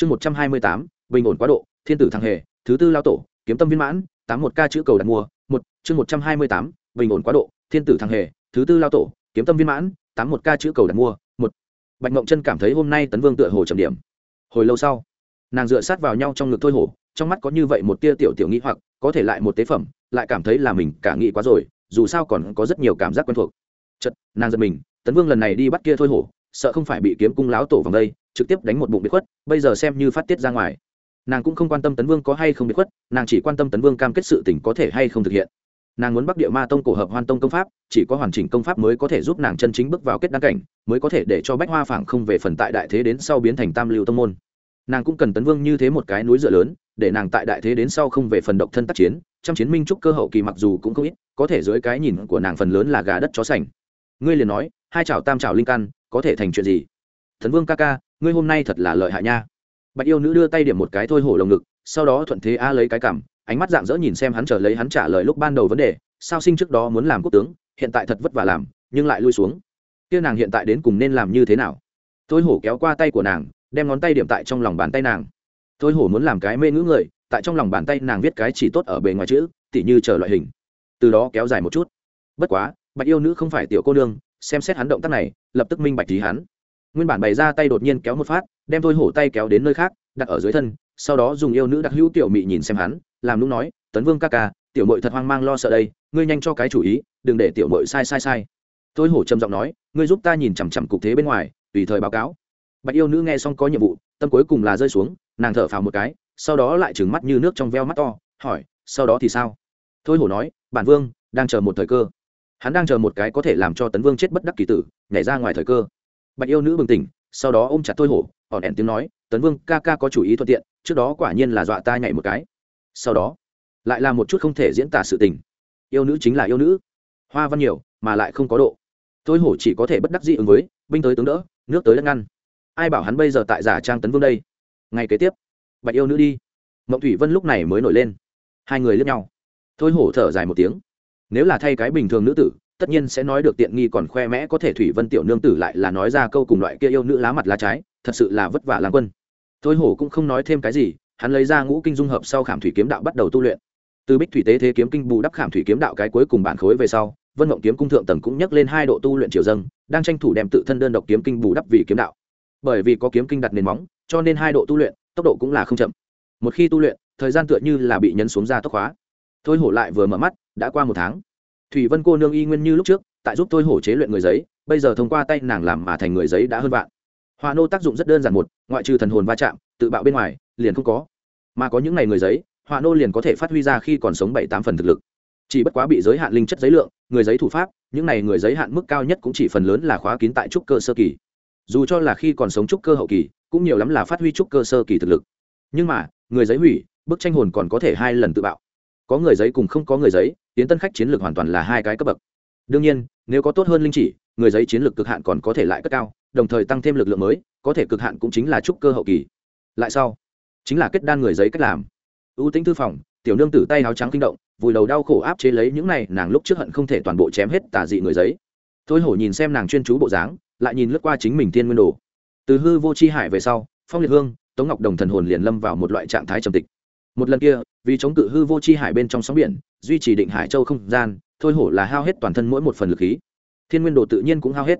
chương một trăm hai mươi tám, bình ổn quá độ, thiên tử thăng hề, thứ tư lao tổ, kiếm tâm viên mãn, tám một ca chữ cầu đặt mua một, chương một trăm hai mươi tám, bình ổn quá độ, thiên tử thăng hề, thứ tư lao tổ, kiếm tâm viên mãn, tám một ca chữ cầu đặt mua một. Bạch mộng chân cảm thấy hôm nay tấn vương tựa hồ trầm điểm. Hồi lâu sau, nàng dựa sát vào nhau trong ngực thôi hổ, trong mắt có như vậy một tia tiểu tiểu nghĩ hoặc, có thể lại một tế phẩm, lại cảm thấy là mình cả nghĩ quá rồi, dù sao còn có rất nhiều cảm giác quen thuộc. Chật nàng giật mình, tấn vương lần này đi bắt kia thôi hổ, sợ không phải bị kiếm cung láo tổ vòng đây trực tiếp đánh một bụng bị khuất, bây giờ xem như phát tiết ra ngoài. Nàng cũng không quan tâm tấn vương có hay không bị khuất, nàng chỉ quan tâm tấn vương cam kết sự tỉnh có thể hay không thực hiện. Nàng muốn bắc địa ma tông cổ hợp hoan tông công pháp, chỉ có hoàn chỉnh công pháp mới có thể giúp nàng chân chính bước vào kết đăng cảnh, mới có thể để cho bách hoa phảng không về phần tại đại thế đến sau biến thành tam lưu tông môn. Nàng cũng cần tấn vương như thế một cái núi dựa lớn, để nàng tại đại thế đến sau không về phần độc thân tác chiến trong chiến minh trúc cơ hậu kỳ mặc dù cũng không ít, có thể dưới cái nhìn của nàng phần lớn là gà đất chó sành. Ngươi liền nói, hai chảo tam chảo linh căn, có thể thành chuyện gì? Thần vương ca ca ngươi hôm nay thật là lợi hại nha. Bạch yêu nữ đưa tay điểm một cái thôi hổ lồng ngực, sau đó thuận thế a lấy cái cảm ánh mắt dạng dỡ nhìn xem hắn chờ lấy hắn trả lời lúc ban đầu vấn đề, sao sinh trước đó muốn làm quốc tướng, hiện tại thật vất vả làm, nhưng lại lui xuống. Kia nàng hiện tại đến cùng nên làm như thế nào? Thôi hổ kéo qua tay của nàng, đem ngón tay điểm tại trong lòng bàn tay nàng. Thôi hổ muốn làm cái mê ngữ người, tại trong lòng bàn tay nàng viết cái chỉ tốt ở bề ngoài chữ, tỉ như chờ loại hình. Từ đó kéo dài một chút. Bất quá, bạch yêu nữ không phải tiểu cô nương, xem xét hắn động tác này, lập tức minh bạch tí hắn nguyên bản bày ra tay đột nhiên kéo một phát, đem thôi hổ tay kéo đến nơi khác, đặt ở dưới thân, sau đó dùng yêu nữ đặc hữu tiểu mị nhìn xem hắn, làm lúc nói, tấn vương ca ca, tiểu mội thật hoang mang lo sợ đây, ngươi nhanh cho cái chủ ý, đừng để tiểu mội sai sai sai. Thôi hổ trầm giọng nói, ngươi giúp ta nhìn chằm chằm cục thế bên ngoài, tùy thời báo cáo. Bạch yêu nữ nghe xong có nhiệm vụ, tâm cuối cùng là rơi xuống, nàng thở phào một cái, sau đó lại trừng mắt như nước trong veo mắt to, hỏi, sau đó thì sao? Thôi hổ nói, bản vương đang chờ một thời cơ. Hắn đang chờ một cái có thể làm cho tấn vương chết bất đắc kỳ tử, nhảy ra ngoài thời cơ bạch yêu nữ bừng tỉnh, sau đó ôm chặt thôi hổ ỏn ẻn tiếng nói, tấn vương, ca ca có chủ ý thuận tiện, trước đó quả nhiên là dọa ta nhảy một cái. Sau đó, lại là một chút không thể diễn tả sự tình. Yêu nữ chính là yêu nữ, hoa văn nhiều, mà lại không có độ. Thôi hổ chỉ có thể bất đắc dĩ ứng với, binh tới tướng đỡ, nước tới đất ngăn. Ai bảo hắn bây giờ tại giả trang tấn vương đây? Ngay kế tiếp, bạch yêu nữ đi. Mộng thủy vân lúc này mới nổi lên. Hai người lướt nhau. Thôi hổ thở dài một tiếng. Nếu là thay cái bình thường nữ tử tất nhiên sẽ nói được tiện nghi còn khoe mẽ có thể thủy vân tiểu nương tử lại là nói ra câu cùng loại kia yêu nữ lá mặt lá trái, thật sự là vất vả làm quân. Thôi hổ cũng không nói thêm cái gì, hắn lấy ra ngũ kinh dung hợp sau khảm thủy kiếm đạo bắt đầu tu luyện. Từ bích thủy tế thế kiếm kinh bù đắp khảm thủy kiếm đạo cái cuối cùng bản khối về sau, vân mộng kiếm cung thượng tầng cũng nhắc lên hai độ tu luyện triều dâng, đang tranh thủ đem tự thân đơn độc kiếm kinh bù đắp vì kiếm đạo. Bởi vì có kiếm kinh đặt nền móng, cho nên hai độ tu luyện, tốc độ cũng là không chậm. Một khi tu luyện, thời gian tựa như là bị nhấn xuống ra tốc hóa. Thôi hổ lại vừa mở mắt, đã qua một tháng thủy vân cô nương y nguyên như lúc trước, tại giúp tôi hổ chế luyện người giấy, bây giờ thông qua tay nàng làm mà thành người giấy đã hơn vạn. Hoa nô tác dụng rất đơn giản một, ngoại trừ thần hồn va chạm, tự bạo bên ngoài, liền không có. Mà có những ngày người giấy hoa nô liền có thể phát huy ra khi còn sống bảy tám phần thực lực. Chỉ bất quá bị giới hạn linh chất giấy lượng, người giấy thủ pháp, những này người giấy hạn mức cao nhất cũng chỉ phần lớn là khóa kín tại trúc cơ sơ kỳ. Dù cho là khi còn sống trúc cơ hậu kỳ, cũng nhiều lắm là phát huy trúc cơ sơ kỳ thực lực. Nhưng mà, người giấy hủy, bức tranh hồn còn có thể hai lần tự bạo. Có người giấy cùng không có người giấy tiến tân khách chiến lược hoàn toàn là hai cái cấp bậc. Đương nhiên, nếu có tốt hơn linh chỉ, người giấy chiến lược cực hạn còn có thể lại cất cao, đồng thời tăng thêm lực lượng mới, có thể cực hạn cũng chính là trúc cơ hậu kỳ. Lại sau, chính là kết đan người giấy cách làm. Ưu tính thư phòng, tiểu nương tử tay áo trắng kinh động, vùi đầu đau khổ áp chế lấy những này, nàng lúc trước hận không thể toàn bộ chém hết tà dị người giấy. Thôi hổ nhìn xem nàng chuyên chú bộ dáng, lại nhìn lướt qua chính mình thiên nguyên đồ. Từ hư vô c h i hải về sau, phong liệt hương, tống ngọc đồng thần hồn liền lâm vào một loại trạng thái trầm tịch một lần kia, vì chống cự hư vô c h i hải bên trong sóng biển, duy trì định hải châu không gian, thôi hổ là hao hết toàn thân mỗi một phần lực khí. Thiên nguyên đồ tự nhiên cũng hao hết.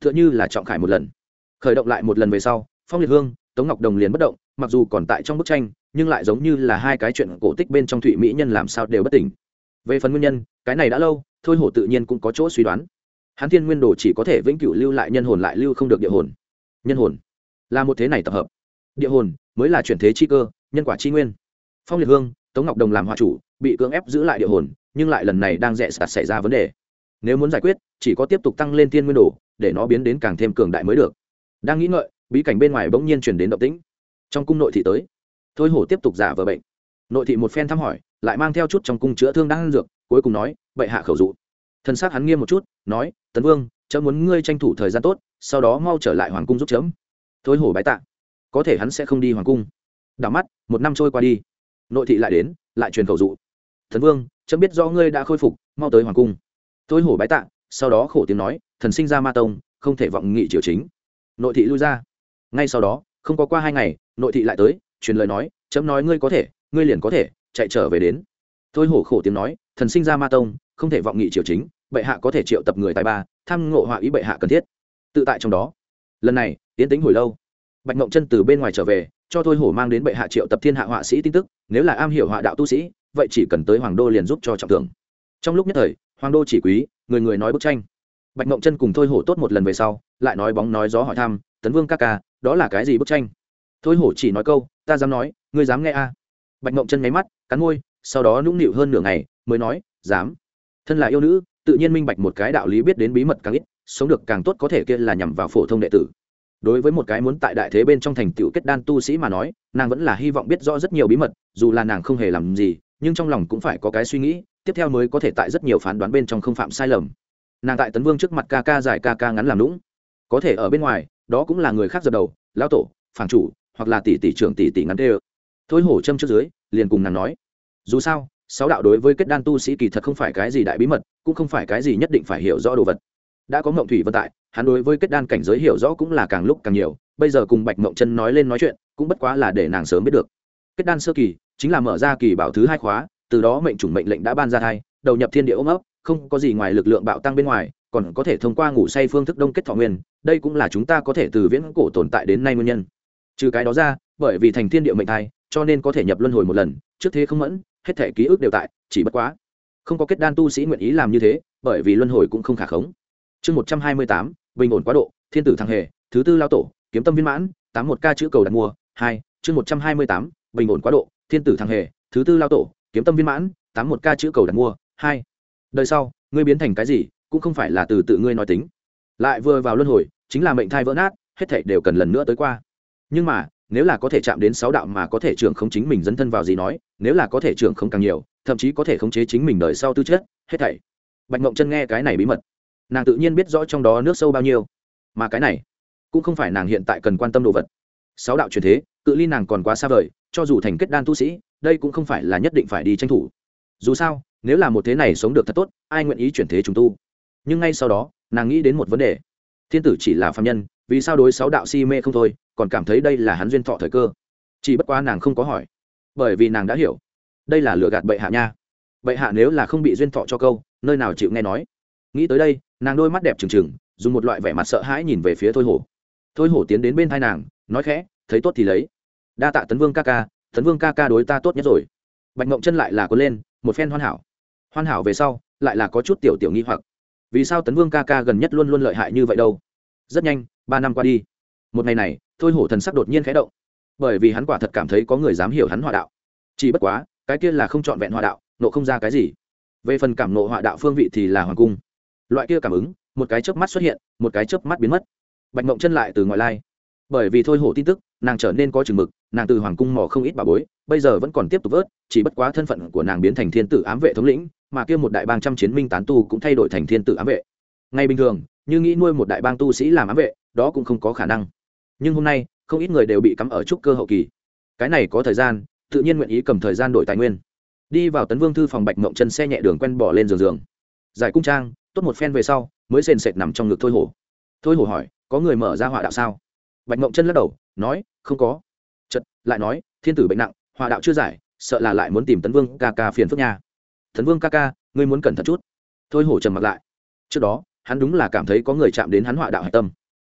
T h ư ợ n h ư là trọng khải một lần. Khởi động lại một lần về sau, phong liệt hương, tống ngọc đồng liền bất động, mặc dù còn tại trong bức tranh, nhưng lại giống như là hai cái chuyện cổ tích bên trong thụy mỹ nhân làm sao đều bất tỉnh. Về phần nguyên nhân, cái này đã lâu, thôi hổ tự nhiên cũng có chỗ suy đoán. Hắn thiên nguyên đồ chỉ có thể vĩnh cửu lưu lại nhân hồn lại lưu không được địa hồn. Nhân hồn. Là một thế này tập hợp. Địa hồn mới là chuyển thế chi cơ, nhân quả chi nguyên phong liệt hương, tống ngọc đồng làm hòa chủ, bị cưỡng ép giữ lại địa hồn, nhưng lại lần này đang rẽ sạt xảy ra vấn đề. Nếu muốn giải quyết, chỉ có tiếp tục tăng lên thiên nguyên đồ, để nó biến đến càng thêm cường đại mới được. Đang nghĩ ngợi, bí cảnh bên ngoài bỗng nhiên chuyển đến động tĩnh. Trong cung nội thị tới. Thôi hổ tiếp tục giả vờ bệnh. Nội thị một phen thăm hỏi, lại mang theo chút trong cung chữa thương đang ăn dược, cuối cùng nói, bệ hạ khẩu dụ. Thân xác hắn nghiêm một chút, nói, tấn vương chấm muốn ngươi tranh thủ thời gian tốt, sau đó mau trở lại hoàng cung giúp chấm. Thôi hổ bái tạ. Có thể hắn sẽ không đi hoàng cung. Đảo mắt, một năm trôi qua đi nội thị lại đến, lại truyền khẩu dụ. Thần vương, chấm biết do ngươi đã khôi phục, mau tới hoàng cung. Tôi hổ bái tạ, sau đó khổ tiếng nói, thần sinh ra ma tông, không thể vọng nghị triều chính. Nội thị lui ra. Ngay sau đó, không có qua hai ngày, nội thị lại tới, truyền lời nói, chấm nói ngươi có thể, ngươi liền có thể, chạy trở về đến. Tôi hổ khổ tiếng nói, thần sinh ra ma tông, không thể vọng nghị triều chính, bệ hạ có thể triệu tập người tài ba, tham ngộ họa ý bệ hạ cần thiết. Tự tại trong đó. Lần này tiến tính hồi lâu bạch ngộng chân từ bên ngoài trở về, cho thôi hổ mang đến bệ hạ triệu tập thiên hạ họa sĩ tin tức, nếu là am hiểu họa đạo tu sĩ, vậy chỉ cần tới hoàng đô liền giúp cho trọng thưởng. Trong lúc nhất thời, hoàng đô chỉ quý, người người nói bức tranh. Bạch mộng chân cùng thôi hổ tốt một lần về sau, lại nói bóng nói gió hỏi thăm, tấn vương ca ca, đó là cái gì bức tranh? Thôi hổ chỉ nói câu, ta dám nói, ngươi dám nghe a. À? bạch mộng chân nháy mắt, cắn môi, sau đó nũng nịu hơn nửa ngày, mới nói, dám. Thân là yêu nữ, tự nhiên minh bạch một cái đạo lý biết đến bí mật càng ít, sống được càng tốt có thể kia là nhằm vào phổ thông đệ tử đối với một cái muốn tại đại thế bên trong thành tựu kết đan tu sĩ mà nói, nàng vẫn là hy vọng biết rõ rất nhiều bí mật, dù là nàng không hề làm gì, nhưng trong lòng cũng phải có cái suy nghĩ, tiếp theo mới có thể tại rất nhiều phán đoán bên trong không phạm sai lầm. Nàng tại tấn vương trước mặt ca ca dài ca ca ngắn làm lũng có thể ở bên ngoài, đó cũng là người khác dập đầu lao tổ, phản chủ, hoặc là tỷ tỷ trưởng tỷ tỷ ngắn tê ơ thôi hổ châm trước dưới, liền cùng nàng nói. Dù sao, sáu đạo đối với kết đan tu sĩ kỳ thật không phải cái gì đại bí mật, cũng không phải cái gì nhất định phải hiểu rõ đồ vật đã có mộng thủy vân tại, hắn đối với kết đan cảnh giới hiểu rõ cũng là càng lúc càng nhiều, bây giờ cùng bạch mộng chân nói lên nói chuyện, cũng bất quá là để nàng sớm biết được. Kết đan sơ kỳ, chính là mở ra kỳ bảo thứ hai khóa, từ đó mệnh chủng mệnh lệnh đã ban ra thai, đầu nhập thiên địa ôm ấp, không có gì ngoài lực lượng bạo tăng bên ngoài, còn có thể thông qua ngủ say phương thức đông kết thọ nguyên, đây cũng là chúng ta có thể từ viễn cổ tồn tại đến nay nguyên nhân. Trừ cái đó ra, bởi vì thành thiên địa mệnh thai, cho nên có thể nhập luân hồi một lần, trước thế không mẫn, hết thể ký ức đều tại, chỉ bất quá không có kết đan tu sĩ nguyện ý làm như thế, bởi vì luân hồi cũng không khả khống chương một trăm hai mươi tám, bình ổn quá độ, thiên tử thăng hề, thứ tư lao tổ, kiếm tâm viên mãn, tám một ca chữ cầu đặt mua, hai, chương một trăm hai mươi tám, bình ổn quá độ, thiên tử thăng hề, thứ tư lao tổ, kiếm tâm viên mãn, tám một ca chữ cầu đặt mua, hai. Đời sau, ngươi biến thành cái gì, cũng không phải là từ tự ngươi nói tính. Lại vừa vào luân hồi, chính là mệnh thai vỡ nát, hết thảy đều cần lần nữa tới qua. Nhưng mà, nếu là có thể chạm đến sáu đạo mà có thể trưởng không chính mình dấn thân vào gì nói, nếu là có thể trưởng không càng nhiều, thậm chí có thể khống chế chính mình đời sau tư chất, hết thảy. Bạch mộng chân nghe cái này bí mật nàng tự nhiên biết rõ trong đó nước sâu bao nhiêu. Mà cái này, cũng không phải nàng hiện tại cần quan tâm đồ vật. Sáu đạo truyền thế, cự ly nàng còn quá xa vời, cho dù thành kết đan tu sĩ, đây cũng không phải là nhất định phải đi tranh thủ. Dù sao, nếu là một thế này sống được thật tốt, ai nguyện ý chuyển thế trùng tu? Nhưng ngay sau đó, nàng nghĩ đến một vấn đề. Thiên tử chỉ là phạm nhân, vì sao đối sáu đạo si mê không thôi, còn cảm thấy đây là hắn duyên thọ thời cơ? Chỉ bất quá nàng không có hỏi. Bởi vì nàng đã hiểu, đây là lựa gạt bệ hạ nha. Bệ hạ nếu là không bị duyên thọ cho câu, nơi nào chịu nghe nói? Nghĩ tới đây nàng đôi mắt đẹp trừng trừng, dùng một loại vẻ mặt sợ hãi nhìn về phía thôi hổ. Thôi hổ tiến đến bên thai nàng, nói khẽ, thấy tốt thì lấy. Đa tạ tấn vương ca ca, tấn vương ca ca đối ta tốt nhất rồi. Bạch Mộng chân lại là có lên, một phen hoàn hảo. Hoàn hảo về sau, lại là có chút tiểu tiểu nghi hoặc. Vì sao tấn vương ca ca gần nhất luôn luôn lợi hại như vậy đâu? Rất nhanh, ba năm qua đi. Một ngày này, thôi hổ thần sắc đột nhiên khẽ động. Bởi vì hắn quả thật cảm thấy có người dám hiểu hắn hòa đạo. Chỉ bất quá, cái kia là không trọn vẹn hòa đạo, nộ không ra cái gì. Về phần cảm nộ hòa đạo phương vị thì là hoàng cung loại kia cảm ứng, một cái chớp mắt xuất hiện, một cái chớp mắt biến mất. Bạch mộng chân lại từ ngoại lai. Bởi vì thôi hổ tin tức, nàng trở nên có chừng mực, nàng từ hoàng cung mò không ít bà bối, bây giờ vẫn còn tiếp tục vớt, chỉ bất quá thân phận của nàng biến thành thiên tử ám vệ thống lĩnh, mà kia một đại bang trăm chiến minh tán tu cũng thay đổi thành thiên tử ám vệ. Ngay bình thường, như nghĩ nuôi một đại bang tu sĩ làm ám vệ, đó cũng không có khả năng. Nhưng hôm nay, không ít người đều bị cắm ở trúc cơ hậu kỳ. Cái này có thời gian, tự nhiên nguyện ý cầm thời gian đổi tài nguyên. Đi vào tấn vương thư phòng bạch mộng chân xe nhẹ đường quen bỏ lên giường giường. Giải cung trang tốt một phen về sau, mới sền sệt nằm trong ngực thôi hổ. Thôi hổ hỏi, có người mở ra họa đạo sao? Bạch mộng chân lắc đầu, nói, không có. Chật lại nói, thiên tử bệnh nặng, họa đạo chưa giải, sợ là lại muốn tìm tấn vương ca ca phiền phức nha. Tấn vương ca ca, ngươi muốn cẩn thận chút. Thôi hổ trầm mặt lại. Trước đó, hắn đúng là cảm thấy có người chạm đến hắn họa đạo hạch tâm.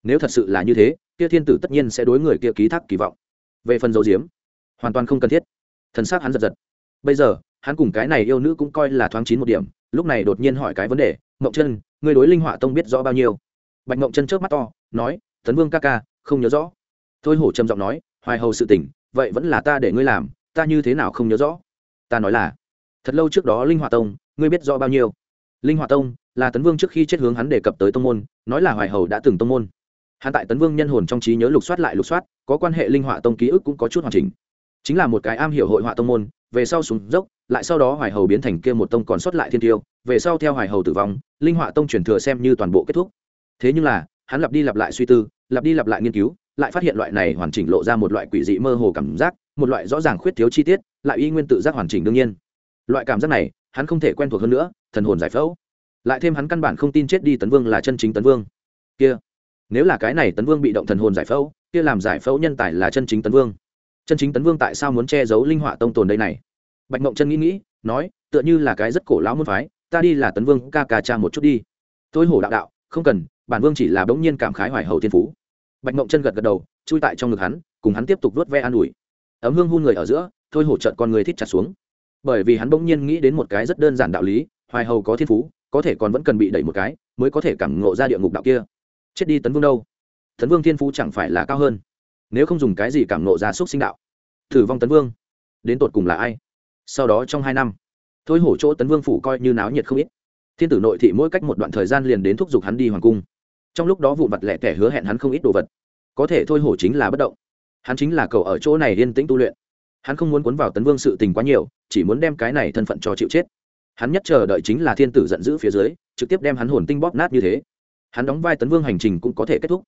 Nếu thật sự là như thế, kia thiên tử tất nhiên sẽ đối người kia ký thác kỳ vọng. Về phần dấu diếm, hoàn toàn không cần thiết. Thần xác hắn giật giật. Bây giờ hắn cùng cái này yêu nữ cũng coi là thoáng chín một điểm, lúc này đột nhiên hỏi cái vấn đề, mộng chân, ngươi đối linh họa tông biết rõ bao nhiêu? Bạch mộng chân trước mắt to, nói, tấn vương ca ca, không nhớ rõ. Thôi hổ trầm giọng nói, hoài hầu sự tỉnh vậy vẫn là ta để ngươi làm, ta như thế nào không nhớ rõ? Ta nói là, thật lâu trước đó linh họa tông, ngươi biết rõ bao nhiêu? Linh họa tông là tấn vương trước khi chết hướng hắn đề cập tới tông môn, nói là hoài hầu đã từng tông môn. Hắn tại tấn vương nhân hồn trong trí nhớ lục soát lại lục soát, có quan hệ linh họa tông ký ức cũng có chút hoàn chỉnh chính là một cái am hiểu hội họa tông môn, về sau xuống dốc, lại sau đó hoài hầu biến thành kia một tông còn sót lại thiên tiêu, về sau theo hoài hầu tử vong, linh họa tông truyền thừa xem như toàn bộ kết thúc. Thế nhưng là, hắn lặp đi lặp lại suy tư, lặp đi lặp lại nghiên cứu, lại phát hiện loại này hoàn chỉnh lộ ra một loại quỷ dị mơ hồ cảm giác, một loại rõ ràng khuyết thiếu chi tiết, lại y nguyên tự giác hoàn chỉnh đương nhiên. Loại cảm giác này, hắn không thể quen thuộc hơn nữa, thần hồn giải phẫu. Lại thêm hắn căn bản không tin chết đi tấn vương là chân chính tấn vương. Kia, nếu là cái này tấn vương bị động thần hồn giải phẫu, kia làm giải phẫu nhân tài là chân chính tấn vương chân chính tấn vương tại sao muốn che giấu linh họa tông tồn đây này? Bạch mộng chân nghĩ nghĩ, nói, tựa như là cái rất cổ lão môn phái, ta đi là tấn vương ca ca cha một chút đi. Tôi hổ đạo đạo, không cần, bản vương chỉ là bỗng nhiên cảm khái hoài hầu thiên phú. Bạch mộng chân gật gật đầu, chui tại trong ngực hắn, cùng hắn tiếp tục vớt ve an ủi. Ấm hương hôn người ở giữa thôi hổ trợn con người thích chặt xuống. Bởi vì hắn bỗng nhiên nghĩ đến một cái rất đơn giản đạo lý, hoài hầu có thiên phú, có thể còn vẫn cần bị đẩy một cái, mới có thể cảm ngộ ra địa ngục đạo kia. Chết đi tấn vương đâu? Tấn vương thiên phú chẳng phải là cao hơn nếu không dùng cái gì cảm nộ ra xúc sinh đạo. Thử vong tấn vương. Đến tột cùng là ai? Sau đó trong hai năm, thôi hổ chỗ tấn vương phủ coi như náo nhiệt không ít. Thiên tử nội thị mỗi cách một đoạn thời gian liền đến thúc giục hắn đi hoàng cung. Trong lúc đó vụ vặt lẻ tẻ hứa hẹn hắn không ít đồ vật. Có thể thôi hổ chính là bất động. Hắn chính là cầu ở chỗ này yên tĩnh tu luyện. Hắn không muốn cuốn vào tấn vương sự tình quá nhiều, chỉ muốn đem cái này thân phận cho chịu chết. Hắn nhất chờ đợi chính là thiên tử giận dữ phía dưới, trực tiếp đem hắn hồn tinh bóp nát như thế. Hắn đóng vai tấn vương hành trình cũng có thể kết thúc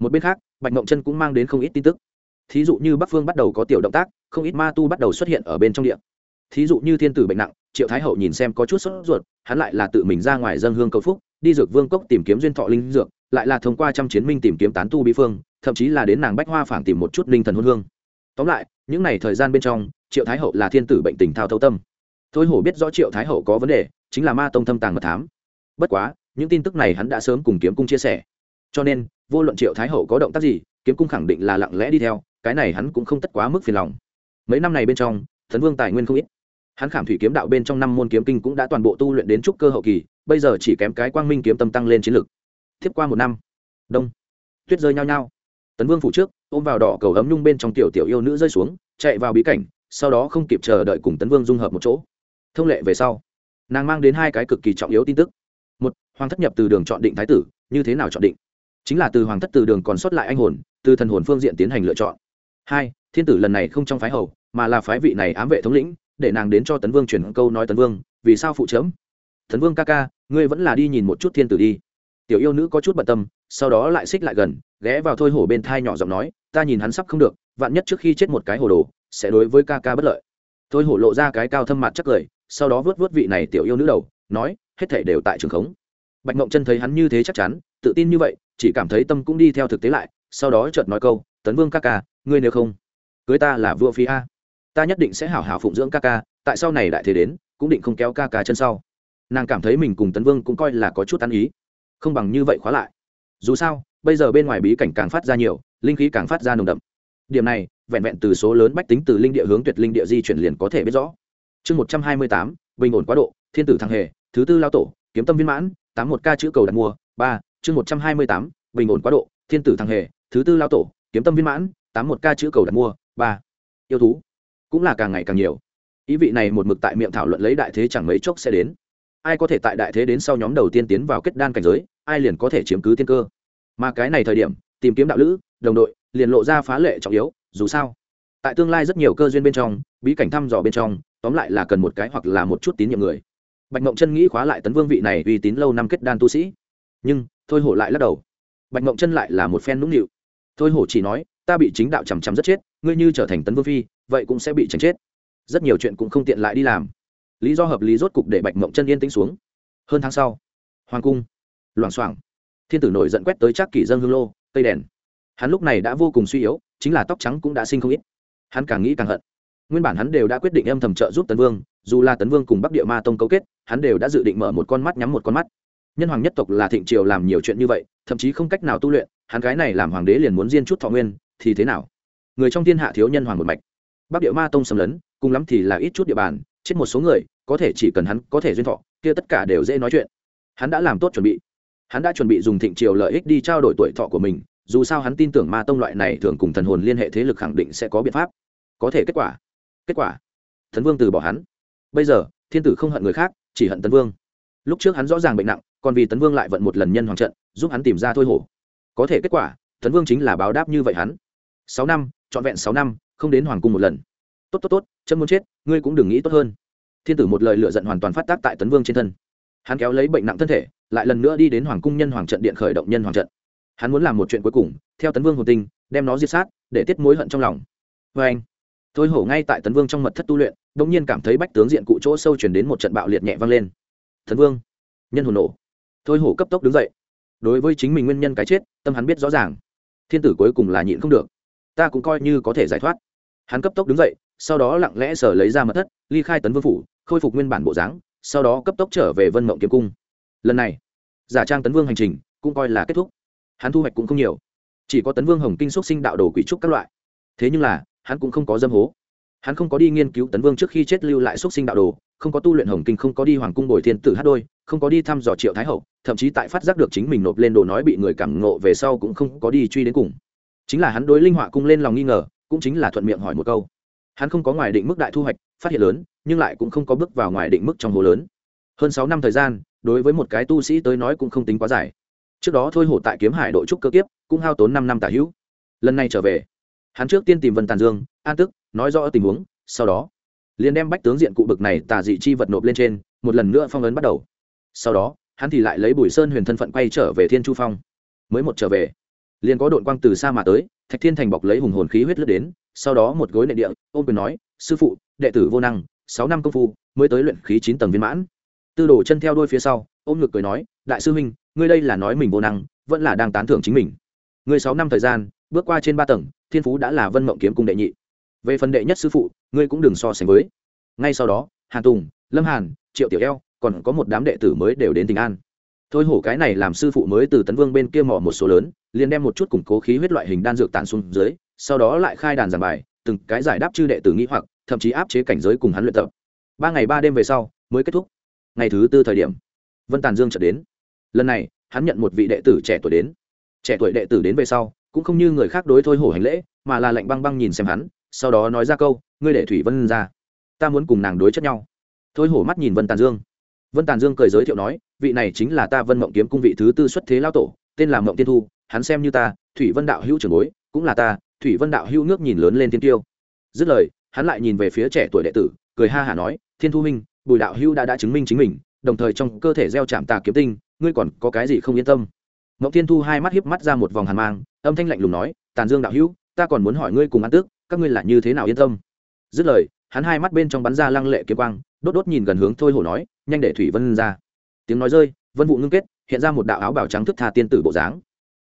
một bên khác, bạch mộng chân cũng mang đến không ít tin tức. Thí dụ như bắc phương bắt đầu có tiểu động tác, không ít ma tu bắt đầu xuất hiện ở bên trong địa. thí dụ như thiên tử bệnh nặng, triệu thái hậu nhìn xem có chút sốt ruột, hắn lại là tự mình ra ngoài dân hương cầu phúc, đi dược vương cốc tìm kiếm duyên thọ linh dược, lại là thông qua trăm chiến minh tìm kiếm tán tu bí phương, thậm chí là đến nàng bách hoa phảng tìm một chút linh thần hôn hương. Tóm lại, những ngày thời gian bên trong, triệu thái hậu là thiên tử bệnh tình thao thấu tâm. Thôi hổ biết rõ triệu thái hậu có vấn đề, chính là ma tông thâm tàng mật thám. Bất quá, những tin tức này hắn đã sớm cùng kiếm cung chia sẻ. Cho nên vô luận triệu thái hậu có động tác gì, kiếm cung khẳng định là lặng lẽ đi theo, cái này hắn cũng không tất quá mức phiền lòng. Mấy năm này bên trong, thần vương tài nguyên không ít. Hắn khảm thủy kiếm đạo bên trong năm môn kiếm kinh cũng đã toàn bộ tu luyện đến trúc cơ hậu kỳ, bây giờ chỉ kém cái quang minh kiếm tâm tăng lên chiến lực. Tiếp qua một năm, đông, tuyết rơi nhau nhau tấn vương phủ trước, ôm vào đỏ cầu ấm nhung bên trong tiểu tiểu yêu nữ rơi xuống, chạy vào bí cảnh, sau đó không kịp chờ đợi cùng tấn vương dung hợp một chỗ. Thông lệ về sau, nàng mang đến hai cái cực kỳ trọng yếu tin tức. Một, hoàng thất nhập từ đường chọn định thái tử, như thế nào chọn định? Chính là từ hoàng thất từ đường còn sót lại anh hồn, từ thần hồn phương diện tiến hành lựa chọn. Hai, thiên tử lần này không trong phái hầu, mà là phái vị này ám vệ thống lĩnh, để nàng đến cho tấn vương chuyển câu nói tấn vương, vì sao phụ chấm? Tấn vương ca ca, ngươi vẫn là đi nhìn một chút thiên tử đi. Tiểu yêu nữ có chút bận tâm, sau đó lại xích lại gần, ghé vào thôi hổ bên thai nhỏ giọng nói, ta nhìn hắn sắp không được, vạn nhất trước khi chết một cái hồ đồ, sẽ đối với ca ca bất lợi. Thôi hổ lộ ra cái cao thâm mặt chắc cười, sau đó vớt vớt vị này tiểu yêu nữ đầu, nói, hết thể đều tại trường khống. Bạch mộng chân thấy hắn như thế chắc chắn, tự tin như vậy chỉ cảm thấy tâm cũng đi theo thực tế lại, sau đó chợt nói câu, tấn vương ca ca, ngươi nếu không, cưới ta là vua phi a. Ta nhất định sẽ hảo hảo phụng dưỡng ca ca, tại sau này đại thế đến, cũng định không kéo ca ca chân sau. Nàng cảm thấy mình cùng tấn vương cũng coi là có chút ăn ý. Không bằng như vậy khóa lại. Dù sao, bây giờ bên ngoài bí cảnh càng phát ra nhiều, linh khí càng phát ra nồng đậm. Điểm này, vẹn vẹn từ số lớn bách tính từ linh địa hướng tuyệt linh địa di chuyển liền có thể biết rõ. Chương một trăm hai mươi tám, bình ổn quá độ, thiên tử thăng hề, thứ tư lao tổ, kiếm tâm viên mãn, tám một ca chữ cầu đặt mua, ba chương một trăm hai mươi tám, bình ổn quá độ, thiên tử thăng hề, thứ tư lao tổ, kiếm tâm viên mãn, tám một ca chữ cầu đặt mua, ba. Yêu thú. Cũng là càng ngày càng nhiều. Ý vị này một mực tại miệng thảo luận lấy đại thế chẳng mấy chốc sẽ đến. Ai có thể tại đại thế đến sau nhóm đầu tiên tiến vào kết đan cảnh giới, ai liền có thể chiếm cứ tiên cơ. Mà cái này thời điểm, tìm kiếm đạo lữ, đồng đội, liền lộ ra phá lệ trọng yếu, dù sao. Tại tương lai rất nhiều cơ duyên bên trong, bí cảnh thăm dò bên trong, tóm lại là cần một cái hoặc là một chút tín nhiệm người. Bạch mộng chân nghĩ khóa lại tấn vương vị này uy tín lâu năm kết đan tu sĩ nhưng thôi hổ lại lắc đầu. Bạch mộng chân lại là một phen nũng nịu. Thôi hổ chỉ nói, ta bị chính đạo chằm chằm rất chết, ngươi như trở thành tấn vương phi, vậy cũng sẽ bị tránh chết. Rất nhiều chuyện cũng không tiện lại đi làm. Lý do hợp lý rốt cục để bạch mộng chân yên tĩnh xuống. Hơn tháng sau, hoàng cung loảng xoảng. Thiên tử nổi giận quét tới chắc kỷ dân hương lô tây đèn. Hắn lúc này đã vô cùng suy yếu, chính là tóc trắng cũng đã sinh không ít. Hắn càng nghĩ càng hận. Nguyên bản hắn đều đã quyết định âm thầm trợ giúp tấn vương, dù là tấn vương cùng bắc địa ma tông cấu kết, hắn đều đã dự định mở một con mắt nhắm một con mắt nhân hoàng nhất tộc là thịnh triều làm nhiều chuyện như vậy, thậm chí không cách nào tu luyện, hắn gái này làm hoàng đế liền muốn diên chút thọ nguyên, thì thế nào? Người trong thiên hạ thiếu nhân hoàng một mạch. Bắc địa ma tông xâm lấn, cùng lắm thì là ít chút địa bàn, chết một số người, có thể chỉ cần hắn có thể duyên thọ, kia tất cả đều dễ nói chuyện. Hắn đã làm tốt chuẩn bị. Hắn đã chuẩn bị dùng thịnh triều lợi ích đi trao đổi tuổi thọ của mình, dù sao hắn tin tưởng ma tông loại này thường cùng thần hồn liên hệ thế lực khẳng định sẽ có biện pháp. Có thể kết quả. Kết quả. Thần vương từ bỏ hắn. Bây giờ, thiên tử không hận người khác, chỉ hận tấn vương. Lúc trước hắn rõ ràng bệnh nặng còn vì tấn vương lại vận một lần nhân hoàng trận, giúp hắn tìm ra thôi hổ. Có thể kết quả, tấn vương chính là báo đáp như vậy hắn. Sáu năm, trọn vẹn sáu năm, không đến hoàng cung một lần. Tốt tốt tốt, chân muốn chết, ngươi cũng đừng nghĩ tốt hơn. Thiên tử một lời lựa giận hoàn toàn phát tác tại tấn vương trên thân. Hắn kéo lấy bệnh nặng thân thể, lại lần nữa đi đến hoàng cung nhân hoàng trận điện khởi động nhân hoàng trận. Hắn muốn làm một chuyện cuối cùng, theo tấn vương hồ tinh đem nó diệt sát, để tiết mối hận trong lòng. Vê anh, thôi hổ ngay tại tấn vương trong mật thất tu luyện đ ỗ n g nhiên cảm thấy bách tướng diện cụ chỗ sâu chuyển đến một trận bạo liệt nhẹ vang lên. Tấn vương, nhân hồn nổ thôi hổ cấp tốc đứng dậy. Đối với chính mình nguyên nhân cái chết, tâm hắn biết rõ ràng. Thiên tử cuối cùng là nhịn không được. Ta cũng coi như có thể giải thoát. Hắn cấp tốc đứng dậy, sau đó lặng lẽ sở lấy ra mật thất, ly khai tấn vương phủ, khôi phục nguyên bản bộ dáng, sau đó cấp tốc trở về vân mộng kiếm cung. Lần này, giả trang tấn vương hành trình cũng coi là kết thúc. Hắn thu hoạch cũng không nhiều. Chỉ có tấn vương hồng kinh xúc sinh đạo đồ quỷ trúc các loại. Thế nhưng là, hắn cũng không có dâm hố hắn không có đi nghiên cứu tấn vương trước khi chết lưu lại xuất sinh đạo đồ, không có tu luyện hồng kinh, không có đi hoàng cung bồi thiên tử hát đôi, không có đi thăm dò triệu thái hậu, thậm chí tại phát giác được chính mình nộp lên đồ nói bị người cảm ngộ về sau cũng không có đi truy đến cùng. Chính là hắn đối linh họa cung lên lòng nghi ngờ, cũng chính là thuận miệng hỏi một câu. Hắn không có ngoài định mức đại thu hoạch, phát hiện lớn, nhưng lại cũng không có bước vào ngoài định mức trong hồ lớn. Hơn sáu năm thời gian, đối với một cái tu sĩ tới nói cũng không tính quá dài. Trước đó thôi hổ tại kiếm hải đội trúc cơ kiếp, cũng hao tốn năm năm tả hữu. Lần này trở về, hắn trước tiên tìm vân tàn dương, an tức nói rõ tình huống, sau đó, liền đem bách tướng diện cụ bực này tà dị chi vật nộp lên trên, một lần nữa phong ấn bắt đầu. Sau đó, hắn thì lại lấy bùi sơn huyền thân phận quay trở về thiên chu phong. Mới một trở về, liền có đội quang từ xa mà tới, thạch thiên thành bọc lấy hùng hồn khí huyết lướt đến, sau đó một gối nệ địa, ôm quyền nói, sư phụ, đệ tử vô năng, sáu năm công phu, mới tới luyện khí chín tầng viên mãn. Tư đồ chân theo đôi phía sau, ôm ngực cười nói, đại sư huynh, ngươi đây là nói mình vô năng, vẫn là đang tán thưởng chính mình. Ngươi sáu năm thời gian, bước qua trên ba tầng, thiên phú đã là vân mộng kiếm cung đệ nhị về phần đệ nhất sư phụ, ngươi cũng đừng so sánh với. Ngay sau đó, hàn tùng, lâm hàn, triệu tiểu eo, còn có một đám đệ tử mới đều đến tình an. Thôi hổ cái này làm sư phụ mới từ tấn vương bên kia mỏ một số lớn, liền đem một chút củng cố khí huyết loại hình đan dược tàn xuống dưới, sau đó lại khai đàn giảng bài, từng cái giải đáp chư đệ tử nghĩ hoặc, thậm chí áp chế cảnh giới cùng hắn luyện tập. Ba ngày ba đêm về sau, mới kết thúc. Ngày thứ tư thời điểm, vân tàn dương trở đến. Lần này, hắn nhận một vị đệ tử trẻ tuổi đến. Trẻ tuổi đệ tử đến về sau, cũng không như người khác đối thôi hổ hành lễ, mà là lạnh băng băng nhìn xem hắn sau đó nói ra câu, ngươi để thủy vân ra, ta muốn cùng nàng đối chất nhau. Thôi hổ mắt nhìn vân tàn dương. Vân tàn dương cười giới thiệu nói, vị này chính là ta vân mộng kiếm cung vị thứ tư xuất thế lao tổ, tên là mộng tiên thu, hắn xem như ta, thủy vân đạo hữu trưởng bối, cũng là ta, thủy vân đạo hữu nước nhìn lớn lên tiên tiêu. Dứt lời, hắn lại nhìn về phía trẻ tuổi đệ tử, cười ha hả nói, thiên thu minh, bùi đạo hữu đã đã chứng minh chính mình, đồng thời trong cơ thể gieo chạm tà kiếm tinh, ngươi còn có cái gì không yên tâm? Mộng thiên thu hai mắt hiếp mắt ra một vòng hàn mang, âm thanh lạnh lùng nói, tàn dương đạo hữu, ta còn muốn hỏi ngươi cùng ăn tước các ngươi là như thế nào yên tâm? Dứt lời, hắn hai mắt bên trong bắn ra lăng lệ kiếm quang, đốt đốt nhìn gần hướng thôi hổ nói, nhanh để thủy vân ra. Tiếng nói rơi, vân vụ ngưng kết, hiện ra một đạo áo bào trắng thức tha tiên tử bộ dáng.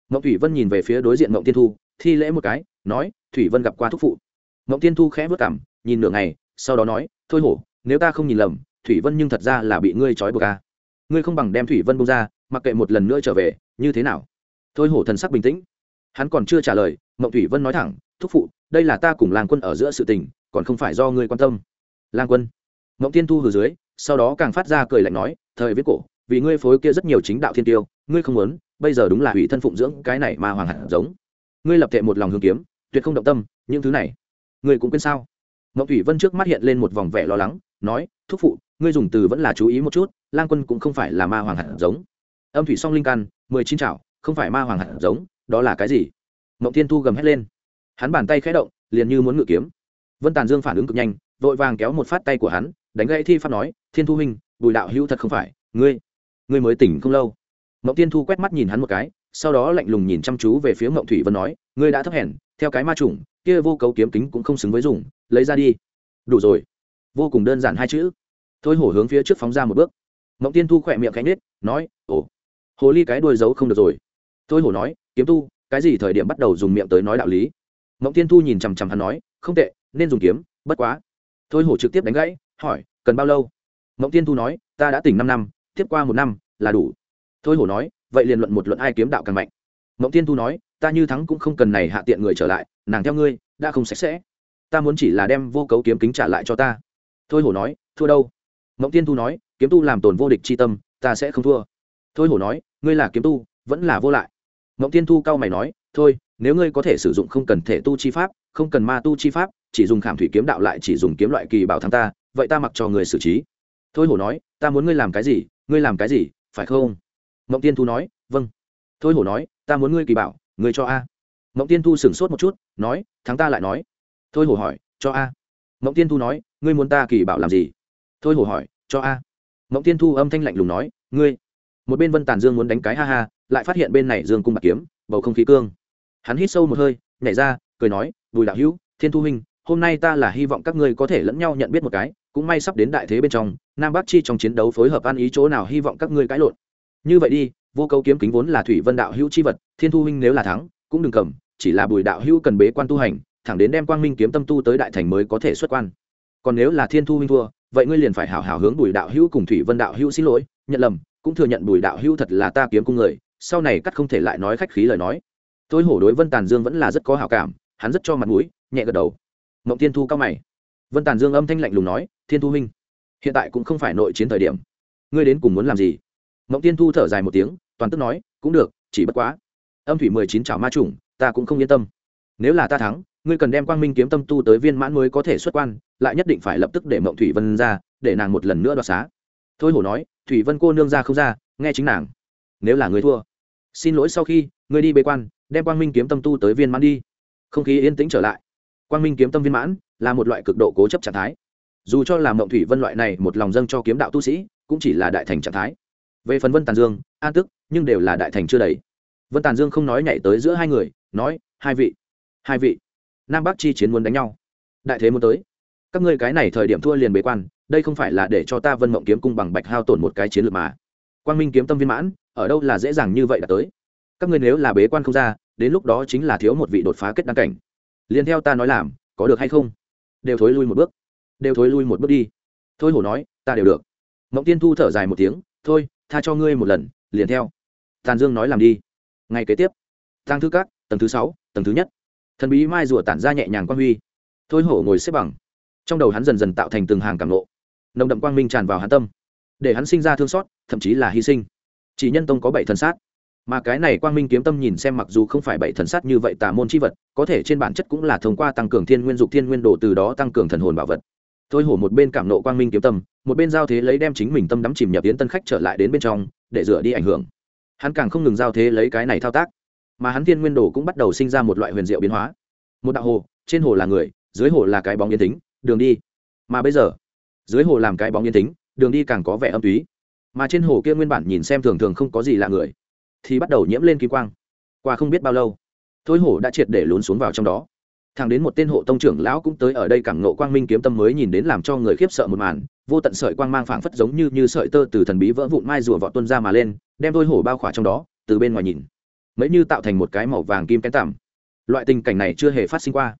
Mộng thủy vân nhìn về phía đối diện mộng tiên thu, thi lễ một cái, nói, thủy vân gặp qua thúc phụ. Mộng tiên thu khẽ vất cảm nhìn nửa ngày, sau đó nói, thôi hổ, nếu ta không nhìn lầm, thủy vân nhưng thật ra là bị ngươi trói buộc ca ngươi không bằng đem thủy vân bông ra, mặc kệ một lần nữa trở về, như thế nào? Thôi hổ thần sắc bình tĩnh. Hắn còn chưa trả lời mộng thủy vân nói thẳng, thúc phụ, đây là ta cùng làng quân ở giữa sự tình, còn không phải do ngươi quan tâm. Lang quân? Mộng tiên thu hừ dưới, sau đó càng phát ra cười lạnh nói, thời viết cổ, vì ngươi phối kia rất nhiều chính đạo thiên tiêu, ngươi không muốn, bây giờ đúng là hủy thân phụng dưỡng cái này mà hoàng hẳn giống. Ngươi lập tệ một lòng hương kiếm, tuyệt không động tâm, những thứ này, ngươi cũng quên sao? Mộng thủy vân trước mắt hiện lên một vòng vẻ lo lắng, nói, thúc phụ, ngươi dùng từ vẫn là chú ý một chút lang quân cũng không phải là ma hoàng hẳn giống. Âm thủy song linh căn, mười chín chảo không phải ma hoàng hẳn giống, đó là cái gì? Mộng thiên thu gầm hét lên. Hắn bàn tay khẽ động, liền như muốn ngự kiếm. Vân tàn dương phản ứng cực nhanh, vội vàng kéo một phát tay của hắn, đánh gãy thi pháp nói, thiên thu huynh, bùi đạo hữu thật không phải, ngươi ngươi mới tỉnh không lâu. Mộng Thiên thu quét mắt nhìn hắn một cái, sau đó lạnh lùng nhìn chăm chú về phía mộng thủy vân nói, ngươi đã thấp hèn, theo cái ma trùng kia vô cấu kiếm kính cũng không xứng với dùng, lấy ra đi. Đủ rồi. Vô cùng đơn giản hai chữ. Thôi hổ hướng phía trước phóng ra một bước. Mộng tiên thu khỏe miệng cánh nết nói, ồ, hồ ly cái đuôi giấu không được rồi. Thôi hổ nói, kiếm tu cái gì thời điểm bắt đầu dùng miệng tới nói đạo lý? Mộng tiên thu nhìn chằm chằm hắn nói, không tệ, nên dùng kiếm, bất quá. Thôi hổ trực tiếp đánh gãy, hỏi, cần bao lâu? Mộng tiên thu nói, ta đã tỉnh năm năm, tiếp qua một năm, là đủ. Thôi hổ nói, vậy liền luận một luận ai kiếm đạo càng mạnh. Mộng tiên thu nói, ta như thắng cũng không cần này hạ tiện người trở lại, nàng theo ngươi, đã không sạch sẽ. Ta muốn chỉ là đem vô cấu kiếm kính trả lại cho ta. Thôi hổ nói, thua đâu? Mộng tiên thu nói, kiếm tu làm tồn vô địch c h i tâm, ta sẽ không thua. Thôi hổ nói, ngươi là kiếm tu, vẫn là vô lại mộng tiên thu cao mày nói, thôi, nếu ngươi có thể sử dụng không cần thể tu chi pháp, không cần ma tu chi pháp, chỉ dùng khảm thủy kiếm đạo lại chỉ dùng kiếm loại kỳ bảo thắng ta, vậy ta mặc cho người xử trí. Thôi hổ nói, ta muốn ngươi làm cái gì, ngươi làm cái gì, phải không? Mộng tiên thu nói vâng. Thôi hổ nói, ta muốn ngươi kỳ bảo, ngươi cho a. Mộng tiên thu sửng sốt một chút, nói, thắng ta lại nói. Thôi hổ hỏi, cho a. Mộng tiên thu nói, ngươi muốn ta kỳ bảo làm gì? Thôi hổ hỏi, cho a. Mộng tiên thu âm thanh lạnh lùng nói, ngươi một bên vân tàn dương muốn đánh cái ha ha lại phát hiện bên này dương cung bạc kiếm bầu không khí cương hắn hít sâu một hơi nhảy ra cười nói bùi đạo hữu thiên thu huynh hôm nay ta là hy vọng các ngươi có thể lẫn nhau nhận biết một cái cũng may sắp đến đại thế bên trong nam bắc chi trong chiến đấu phối hợp ăn ý chỗ nào hy vọng các ngươi cãi lộn như vậy đi vô câu kiếm kính vốn là thủy vân đạo hữu chi vật thiên thu huynh nếu là thắng cũng đừng cầm chỉ là bùi đạo hữu cần bế quan tu hành thẳng đến đem quang minh kiếm tâm tu tới đại thành mới có thể xuất quan còn nếu là thiên thu huynh thua vậy ngươi liền phải hảo hảo hướng bùi đạo hữu cùng thủy vân đạo hữu xin lỗi nhận lầm cũng thừa nhận bùi đạo hữu thật là ta kiếm cung người, sau này cắt không thể lại nói khách khí lời nói. Tôi hổ đối vân tàn dương vẫn là rất có hảo cảm, hắn rất cho mặt mũi, nhẹ gật đầu. Mộng tiên thu cao mày. Vân tàn dương âm thanh lạnh lùng nói, thiên thu huynh, hiện tại cũng không phải nội chiến thời điểm. Ngươi đến cùng muốn làm gì? Mộng tiên thu thở dài một tiếng, toàn tức nói, cũng được, chỉ bất quá. Âm thủy mười chín chảo ma trùng, ta cũng không yên tâm. Nếu là ta thắng, ngươi cần đem quang minh kiếm tâm tu tới viên mãn mới có thể xuất quan, lại nhất định phải lập tức để mộng thủy vân ra, để nàng một lần nữa đoạt xá. Thôi hổ nói thủy vân cô nương ra không ra, nghe chính nàng. Nếu là người thua, xin lỗi sau khi người đi bế quan, đem quang minh kiếm tâm tu tới viên mãn đi. Không khí yên tĩnh trở lại. Quang minh kiếm tâm viên mãn là một loại cực độ cố chấp trạng thái. Dù cho là mộng thủy vân loại này một lòng dâng cho kiếm đạo tu sĩ, cũng chỉ là đại thành trạng thái. Về phần vân tàn dương, an tức, nhưng đều là đại thành chưa đầy. Vân tàn dương không nói nhảy tới giữa hai người, nói, hai vị hai vị, nam bắc chi chiến muốn đánh nhau. Đại thế muốn tới. Các ngươi cái này thời điểm thua liền bế quan đây không phải là để cho ta vân mộng kiếm cung bằng bạch hao tổn một cái chiến lược mà. Quang minh kiếm tâm viên mãn, ở đâu là dễ dàng như vậy đã tới? Các ngươi nếu là bế quan không ra, đến lúc đó chính là thiếu một vị đột phá kết đăng cảnh. Liền theo ta nói làm, có được hay không? Đều thối lui một bước. Đều thối lui một bước đi. Thôi hổ nói, ta đều được. Mộng tiên thu thở dài một tiếng, thôi, tha cho ngươi một lần, liền theo. Tàn dương nói làm đi. Ngày kế tiếp. Tăng thứ các, tầng thứ sáu, tầng thứ nhất. Thần bí mai rùa tản ra nhẹ nhàng quan huy. Thôi hổ ngồi xếp bằng. Trong đầu hắn dần dần tạo thành từng hàng cảm lộ nồng đậm quang minh tràn vào hắn tâm, để hắn sinh ra thương xót, thậm chí là hy sinh. Chỉ nhân tông có bảy thần sát, mà cái này quang minh kiếm tâm nhìn xem mặc dù không phải bảy thần sát như vậy tà môn c h i vật, có thể trên bản chất cũng là thông qua tăng cường thiên nguyên dục thiên nguyên đồ từ đó tăng cường thần hồn bảo vật. Thôi hổ một bên cảm nộ quang minh kiếm tâm, một bên giao thế lấy đem chính mình tâm đắm chìm nhập yến tân khách trở lại đến bên trong, để rửa đi ảnh hưởng. Hắn càng không ngừng giao thế lấy cái này thao tác, mà hắn thiên nguyên đồ cũng bắt đầu sinh ra một loại huyền diệu biến hóa. Một đạo hồ, trên hồ là người, dưới hồ là cái bóng yên tính đường đi. Mà bây giờ dưới hồ làm cái bóng yên tính đường đi càng có vẻ âm túy. Mà trên hồ kia nguyên bản nhìn xem thường thường không có gì lạ người, thì bắt đầu nhiễm lên kim quang. Qua không biết bao lâu, thôi hổ đã triệt để lún xuống vào trong đó. Thằng đến một tên hộ tông trưởng lão cũng tới ở đây cảm nộ quang minh kiếm tâm mới nhìn đến làm cho người khiếp sợ một màn, vô tận sợi quang mang phảng phất giống như như sợi tơ từ thần bí vỡ vụn mai rùa vọt tuân ra mà lên, đem thôi hổ bao khỏa trong đó, từ bên ngoài nhìn. Mấy như tạo thành một cái màu vàng kim kén tằm. Loại tình cảnh này chưa hề phát sinh qua.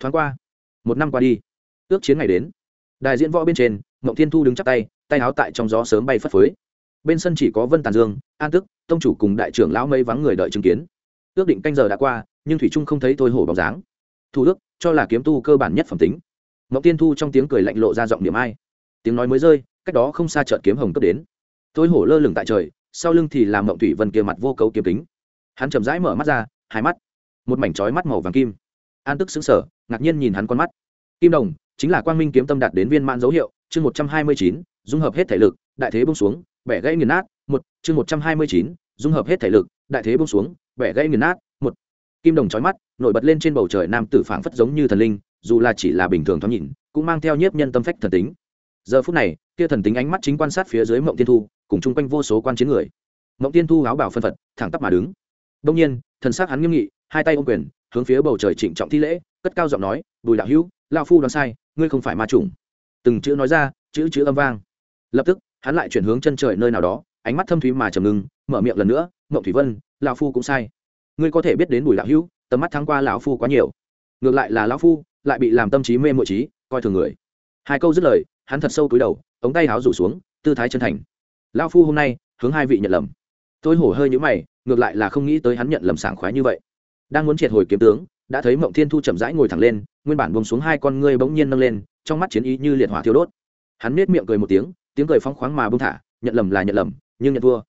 Thoáng qua, một năm qua đi, ước chiến ngày đến đại diễn võ bên trên, ngộng thiên thu đứng chắp tay tay áo tại trong gió sớm bay phất phới. Bên sân chỉ có vân tàn dương, an tức, tông chủ cùng đại trưởng lão mây vắng người đợi chứng kiến. Ước định canh giờ đã qua, nhưng thủy trung không thấy thôi hổ bóng dáng. Thủ đức cho là kiếm tu cơ bản nhất phẩm tính. Mộng tiên thu trong tiếng cười lạnh lộ ra giọng điểm ai. Tiếng nói mới rơi, cách đó không xa chợt kiếm hồng cấp đến. Thôi hổ lơ lửng tại trời, sau lưng thì làm mộng thủy vân kia mặt vô cấu kiếm kính. Hắn chậm rãi mở mắt ra, hai mắt. Một mảnh trói mắt màu vàng kim. An tức xứng sở ngạc nhiên nhìn hắn con mắt. Kim đồng chính là quang minh kiếm tâm đạt đến viên mãn dấu hiệu, chương một trăm hai mươi chín, dung hợp hết thể lực, đại thế bông xuống, bẻ gãy nghiền nát, một, chương một trăm hai mươi chín, dung hợp hết thể lực, đại thế bông xuống, bẻ gãy nghiền nát, một. Kim đồng trói mắt, nổi bật lên trên bầu trời nam tử phảng phất giống như thần linh, dù là chỉ là bình thường thoáng nhìn, cũng mang theo nhiếp nhân tâm phách thần tính. Giờ phút này, kia thần tính ánh mắt chính quan sát phía dưới mộng tiên thu, cùng chung quanh vô số quan chiến người. Mộng tiên thu áo bảo phân phật, thẳng tắp mà đứng. Đông nhiên, thần sắc hắn nghiêm nghị, hai tay ôm quyền hướng phía bầu trời trịnh trọng thi lễ, cất cao giọng nói, bùi đạo hữu lao phu đoán sai, ngươi không phải ma trùng từng chữ nói ra, chữ chữ âm vang. Lập tức, hắn lại chuyển hướng chân trời nơi nào đó, ánh mắt thâm thúy mà trầm ngưng, mở miệng lần nữa, mộng thủy vân, lão phu cũng sai. Ngươi có thể biết đến bùi đạo hữu, tầm mắt thắng qua lão phu quá nhiều. Ngược lại là lão phu, lại bị làm tâm trí mê mộ trí, coi thường người. Hai câu dứt lời, hắn thật sâu cúi đầu, ống tay háo rủ xuống, tư thái chân thành. Lão phu hôm nay, hướng hai vị nhận lầm. Tôi hổ hơi nhữ mày, ngược lại là không nghĩ tới hắn nhận lầm sảng khoái như vậy đang muốn triệt hồi kiếm tướng, đã thấy mộng thiên thu chậm rãi ngồi thẳng lên, nguyên bản bông xuống hai con ngươi bỗng nhiên nâng lên, trong mắt chiến ý như liệt hỏa thiêu đốt. Hắn nết miệng cười một tiếng tiếng cười phong khoáng mà bông thả, nhận lầm là nhận lầm, nhưng nhận thua.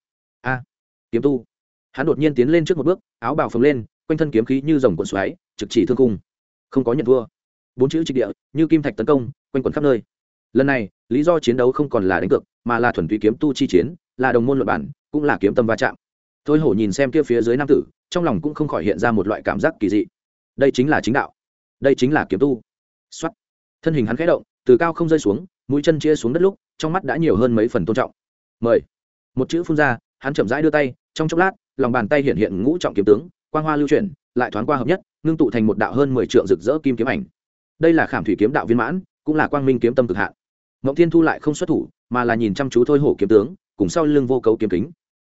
A, kiếm tu. Hắn đột nhiên tiến lên trước một bước, áo bào phồng lên, quanh thân kiếm khí như dòng cuộn xoáy, trực chỉ thương cung. Không có nhận thua. Bốn chữ trịch địa, như kim thạch tấn công, quanh quẩn khắp nơi. Lần này, lý do chiến đấu không còn là đánh cược, mà là thuần túy kiếm tu chi chiến, là đồng môn luật bản, cũng là kiếm tâm va chạm. Thôi hổ nhìn xem kia phía dưới nam tử trong lòng cũng không khỏi hiện ra một loại cảm giác kỳ dị. Đây chính là chính đạo. Đây chính là kiếm tu. Xuất thân hình hắn khẽ động, từ cao không rơi xuống, mũi chân chia xuống đất lúc, trong mắt đã nhiều hơn mấy phần tôn trọng. Mời. Một chữ phun ra, hắn chậm rãi đưa tay, trong chốc lát, lòng bàn tay hiện hiện ngũ trọng kiếm tướng, quang hoa lưu chuyển, lại thoáng qua hợp nhất, ngưng tụ thành một đạo hơn mười trượng rực rỡ kim kiếm ảnh. Đây là khảm thủy kiếm đạo viên mãn, cũng là quang minh kiếm tâm cực hạn. Mộng thiên thu lại không xuất thủ, mà là nhìn chăm chú thôi hổ kiếm tướng, cùng sau lưng vô cấu kiếm kính.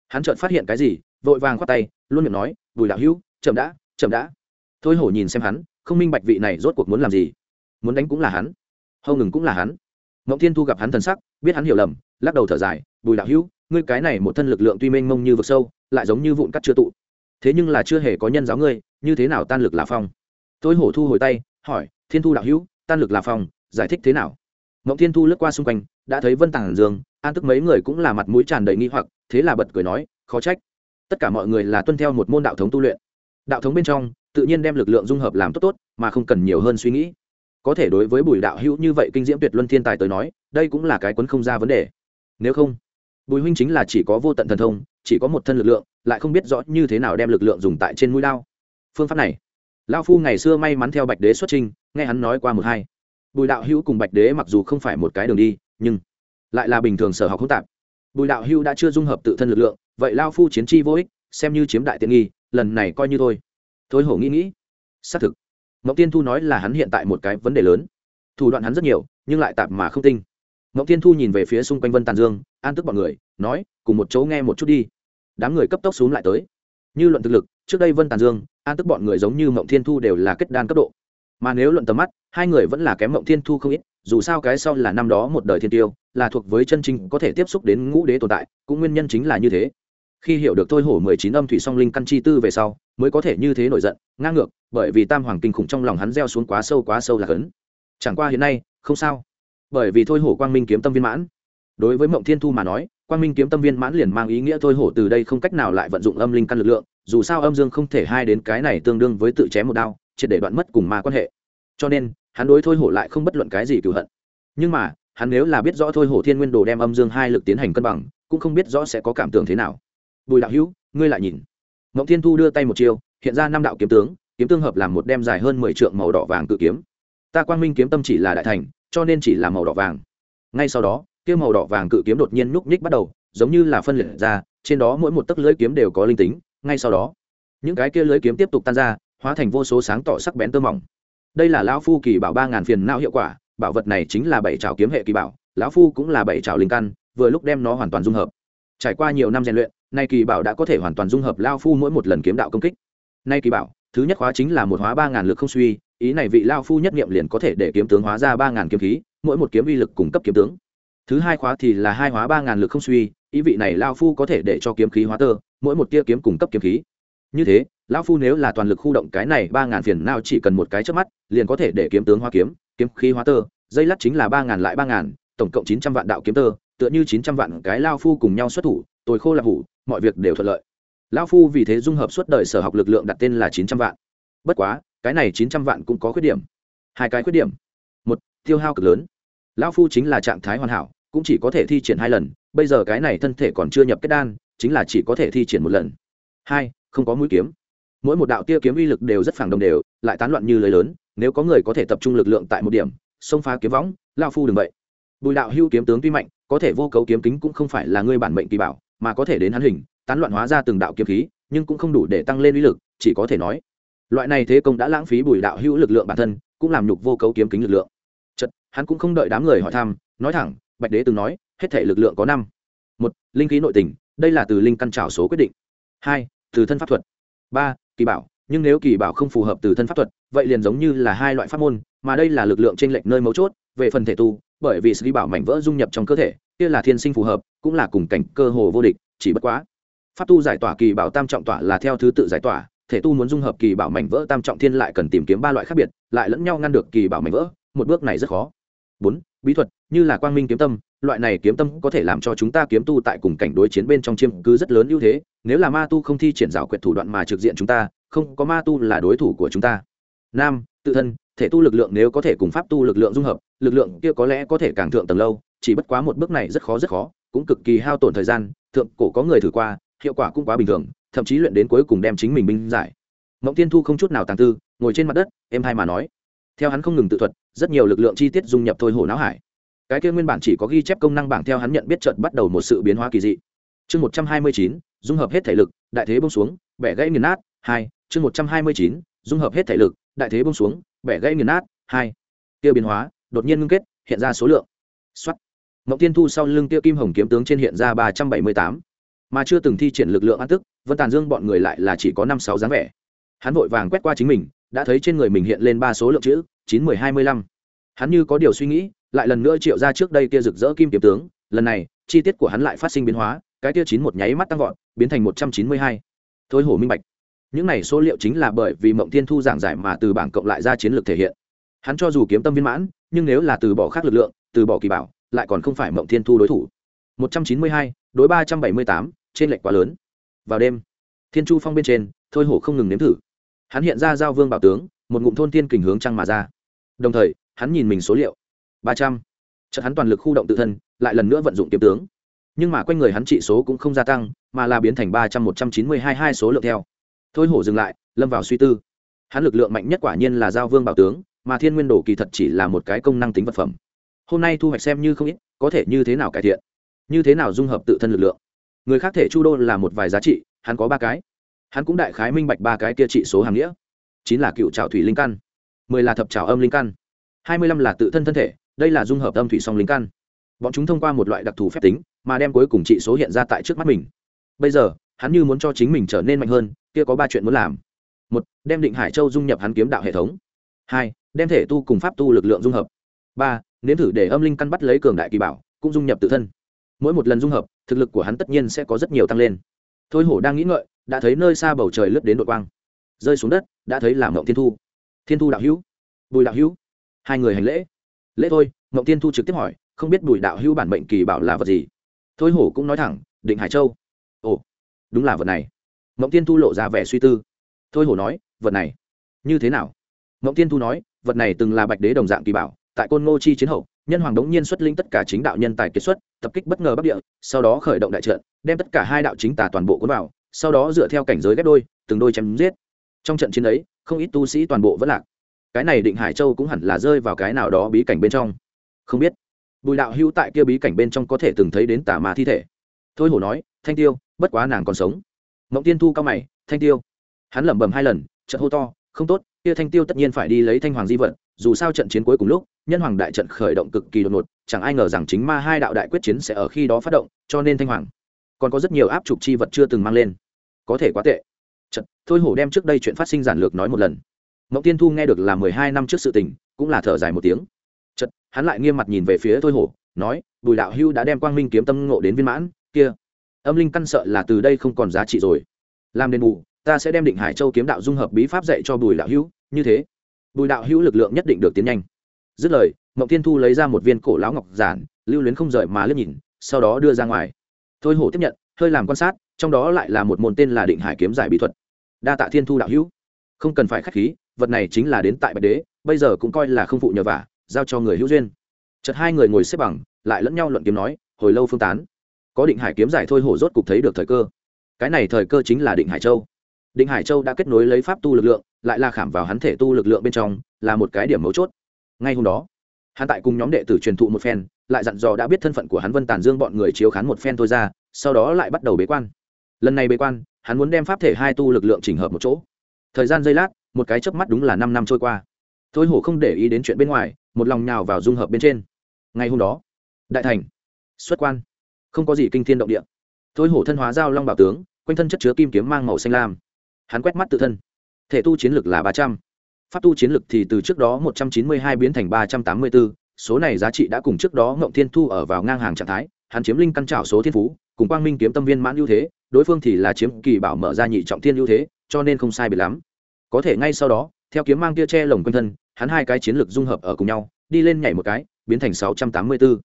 Hắn chợt phát hiện cái gì, vội vàng khoát tay, luôn miệng nói bùi đạo hữu, chậm đã chậm đã. Thôi hổ nhìn xem hắn, không minh bạch vị này rốt cuộc muốn làm gì. Muốn đánh cũng là hắn. Hâu ngừng cũng là hắn. Ngộng thiên thu gặp hắn thần sắc, biết hắn hiểu lầm, lắc đầu thở dài, bùi đạo hữu, ngươi cái này một thân lực lượng tuy mênh mông như vực sâu, lại giống như vụn cắt chưa tụ. Thế nhưng là chưa hề có nhân giáo ngươi, như thế nào tan lực là phong? Thôi hổ thu hồi tay, hỏi, thiên thu đạo hữu, tan lực là phong, giải thích thế nào? Ngộng thiên thu lướt qua xung quanh, đã thấy vân tàng dương, an tức mấy người cũng là mặt mũi tràn đầy nghi hoặc, thế là bật cười nói, khó trách tất cả mọi người là tuân theo một môn đạo thống tu luyện. Đạo thống bên trong, tự nhiên đem lực lượng dung hợp làm tốt tốt, mà không cần nhiều hơn suy nghĩ. Có thể đối với bùi đạo hữu như vậy kinh diễm tuyệt luân thiên tài tới nói, đây cũng là cái quấn không ra vấn đề. Nếu không, bùi huynh chính là chỉ có vô tận thần thông, chỉ có một thân lực lượng, lại không biết rõ như thế nào đem lực lượng dùng tại trên mũi lao. Phương pháp này lao phu ngày xưa may mắn theo bạch đế xuất trình, nghe hắn nói qua một hai. Bùi đạo hữu cùng bạch đế mặc dù không phải một cái đường đi, nhưng lại là bình thường sở học hỗn tạp. Bùi đạo hữu đã chưa dung hợp tự thân lực lượng vậy lao phu chiến chi vô ích, xem như chiếm đại tiện nghi, lần này coi như thôi. Thôi hổ nghĩ nghĩ. Xác thực. Ngọc tiên thu nói là hắn hiện tại một cái vấn đề lớn. Thủ đoạn hắn rất nhiều, nhưng lại tạp mà không tinh. Ngọc tiên thu nhìn về phía xung quanh vân tàn dương, an tức bọn người, nói, cùng một chỗ nghe một chút đi. Đám người cấp tốc xuống lại tới. Như luận thực lực, trước đây vân tàn dương, an tức bọn người giống như mộng thiên thu đều là kết đan cấp độ. Mà nếu luận tầm mắt, hai người vẫn là kém mộng thiên thu không ít, dù sao cái sau là năm đó một đời thiên tiêu, là thuộc với chân chính có thể tiếp xúc đến ngũ đế tồn tại, cũng nguyên nhân chính là như thế khi hiểu được thôi hổ mười chín âm thủy song linh căn chi tư về sau, mới có thể như thế nổi giận, ngang ngược, bởi vì tam hoàng kinh khủng trong lòng hắn gieo xuống quá sâu quá sâu là cấn chẳng qua hiện nay, không sao. Bởi vì thôi hổ quang minh kiếm tâm viên mãn. Đối với mộng thiên thu mà nói, quang minh kiếm tâm viên mãn liền mang ý nghĩa thôi hổ từ đây không cách nào lại vận dụng âm linh căn lực lượng, dù sao âm dương không thể hai đến cái này tương đương với tự chém một đao, triệt để đoạn mất cùng ma quan hệ. Cho nên, hắn đối thôi hổ lại không bất luận cái gì cựu hận. Nhưng mà, hắn nếu là biết rõ thôi hổ thiên nguyên đồ đem âm dương hai lực tiến hành cân bằng, cũng không biết rõ sẽ có cảm tưởng thế nào bùi đạo hữu, ngươi lại nhìn. Ngộng thiên thu đưa tay một chiêu, hiện ra năm đạo kiếm tướng, kiếm tương hợp làm một đem dài hơn mười trượng màu đỏ vàng cự kiếm. Ta quang minh kiếm tâm chỉ là đại thành, cho nên chỉ là màu đỏ vàng. Ngay sau đó kiếm màu đỏ vàng cự kiếm đột nhiên núp nhích bắt đầu, giống như là phân liệt ra, trên đó mỗi một tấc lưỡi kiếm đều có linh tính. Ngay sau đó, những cái kia lưỡi kiếm tiếp tục tan ra, hóa thành vô số sáng tỏ sắc bén tơ mỏng. Đây là lão phu kỳ bảo ba ngàn phiền não hiệu quả, bảo vật này chính là bảy trào kiếm hệ kỳ bảo, lão phu cũng là bảy trào linh căn, vừa lúc đem nó hoàn toàn dung hợp. Trải qua nhiều năm rèn luyện nay kỳ bảo đã có thể hoàn toàn dung hợp lao phu mỗi một lần kiếm đạo công kích. Nay kỳ bảo, thứ nhất khóa chính là một hóa ba ngàn lực không suy, ý này vị lao phu nhất nghiệm liền có thể để kiếm tướng hóa ra ba ngàn kiếm khí, mỗi một kiếm uy lực cung cấp kiếm tướng. Thứ hai khóa thì là hai hóa ba ngàn lực không suy, ý vị này lao phu có thể để cho kiếm khí hóa tơ, mỗi một tia kiếm cung cấp kiếm khí. Như thế, lao phu nếu là toàn lực khu động cái này ba ngàn phiền nào chỉ cần một cái trước mắt, liền có thể để kiếm tướng hóa kiếm kiếm khí hóa tơ, dây lắt chính là ba ngàn lại ba ngàn, tổng cộng chín trăm vạn đạo kiếm tơ, tựa như chín trăm vạn cái lao phu cùng nhau xuất thủ tôi khô là hủ, mọi việc đều thuận lợi. Lão phu vì thế dung hợp suốt đời sở học lực lượng đặt tên là chín trăm vạn. Bất quá, cái này chín trăm vạn cũng có khuyết điểm. Hai cái khuyết điểm. Một, tiêu hao cực lớn. Lão phu chính là trạng thái hoàn hảo, cũng chỉ có thể thi triển hai lần, bây giờ cái này thân thể còn chưa nhập kết đan, chính là chỉ có thể thi triển một lần. Hai, không có mũi kiếm. Mỗi một đạo tia kiếm uy lực đều rất phẳng đồng đều, lại tán loạn như lời lớn, nếu có người có thể tập trung lực lượng tại một điểm, xông phá kiếm võng lao phu đừng vậy. Bùi đạo hưu kiếm tướng tuy mạnh, có thể vô cấu kiếm kính cũng không phải là ngươi bản mệnh kỳ bảo mà có thể đến hắn hình, tán loạn hóa ra từng đạo kiếm khí, nhưng cũng không đủ để tăng lên uy lực, chỉ có thể nói, loại này thế công đã lãng phí bùi đạo hữu lực lượng bản thân, cũng làm nhục vô cấu kiếm kính lực lượng. Chật hắn cũng không đợi đám người hỏi thăm, nói thẳng, bạch đế từng nói, hết thể lực lượng có năm. Một, linh khí nội tình, đây là từ linh căn trào số quyết định. Hai, từ thân pháp thuật. Ba, kỳ bảo, nhưng nếu kỳ bảo không phù hợp từ thân pháp thuật, vậy liền giống như là hai loại pháp môn, mà đây là lực lượng t r ê n lệch nơi mấu chốt, về phần thể tu, bởi vì sĩ bảo mảnh vỡ dung nhập trong cơ thể kia là thiên sinh phù hợp, cũng là cùng cảnh cơ hồ vô địch, chỉ bất quá. Pháp tu giải tỏa kỳ bảo tam trọng tỏa là theo thứ tự giải tỏa, thể tu muốn dung hợp kỳ bảo mảnh vỡ tam trọng thiên lại cần tìm kiếm ba loại khác biệt, lại lẫn nhau ngăn được kỳ bảo mảnh vỡ, một bước này rất khó. Bốn, bí thuật, như là quang minh kiếm tâm, loại này kiếm tâm có thể làm cho chúng ta kiếm tu tại cùng cảnh đối chiến bên trong chiêm cứ rất lớn ưu thế, nếu là ma tu không thi triển rào quyệt thủ đoạn mà trực diện chúng ta, không có ma tu là đối thủ của chúng ta. Nam, tự thân, thể tu lực lượng nếu có thể cùng pháp tu lực lượng dung hợp, lực lượng kia có lẽ có thể càng thượng tầng lâu chỉ bất quá một bước này rất khó rất khó, cũng cực kỳ hao tổn thời gian, thượng cổ có người thử qua, hiệu quả cũng quá bình thường, thậm chí luyện đến cuối cùng đem chính mình binh giải. Mộng tiên thu không chút nào tàng tư, ngồi trên mặt đất em hai mà nói. Theo hắn không ngừng tự thuật, rất nhiều lực lượng chi tiết dung nhập thôi hổ não hải. Cái kia nguyên bản chỉ có ghi chép công năng bảng theo hắn nhận biết trận bắt đầu một sự biến hóa kỳ dị. Chương một trăm hai mươi chín, dung hợp hết thể lực, đại thế bông xuống, bẻ gãy nghiền nát, hai. Chương một trăm hai mươi chín, dung hợp hết thể lực, đại thế bông xuống, bẻ gãy nghiền nát, hai. Tiêu biến hóa, đột nhiên ngưng kết, hiện ra số lượng. Xuất mậu tiên thu sau lưng tiêu kim hồng kiếm tướng trên hiện ra ba trăm bảy mươi tám. Mà chưa từng thi triển lực lượng ăn tức, vân tàn dương bọn người lại là chỉ có năm sáu dáng vẻ. Hắn vội vàng quét qua chính mình, đã thấy trên người mình hiện lên ba số lượng chữ, chín, mười, hai mươi lăm. Hắn như có điều suy nghĩ, lại lần nữa triệu ra trước đây kia rực rỡ kim kiếm tướng, lần này, chi tiết của hắn lại phát sinh biến hóa, cái kia chín một nháy mắt tăng vọt, biến thành một trăm chín mươi hai. Thôi hổ minh bạch. Những này số liệu chính là bởi vì mộng tiên thu giảng giải mà từ bảng cộng lại ra chiến lược thể hiện. Hắn cho dù kiếm tâm viên mãn, nhưng nếu là từ bỏ khác lực lượng, từ bỏ kỳ bảo lại còn không phải mộng thiên thu đối thủ. Một trăm chín mươi hai, đối ba trăm bảy mươi tám, trên lệch quá lớn. Vào đêm, thiên chu phong bên trên, thôi hổ không ngừng nếm thử. Hắn hiện ra giao vương bảo tướng, một ngụm thôn tiên kình hướng trăng mà ra. Đồng thời, hắn nhìn mình số liệu. ba trăm. Chợt hắn toàn lực khu động tự thân, lại lần nữa vận dụng kiếm tướng. Nhưng mà quanh người hắn trị số cũng không gia tăng, mà là biến thành ba trăm một trăm chín mươi hai hai số lượng theo. Thôi hổ dừng lại, lâm vào suy tư. Hắn lực lượng mạnh nhất quả nhiên là giao vương bảo tướng, mà thiên nguyên đồ kỳ thật chỉ là một cái công năng tính vật phẩm hôm nay thu hoạch xem như không ít, có thể như thế nào cải thiện? Như thế nào dung hợp tự thân lực lượng? Người khác thể chu đô là một vài giá trị, hắn có ba cái. Hắn cũng đại khái minh bạch ba cái kia trị số hàng nghĩa. Chín là cựu trào thủy linh căn, mười là thập trào âm linh căn, hai mươi lăm là tự thân thân thể, đây là dung hợp âm thủy song linh căn. Bọn chúng thông qua một loại đặc thù phép tính, mà đem cuối cùng trị số hiện ra tại trước mắt mình. Bây giờ, hắn như muốn cho chính mình trở nên mạnh hơn, kia có ba chuyện muốn làm. Một, đem định hải châu dung nhập hắn kiếm đạo hệ thống. Hai, đem thể tu cùng pháp tu lực lượng dung hợp. Ba nếm thử để âm linh căn bắt lấy cường đại kỳ bảo, cũng dung nhập tự thân. Mỗi một lần dung hợp, thực lực của hắn tất nhiên sẽ có rất nhiều tăng lên. Thôi hổ đang nghĩ ngợi, đã thấy nơi xa bầu trời lướt đến đội quang. Rơi xuống đất, đã thấy là mộng thiên thu. Thiên thu đạo hữu. Bùi đạo hữu. Hai người hành lễ. Lễ thôi, mộng thiên thu trực tiếp hỏi, không biết bùi đạo hữu bản mệnh kỳ bảo là vật gì? Thôi hổ cũng nói thẳng, định hải châu. Ồ, đúng là vật này. Mộng thiên thu lộ ra vẻ suy tư. Thôi hổ nói, vật này, như thế nào? Mộng thiên thu nói, vật này từng là bạch đế đồng dạng kỳ bảo tại côn ngô chi chiến hậu, nhân hoàng đống nhiên xuất linh tất cả chính đạo nhân tài kiệt xuất, tập kích bất ngờ bắc địa, sau đó khởi động đại trận, đem tất cả hai đạo chính tà toàn bộ cuốn vào, sau đó dựa theo cảnh giới ghép đôi, từng đôi chém giết. Trong trận chiến ấy, không ít tu sĩ toàn bộ vẫn lạc. Cái này định hải châu cũng hẳn là rơi vào cái nào đó bí cảnh bên trong. Không biết. Bùi đạo hữu tại kia bí cảnh bên trong có thể từng thấy đến tà ma thi thể. Thôi hổ nói, thanh tiêu, bất quá nàng còn sống. Mộng tiên thu cao mày, thanh tiêu. Hắn lẩm bẩm hai lần trận hô to, không tốt, kia thanh tiêu tất nhiên phải đi lấy thanh hoàng di vận, dù sao trận chiến cuối cùng lúc nhân hoàng đại trận khởi động cực kỳ đột ngột chẳng ai ngờ rằng chính ma hai đạo đại quyết chiến sẽ ở khi đó phát động cho nên thanh hoàng. Còn có rất nhiều áp trục chi vật chưa từng mang lên. Có thể quá tệ. Chật, thôi hổ đem trước đây chuyện phát sinh giản lược nói một lần. Mộng tiên thu nghe được là mười hai năm trước sự tình cũng là thở dài một tiếng. Chật, hắn lại nghiêm mặt nhìn về phía thôi hổ nói bùi đạo hưu đã đem quang minh kiếm tâm ngộ đến viên mãn kia âm linh căn sợ là từ đây không còn giá trị rồi. Làm đền bù ta sẽ đem định hải châu kiếm đạo dung hợp bí pháp dạy cho bùi đạo hữu như thế. Bùi đạo hữu lực lượng nhất định được tiến nhanh dứt lời, mộng tiên thu lấy ra một viên cổ lão ngọc giản, lưu luyến không rời mà liếc nhìn, sau đó đưa ra ngoài. Thôi hổ tiếp nhận, hơi làm quan sát, trong đó lại là một môn tên là định hải kiếm giải bí thuật. Đa tạ thiên thu đạo hữu. Không cần phải k h á c h khí, vật này chính là đến tại bạch đế, bây giờ cũng coi là không phụ nhờ vả, giao cho người hữu duyên. Chật hai người ngồi xếp bằng, lại lẫn nhau luận kiếm nói, hồi lâu phương tán. Có định hải kiếm giải thôi hổ rốt cục thấy được thời cơ. Cái này thời cơ chính là định hải châu. Định hải châu đã kết nối lấy pháp tu lực lượng, lại là khảm vào hắn thể tu lực lượng bên trong, là một cái điểm mấu chốt ngay hôm đó, hắn tại cùng nhóm đệ tử truyền thụ một phen, lại dặn dò đã biết thân phận của hắn vân tàn dương bọn người chiếu khán một phen thôi ra, sau đó lại bắt đầu bế quan. Lần này bế quan, hắn muốn đem pháp thể hai tu lực lượng chỉnh hợp một chỗ. Thời gian giây lát, một cái chớp mắt đúng là năm năm trôi qua. Thôi hổ không để ý đến chuyện bên ngoài, một lòng nhào vào dung hợp bên trên. Ngày hôm đó, đại thành, xuất quan. Không có gì kinh thiên động địa. Thôi hổ thân hóa giao long bảo tướng, quanh thân chất chứa kim kiếm mang màu xanh lam. Hắn quét mắt tự thân. Thể tu chiến lực là ba trăm pháp tu chiến lực thì từ trước đó một trăm chín mươi hai biến thành ba trăm tám mươi bốn số này giá trị đã cùng trước đó ngộng thiên thu ở vào ngang hàng trạng thái, hắn chiếm linh căn trảo số thiên phú, cùng quang minh kiếm tâm viên mãn ưu thế, đối phương thì là chiếm kỳ bảo mở ra nhị trọng thiên ưu thế, cho nên không sai biệt lắm. Có thể ngay sau đó, theo kiếm mang kia che lồng quanh thân, hắn hai cái chiến lực dung hợp ở cùng nhau, đi lên nhảy một cái, biến thành sáu trăm tám mươi bốn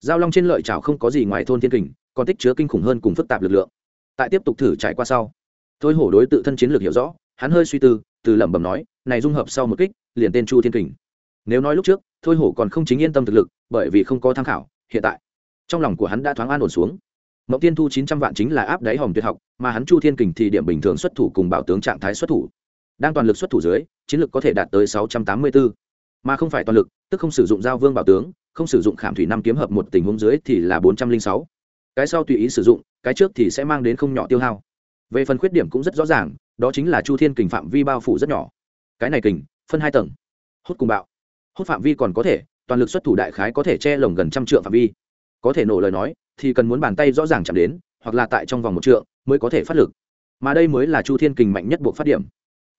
giao long trên lợi trảo không có gì ngoài thôn thiên kình, còn tích chứa kinh khủng hơn cùng phức tạp lực lượng. Tại tiếp tục thử trải qua sau, thôi hổ đối tự thân chiến lược hiểu rõ, hắn hơi suy tư từ lẩm bẩm nói, này dung hợp sau một kích, liền tên chu thiên kình. Nếu nói lúc trước, thôi hổ còn không chính yên tâm thực lực, bởi vì không có tham khảo, hiện tại, trong lòng của hắn đã thoáng an ổn xuống. Mộng tiên thu chín trăm vạn chính là áp đáy hòm tuyệt học, mà hắn chu thiên kình thì điểm bình thường xuất thủ cùng bảo tướng trạng thái xuất thủ. Đang toàn lực xuất thủ dưới, chiến lược có thể đạt tới sáu trăm tám mươi bốn. Mà không phải toàn lực, tức không sử dụng giao vương bảo tướng, không sử dụng khảm thủy năm kiếm hợp một tình huống dưới thì là bốn trăm linh sáu. Cái sau tùy ý sử dụng, cái trước thì sẽ mang đến không nhỏ tiêu hao. Về phần khuyết điểm cũng rất rõ ràng đó chính là chu thiên kình phạm vi bao phủ rất nhỏ. Cái này kình, phân hai tầng. Hút cùng bạo. Hút phạm vi còn có thể, toàn lực xuất thủ đại khái có thể che lồng gần trăm trượng phạm vi. Có thể nổ lời nói, thì cần muốn bàn tay rõ ràng chạm đến, hoặc là tại trong vòng một trượng, mới có thể phát lực. Mà đây mới là chu thiên kình mạnh nhất buộc phát điểm.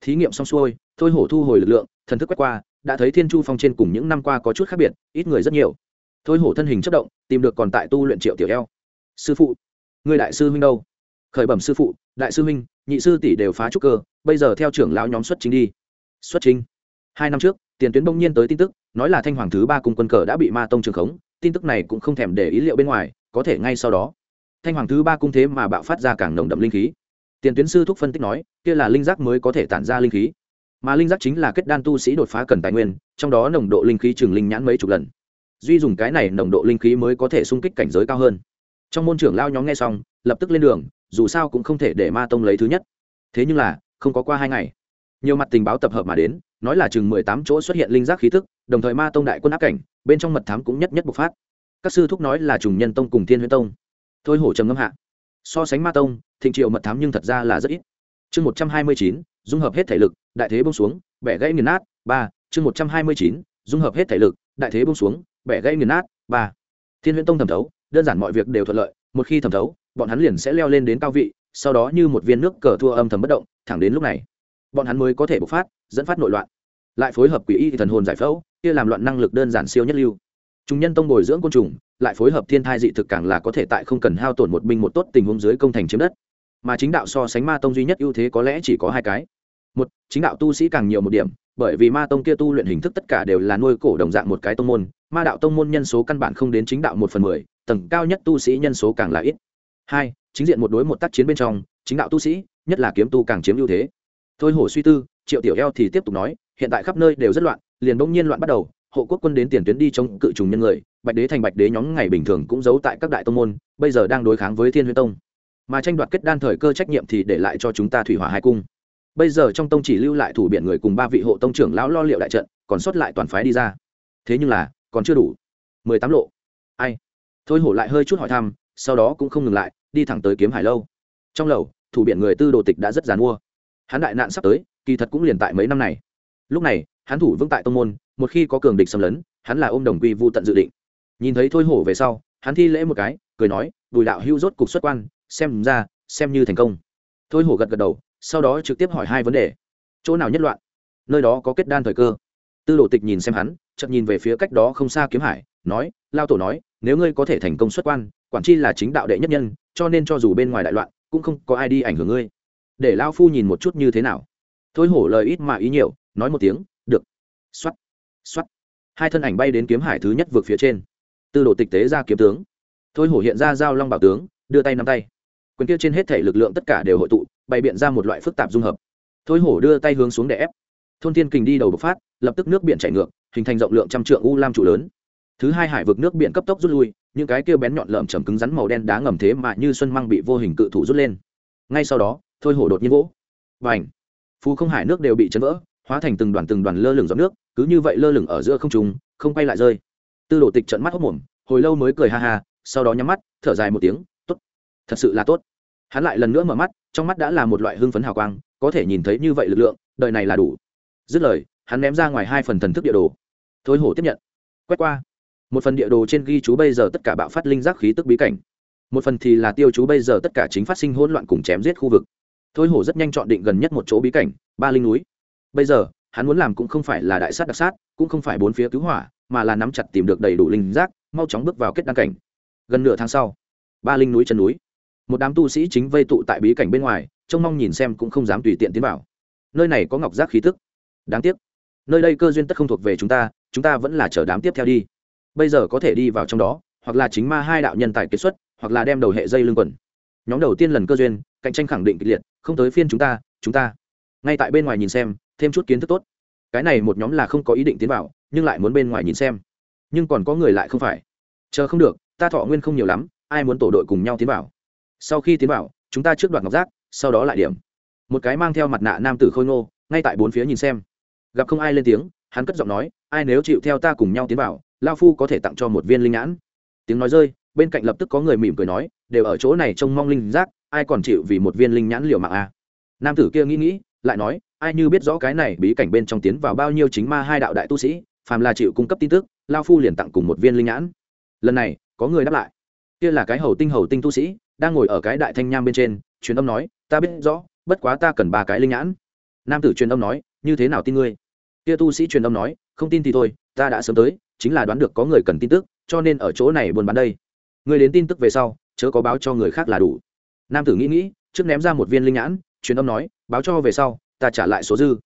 Thí nghiệm xong xuôi, thôi hổ thu hồi lực lượng, thần thức quét qua, đã thấy thiên chu phong trên cùng những năm qua có chút khác biệt, ít người rất nhiều. Thôi hổ thân hình chất động, tìm được còn tại tu luyện triệu tiểu eo. Sư phụ, người đại sư huynh đâu? Khởi bẩm sư phụ đại sư Minh, nhị sư tỷ đều phá trúc cơ bây giờ theo trưởng lão nhóm xuất chính đi. Xuất chính hai năm trước tiền tuyến bỗng nhiên tới tin tức nói là thanh hoàng thứ ba cùng quân cờ đã bị ma tông trường khống tin tức này cũng không thèm để ý liệu bên ngoài có thể ngay sau đó. Thanh hoàng thứ ba cung thế mà bạo phát ra càng nồng đậm linh khí. Tiền tuyến sư thúc phân tích nói kia là linh giác mới có thể tản ra linh khí. Mà linh giác chính là kết đan tu sĩ đột phá cần tài nguyên trong đó nồng độ linh khí trường linh nhãn mấy chục lần. Duy dùng cái này nồng độ linh khí mới có thể xung kích cảnh giới cao hơn. Trong môn trưởng lao nhóm nghe xong lập tức lên đường dù sao cũng không thể để ma tông lấy thứ nhất. Thế nhưng là, không có qua hai ngày. Nhiều mặt tình báo tập hợp mà đến, nói là chừng mười tám chỗ xuất hiện linh giác khí tức, đồng thời ma tông đại quân áp cảnh, bên trong mật thám cũng nhất nhất bộc phát. Các sư thúc nói là trùng nhân tông cùng thiên huyễn tông. Thôi hổ trầm ngâm hạ. So sánh ma tông, thịnh triệu mật thám nhưng thật ra là rất ít. Chương một trăm hai mươi chín, dung hợp hết thể lực, đại thế bông xuống, bẻ gãy nghiền nát, ba. Chương một trăm hai mươi chín, dung hợp hết thể lực, đại thế bông xuống, bẻ gãy nghiền nát, ba. Thiên huyễn tông thẩm thấu, đơn giản mọi việc đều thuận lợi, một khi thẩm thấu bọn hắn liền sẽ leo lên đến cao vị, sau đó như một viên nước cờ thua âm thầm bất động, thẳng đến lúc này, bọn hắn mới có thể bộc phát, dẫn phát nội loạn. Lại phối hợp quỷ y thần hồn giải phẫu, kia làm loạn năng lực đơn giản siêu nhất lưu. Chúng nhân tông bồi dưỡng côn trùng, lại phối hợp thiên thai dị thực càng là có thể tại không cần hao tổn một binh một tốt tình huống dưới công thành chiếm đất. Mà chính đạo so sánh ma tông duy nhất ưu thế có lẽ chỉ có hai cái. Một, chính đạo tu sĩ càng nhiều một điểm, bởi vì ma tông kia tu luyện hình thức tất cả đều là nuôi cổ đồng dạng một cái tông môn, ma đạo tông môn nhân số căn bản không đến chính đạo một phần mười, tầng cao nhất tu sĩ nhân số càng là ít hai, chính diện một đối một tác chiến bên trong, chính đạo tu sĩ, nhất là kiếm tu càng chiếm ưu thế. Thôi hổ suy tư, triệu tiểu eo thì tiếp tục nói, hiện tại khắp nơi đều rất loạn, liền bỗng nhiên loạn bắt đầu, hộ quốc quân đến tiền tuyến đi chống cự trùng nhân người, bạch đế thành bạch đế nhóm ngày bình thường cũng giấu tại các đại tông môn, bây giờ đang đối kháng với thiên huyên tông. Mà tranh đoạt kết đan thời cơ trách nhiệm thì để lại cho chúng ta thủy hỏa hai cung. Bây giờ trong tông chỉ lưu lại thủ biện người cùng ba vị hộ tông trưởng lão lo liệu đại trận, còn sót lại toàn phái đi ra. Thế nhưng là, còn chưa đủ. Mười tám lộ. Ai? Thôi hổ lại hơi chút hỏi thăm sau đó cũng không ngừng lại, đi thẳng tới kiếm hải lâu. Trong lầu, thủ biện người tư đồ tịch đã rất dàn mua hắn đại nạn sắp tới, kỳ thật cũng liền tại mấy năm này. Lúc này, hắn thủ vững tại tông môn, một khi có cường địch xâm lấn, hắn là ôm đồng quy vô tận dự định. Nhìn thấy thôi hổ về sau, hắn thi lễ một cái, cười nói, bùi đạo hưu rốt cục xuất quan, xem ra, xem như thành công. Thôi hổ gật gật đầu, sau đó trực tiếp hỏi hai vấn đề. Chỗ nào nhất loạn? Nơi đó có kết đan thời cơ. Tư đồ tịch nhìn xem hắn, chợt nhìn về phía cách đó không xa kiếm hải, nói, lao tổ nói nếu ngươi có thể thành công xuất quan, quản chi là chính đạo đệ nhất nhân, cho nên cho dù bên ngoài đại loạn, cũng không có ai đi ảnh hưởng ngươi. Để lao phu nhìn một chút như thế nào. Thôi hổ lời ít mà ý nhiều, nói một tiếng, được. X o á t x o á t hai thân ảnh bay đến kiếm hải thứ nhất vượt phía trên. Tư đồ tịch tế ra kiếm tướng. Thôi hổ hiện ra giao long bảo tướng, đưa tay nắm tay. Quyền kia trên hết thể lực lượng tất cả đều hội tụ, bày biện ra một loại phức tạp dung hợp. Thôi hổ đưa tay hướng xuống để ép. Thôn thiên kình đi đầu bộc phát, lập tức nước biển chảy ngược, hình thành rộng lượng trăm trượng u lam trụ lớn thứ hai hải vực nước biển cấp tốc rút lui, những cái kia bén nhọn lợm chầm cứng rắn màu đen đá ngầm thế mà như xuân măng bị vô hình cự thủ rút lên. Ngay sau đó, thôi hổ đột nhiên vỗ. Và ảnh phù không hải nước đều bị chấn vỡ, hóa thành từng đoàn từng đoàn lơ lửng giọt nước, cứ như vậy lơ lửng ở giữa không trùng không quay lại rơi. Tư đồ tịch trận mắt hốc mồm, hồi lâu mới cười ha ha, sau đó nhắm mắt, thở dài một tiếng, tốt, thật sự là tốt. Hắn lại lần nữa mở mắt, trong mắt đã là một loại hưng phấn hào quang, có thể nhìn thấy như vậy lực lượng, đời này là đủ. Dứt lời, hắn ném ra ngoài hai phần thần thức địa đồ. Thôi hổ tiếp nhận. Quét qua một phần địa đồ trên ghi chú bây giờ tất cả bạo phát linh giác khí tức bí cảnh. Một phần thì là tiêu chú bây giờ tất cả chính phát sinh hỗn loạn cùng chém giết khu vực. Thôi hổ rất nhanh chọn định gần nhất một chỗ bí cảnh, ba linh núi. Bây giờ, hắn muốn làm cũng không phải là đại sát đặc sát, cũng không phải bốn phía cứu hỏa, mà là nắm chặt tìm được đầy đủ linh giác, mau chóng bước vào kết đăng cảnh. Gần nửa tháng sau, ba linh núi chân núi. Một đám tu sĩ chính vây tụ tại bí cảnh bên ngoài, trông mong nhìn xem cũng không dám tùy tiện tiến vào. Nơi này có ngọc giác khí tức. Đáng tiếc, nơi đây cơ duyên tất không thuộc về chúng ta chúng ta vẫn là chờ đám tiếp theo đi bây giờ có thể đi vào trong đó, hoặc là chính ma hai đạo nhân tài kết xuất, hoặc là đem đầu hệ dây lưng quần. Nhóm đầu tiên lần cơ duyên, cạnh tranh khẳng định kịch liệt, không tới phiên chúng ta chúng ta. Ngay tại bên ngoài nhìn xem, thêm chút kiến thức tốt. Cái này một nhóm là không có ý định tiến vào, nhưng lại muốn bên ngoài nhìn xem. Nhưng còn có người lại không phải. Chờ không được, ta thọ nguyên không nhiều lắm, ai muốn tổ đội cùng nhau tiến vào? Sau khi tiến vào, chúng ta trước đoạt ngọc giác, sau đó lại điểm. Một cái mang theo mặt nạ nam tử khôi ngô, ngay tại bốn phía nhìn xem. Gặp không ai lên tiếng, hắn cất giọng nói, ai nếu chịu theo ta cùng nhau tiến vào lao phu có thể tặng cho một viên linh nhãn. Tiếng nói rơi, bên cạnh lập tức có người mỉm cười nói, đều ở chỗ này trông mong linh giác, ai còn chịu vì một viên linh nhãn liều mạng a à? nam tử kia nghĩ nghĩ, lại nói, ai như biết rõ cái này bí cảnh bên trong tiến vào bao nhiêu chính ma hai đạo đại tu sĩ, phàm là chịu cung cấp tin tức, lao phu liền tặng cùng một viên linh nhãn. Lần này, có người đáp lại. Kia là cái hầu tinh hầu tinh tu sĩ, đang ngồi ở cái đại thanh nham bên trên, truyền âm nói, ta biết rõ, bất quá ta cần ba cái linh nhãn. Nam tử truyền âm nói, như thế nào tin ngươi? Kia tu sĩ truyền âm nói, không tin thì thôi ta đã sớm tới, chính là đoán được có người cần tin tức, cho nên ở chỗ này buôn bán đây. Người đến tin tức về sau, chớ có báo cho người khác là đủ. Nam tử nghĩ nghĩ, trước ném ra một viên linh nhãn, truyền âm nói, báo cho về sau, ta trả lại số dư.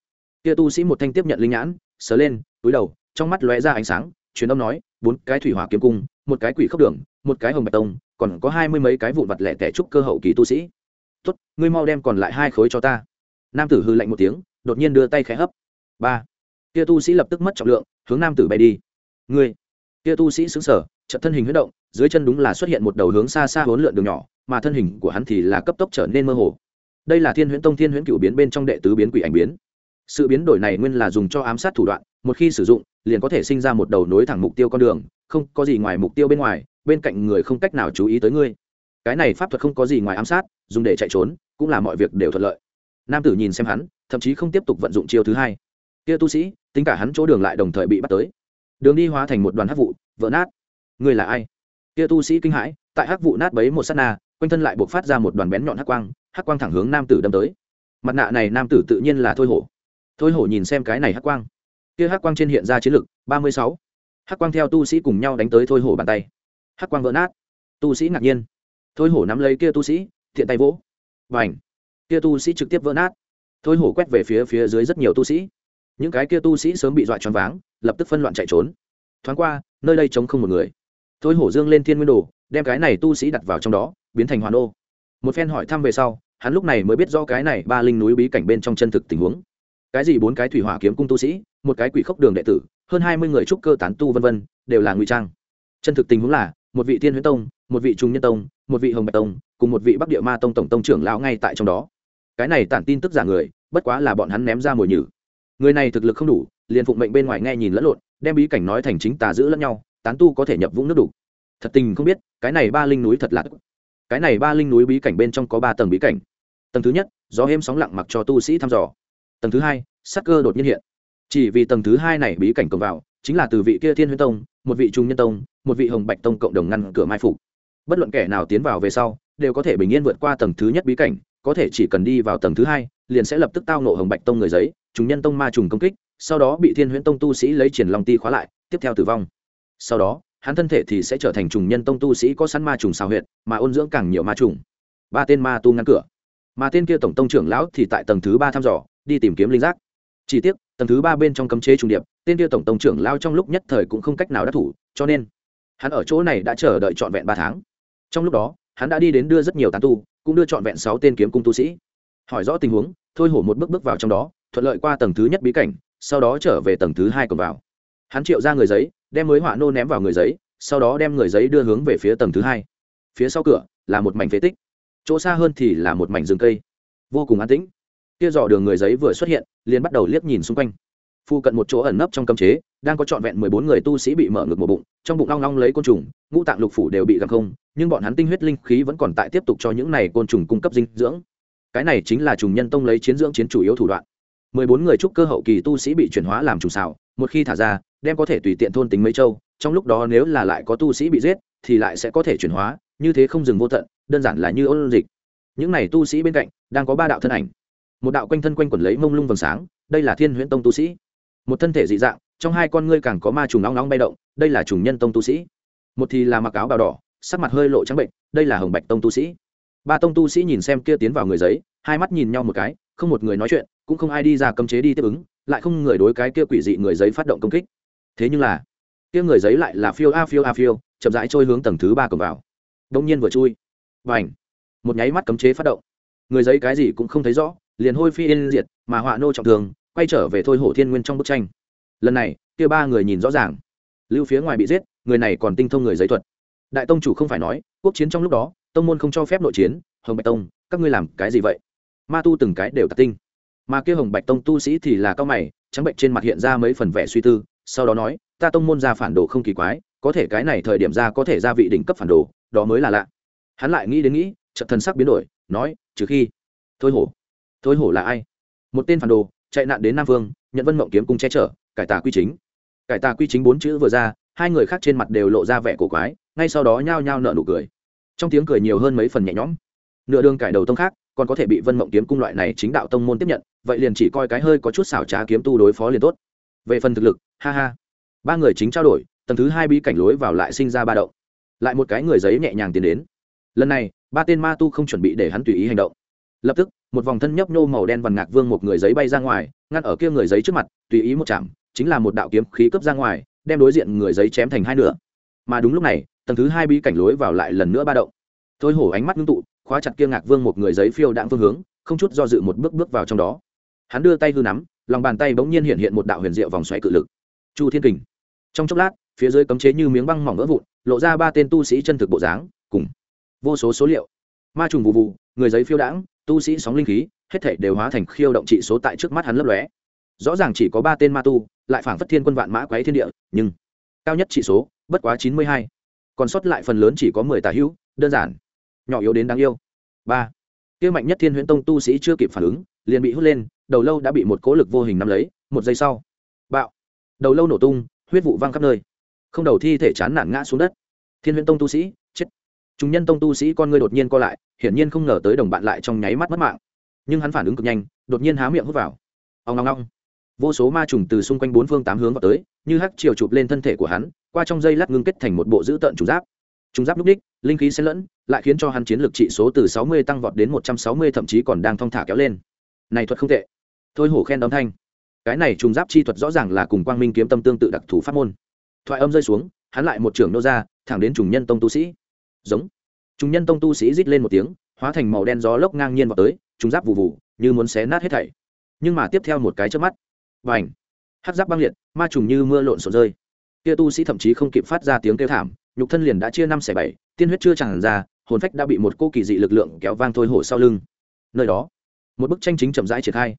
Kia tu sĩ một thanh tiếp nhận linh nhãn, sờ lên, túi đầu, trong mắt lóe ra ánh sáng, truyền âm nói, bốn cái thủy hỏa kiếm cung, một cái quỷ khốc đường, một cái hồng bạch tông, còn có hai mươi mấy cái vụn vặt lẻ tẻ trúc cơ hậu kỳ tu sĩ. Tốt, ngươi mau đem còn lại hai khối cho ta. Nam tử hư lạnh một tiếng, đột nhiên đưa tay khẽ hấp. Ba kia tu sĩ lập tức mất trọng lượng, hướng nam tử bay đi. Ngươi, kia tu sĩ xứng sở trận thân hình huyết động, dưới chân đúng là xuất hiện một đầu hướng xa xa hỗn lượn đường nhỏ, mà thân hình của hắn thì là cấp tốc trở nên mơ hồ. Đây là thiên huyễn tông thiên huyễn cựu biến bên trong đệ tứ biến quỷ ảnh biến. Sự biến đổi này nguyên là dùng cho ám sát thủ đoạn, một khi sử dụng, liền có thể sinh ra một đầu nối thẳng mục tiêu con đường, không có gì ngoài mục tiêu bên ngoài, bên cạnh người không cách nào chú ý tới ngươi. Cái này pháp thuật không có gì ngoài ám sát, dùng để chạy trốn, cũng là mọi việc đều thuận lợi. Nam tử nhìn xem hắn, thậm chí không tiếp tục vận dụng chiêu thứ hai kia tu sĩ, tính cả hắn chỗ đường lại đồng thời bị bắt tới. Đường đi hóa thành một đoàn hắc vụ, vỡ nát. Ngươi là ai? Kia tu sĩ kinh hãi, tại hắc vụ nát bấy một s á t na, quanh thân lại buộc phát ra một đoàn bén nhọn hắc quang hắc quang thẳng hướng nam tử đâm tới. Mặt nạ này nam tử tự nhiên là thôi hổ. Thôi hổ nhìn xem cái này hắc quang. Kia hắc quang trên hiện ra chiến lực, ba mươi sáu. Hắc quang theo tu sĩ cùng nhau đánh tới thôi hổ bàn tay. Hắc quang vỡ nát. Tu sĩ ngạc nhiên. Thôi hổ nắm lấy kia tu sĩ, thiện tay vỗ. Và ảnh kia tu sĩ trực tiếp vỡ nát. Thôi hổ quét về phía phía dưới rất nhiều tu sĩ những cái kia tu sĩ sớm bị dọa choáng váng, lập tức phân loạn chạy trốn. Thoáng qua, nơi đây trống không một người. Thôi hổ dương lên thiên nguyên đồ, đem cái này tu sĩ đặt vào trong đó, biến thành hoàn ô. Một phen hỏi thăm về sau, hắn lúc này mới biết do cái này ba linh núi bí cảnh bên trong chân thực tình huống. Cái gì bốn cái thủy hỏa kiếm cung tu sĩ, một cái quỷ khốc đường đệ tử, hơn hai mươi người trúc cơ tán tu vân vân, đều là ngụy trang. Chân thực tình huống là, một vị thiên huyễn tông, một vị trung nhân tông, một vị hồng bạch tông, cùng một vị bắc địa ma tông tổng tông trưởng lão ngay tại trong đó. Cái này tản tin tức giả người, bất quá là bọn hắn ném ra mồi nhử người này thực lực không đủ, liền phụng mệnh bên ngoài nghe nhìn lẫn lộn, đem bí cảnh nói thành chính tà giữ lẫn nhau, tán tu có thể nhập vũng nước đủ thật tình không biết, cái này ba linh núi thật là cái này ba linh núi bí cảnh bên trong có ba tầng bí cảnh. Tầng thứ nhất, gió êm sóng lặng mặc cho tu sĩ thăm dò. Tầng thứ hai, sắc cơ đột nhiên hiện. Chỉ vì tầng thứ hai này bí cảnh cầm vào, chính là từ vị kia thiên huyên tông, một vị trung nhân tông, một vị hồng bạch tông cộng đồng ngăn cửa mai phục. Bất luận kẻ nào tiến vào về sau, đều có thể bình yên vượt qua tầng thứ nhất bí cảnh, có thể chỉ cần đi vào tầng thứ hai, liền sẽ lập tức tao nộ hồng bạch tông người giấy chúng nhân tông ma trùng công kích, sau đó bị thiên huyễn tông tu sĩ lấy triển long ti khóa lại, tiếp theo tử vong. Sau đó, hắn thân thể thì sẽ trở thành trùng nhân tông tu sĩ có sẵn ma trùng xào huyệt, mà ôn dưỡng càng nhiều ma trùng. Ba tên ma tu ngăn cửa. Mà tên kia tổng tông trưởng lão thì tại tầng thứ ba thăm dò, đi tìm kiếm linh giác. Chỉ tiếc, tầng thứ ba bên trong cấm chế trùng điệp, tên kia tổng tông trưởng lao trong lúc nhất thời cũng không cách nào đắc thủ, cho nên hắn ở chỗ này đã chờ đợi trọn vẹn ba tháng. Trong lúc đó, hắn đã đi đến đưa rất nhiều tán tu, cũng đưa trọn vẹn sáu tên kiếm cung tu sĩ. Hỏi rõ tình huống, thôi hổ một bước bước vào trong đó thuận lợi qua tầng thứ nhất bí cảnh, sau đó trở về tầng thứ hai còn vào. Hắn triệu ra người giấy, đem mới họa nô ném vào người giấy, sau đó đem người giấy đưa hướng về phía tầng thứ hai. Phía sau cửa là một mảnh phế tích, chỗ xa hơn thì là một mảnh rừng cây. Vô cùng an tĩnh. Kia dò đường người giấy vừa xuất hiện, liền bắt đầu liếc nhìn xung quanh. Phu cận một chỗ ẩn nấp trong cấm chế, đang có trọn vẹn mười bốn người tu sĩ bị mở ngược một bụng, trong bụng long long lấy côn trùng, ngũ tạng lục phủ đều bị gặm không, nhưng bọn hắn tinh huyết linh khí vẫn còn tại tiếp tục cho những này côn trùng cung cấp dinh dưỡng. Cái này chính là trùng nhân tông lấy chiến dưỡng chiến chủ yếu thủ đoạn mười bốn người trúc cơ hậu kỳ tu sĩ bị chuyển hóa làm trùng xảo một khi thả ra, đem có thể tùy tiện thôn tính mấy châu, trong lúc đó nếu là lại có tu sĩ bị giết, thì lại sẽ có thể chuyển hóa, như thế không dừng vô tận, đơn giản là như ôn dịch. Những này tu sĩ bên cạnh, đang có ba đạo thân ảnh. Một đạo quanh thân quanh quẩn lấy mông lung vầng sáng, đây là thiên huyễn tông tu sĩ. Một thân thể dị dạng, trong hai con ngươi càng có ma trùng nóng nóng bay động, đây là trùng nhân tông tu sĩ. Một thì là mặc áo bào đỏ, sắc mặt hơi lộ trắng bệnh, đây là hồng bạch tông tu sĩ. Ba tông tu sĩ nhìn xem kia tiến vào người giấy, hai mắt nhìn nhau một cái, không một người nói chuyện cũng không ai đi ra cấm chế đi tiếp ứng, lại không người đối cái kia quỷ dị người giấy phát động công kích. Thế nhưng là, kia người giấy lại là phiêu a phiêu a phiêu, chậm rãi trôi hướng tầng thứ ba cầm vào. Đông nhiên vừa chui và ảnh một nháy mắt cấm chế phát động. Người giấy cái gì cũng không thấy rõ, liền hôi phi yên diệt, mà họa nô trọng thường quay trở về thôi hổ thiên nguyên trong bức tranh. Lần này, kia ba người nhìn rõ ràng. Lưu phía ngoài bị giết, người này còn tinh thông người giấy thuật. Đại tông chủ không phải nói, quốc chiến trong lúc đó, tông môn không cho phép nội chiến, hồng bạch tông, các ngươi làm cái gì vậy? Ma tu từng cái đều tạc tinh mà kia hồng bạch tông tu sĩ thì là cao mày, trắng bệnh trên mặt hiện ra mấy phần vẻ suy tư, sau đó nói, ta tông môn ra phản đồ không kỳ quái, có thể cái này thời điểm ra có thể ra vị đỉnh cấp phản đồ, đó mới là lạ. Hắn lại nghĩ đến nghĩ trận thần sắc biến đổi, nói, trừ khi, thôi hổ thôi hổ là ai? Một tên phản đồ, chạy nạn đến nam vương, nhận vân mộng kiếm cung che chở, cải tà quy chính. Cải tà quy chính bốn chữ vừa ra, hai người khác trên mặt đều lộ ra vẻ cổ quái, ngay sau đó nhao nhao nợ nụ cười. Trong tiếng cười nhiều hơn mấy phần nhẹ nhõm. Nửa đường cải đầu tông khác, còn có thể bị vân mộng kiếm cung loại này chính đạo tông môn tiếp nhận vậy liền chỉ coi cái hơi có chút xảo trá kiếm tu đối phó liền tốt. Về phần thực lực, ha ha. Ba người chính trao đổi, tầng thứ hai bí cảnh lối vào lại sinh ra ba động. Lại một cái người giấy nhẹ nhàng tiến đến. Lần này, ba tên ma tu không chuẩn bị để hắn tùy ý hành động. Lập tức, một vòng thân nhấp nhô màu đen vằn ngạc vương một người giấy bay ra ngoài, ngăn ở kia người giấy trước mặt, tùy ý một chạm, chính là một đạo kiếm khí cấp ra ngoài, đem đối diện người giấy chém thành hai nửa. Mà đúng lúc này, tầng thứ hai bí cảnh lối vào lại lần nữa ba động. Thôi hổ ánh mắt ngưng tụ, khóa chặt kia ngạc vương một người giấy phiêu đạn phương hướng, không chút do dự một bước bước vào trong đó hắn đưa tay hư nắm, lòng bàn tay bỗng nhiên hiện hiện một đạo huyền diệu vòng xoáy cự lực. Chu thiên kình. Trong chốc lát, phía dưới cấm chế như miếng băng mỏng vỡ vụn, lộ ra ba tên tu sĩ chân thực bộ dáng, cùng vô số số liệu. Ma trùng vụ vụ người giấy phiêu đãng, tu sĩ sóng linh khí, hết thể đều hóa thành khiêu động trị số tại trước mắt hắn lấp lóe. Rõ ràng chỉ có ba tên ma tu, lại phảng phất thiên quân vạn mã quấy thiên địa, nhưng cao nhất trị số, bất quá chín mươi hai. Còn sót lại phần lớn chỉ có mười tà hữu, đơn giản. Nhỏ yếu đến đáng yêu. Ba. Kia mạnh nhất thiên huyễn tông tu sĩ chưa kịp phản ứng, liền bị hút lên đầu lâu đã bị một cố lực vô hình nắm lấy, một giây sau, bạo. Đầu lâu nổ tung, huyết vụ văng khắp nơi. Không đầu thi thể chán nản ngã xuống đất. Thiên huyễn tông tu sĩ, chết. Chúng nhân tông tu sĩ con ngươi đột nhiên co lại, hiển nhiên không ngờ tới đồng bạn lại trong nháy mắt mất mạng. Nhưng hắn phản ứng cực nhanh, đột nhiên há miệng hút vào. Ông ngong ngong vô số ma trùng từ xung quanh bốn phương tám hướng vào tới, như hắc chiều chụp lên thân thể của hắn, qua trong dây lát ngưng kết thành một bộ dữ tợn trùng giáp. Trùng giáp lúc đích, linh khí xen lẫn, lại khiến cho hắn chiến lược trị số từ sáu mươi tăng vọt đến một trăm sáu mươi, thậm chí còn đang thong thả kéo lên. Này thuật không tệ thôi hổ khen âm thanh. Cái này trùng giáp chi thuật rõ ràng là cùng quang minh kiếm tâm tương tự đặc thù pháp môn. Thoại âm rơi xuống, hắn lại một trưởng nô ra, thẳng đến trùng nhân tông tu sĩ. Giống. Trùng nhân tông tu sĩ rít lên một tiếng, hóa thành màu đen gió lốc ngang nhiên vào tới, trùng giáp vụ vụ như muốn xé nát hết thảy. Nhưng mà tiếp theo một cái trước mắt và ảnh hát giáp băng liệt, ma trùng như mưa lộn xộn rơi. Kia tu sĩ thậm chí không kịp phát ra tiếng kêu thảm, nhục thân liền đã chia năm xẻ bảy, tiên huyết chưa tràn ra, hồn phách đã bị một cô kỳ dị lực lượng kéo vang thôi hổ sau lưng. Nơi đó, một bức tranh chính chậm rãi triển khai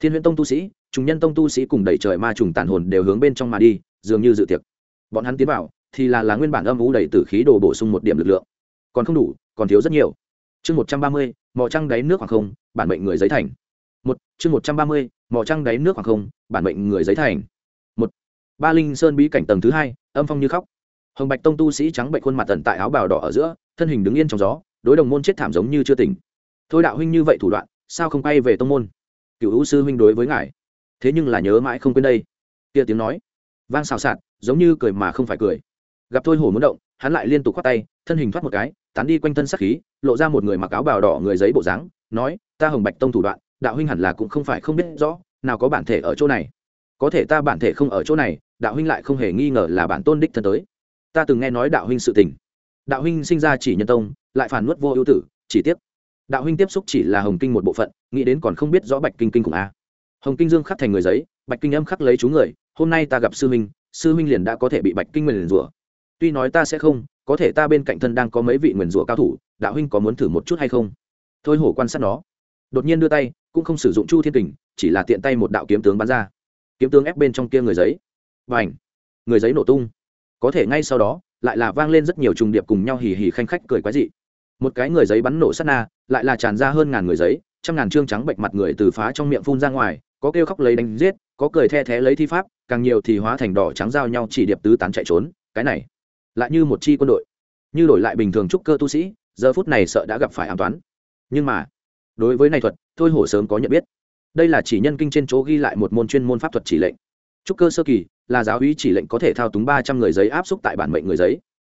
thiên huyễn tông tu sĩ, trùng nhân tông tu sĩ cùng đẩy trời ma trùng tàn hồn đều hướng bên trong mà đi, dường như dự tiệc. Bọn hắn tiến vào, thì là là nguyên bản âm vũ đầy tử khí đồ bổ sung một điểm lực lượng. Còn không đủ, còn thiếu rất nhiều. Chương một trăm ba mươi, mò trăng đáy nước hoặc không, bản mệnh người giấy thành. Một, chương một trăm ba mươi, mò trăng đáy nước hoặc không, bản mệnh người giấy thành. Một, ba linh sơn bí cảnh tầng thứ hai, âm phong như khóc. Hồng bạch tông tu sĩ trắng bệnh khuôn mặt tận tại áo bào đỏ ở giữa, thân hình đứng yên trong gió, đối đồng môn chết thảm giống như chưa tỉnh. Thôi đạo huynh như vậy thủ đoạn, sao không quay về tông môn? Cựu hữu sư huynh đối với ngài. Thế nhưng là nhớ mãi không quên đây. Kia tiếng nói, vang xào xạc, giống như cười mà không phải cười. Gặp thôi hổ muốn động, hắn lại liên tục khoát tay, thân hình thoát một cái, tán đi quanh thân sắc khí, lộ ra một người mặc áo bào đỏ người giấy bộ dáng, nói, ta hồng bạch tông thủ đoạn, đạo huynh hẳn là cũng không phải không biết rõ, nào có bản thể ở chỗ này. Có thể ta bản thể không ở chỗ này, đạo huynh lại không hề nghi ngờ là bản tôn đích thân tới. Ta từng nghe nói đạo huynh sự tình. Đạo huynh sinh ra chỉ nhân tông, lại phản nuốt vô ưu tử, chỉ tiếc đạo huynh tiếp xúc chỉ là hồng kinh một bộ phận, nghĩ đến còn không biết rõ bạch kinh kinh cùng a. Hồng kinh dương khắc thành người giấy, bạch kinh âm khắc lấy chú người, hôm nay ta gặp sư huynh sư huynh liền đã có thể bị bạch kinh nguyền rủa. Tuy nói ta sẽ không, có thể ta bên cạnh thân đang có mấy vị nguyền rủa cao thủ, đạo huynh có muốn thử một chút hay không? Thôi hổ quan sát nó. Đột nhiên đưa tay, cũng không sử dụng chu thiên kình, chỉ là tiện tay một đạo kiếm tướng bắn ra. Kiếm tướng ép bên trong kia người giấy. Và ảnh người giấy nổ tung. Có thể ngay sau đó, lại là vang lên rất nhiều trùng điệp cùng nhau hì hì khanh khách cười quái dị một cái người giấy bắn nổ sát na, lại là tràn ra hơn ngàn người giấy, trăm ngàn trương trắng bệnh mặt người từ phá trong miệng phun ra ngoài, có kêu khóc lấy đánh giết, có cười the thé lấy thi pháp, càng nhiều thì hóa thành đỏ trắng giao nhau chỉ điệp tứ tán chạy trốn, cái này, lại như một chi quân đội, như đổi lại bình thường trúc cơ tu sĩ, giờ phút này sợ đã gặp phải an toán nhưng mà, đối với này thuật, thôi hổ sớm có nhận biết. Đây là chỉ nhân kinh trên chỗ ghi lại một môn chuyên môn pháp thuật chỉ lệnh. Trúc cơ sơ kỳ là giáo uy chỉ lệnh có thể thao túng ba trăm người giấy áp xúc tại bản mệnh người giấy.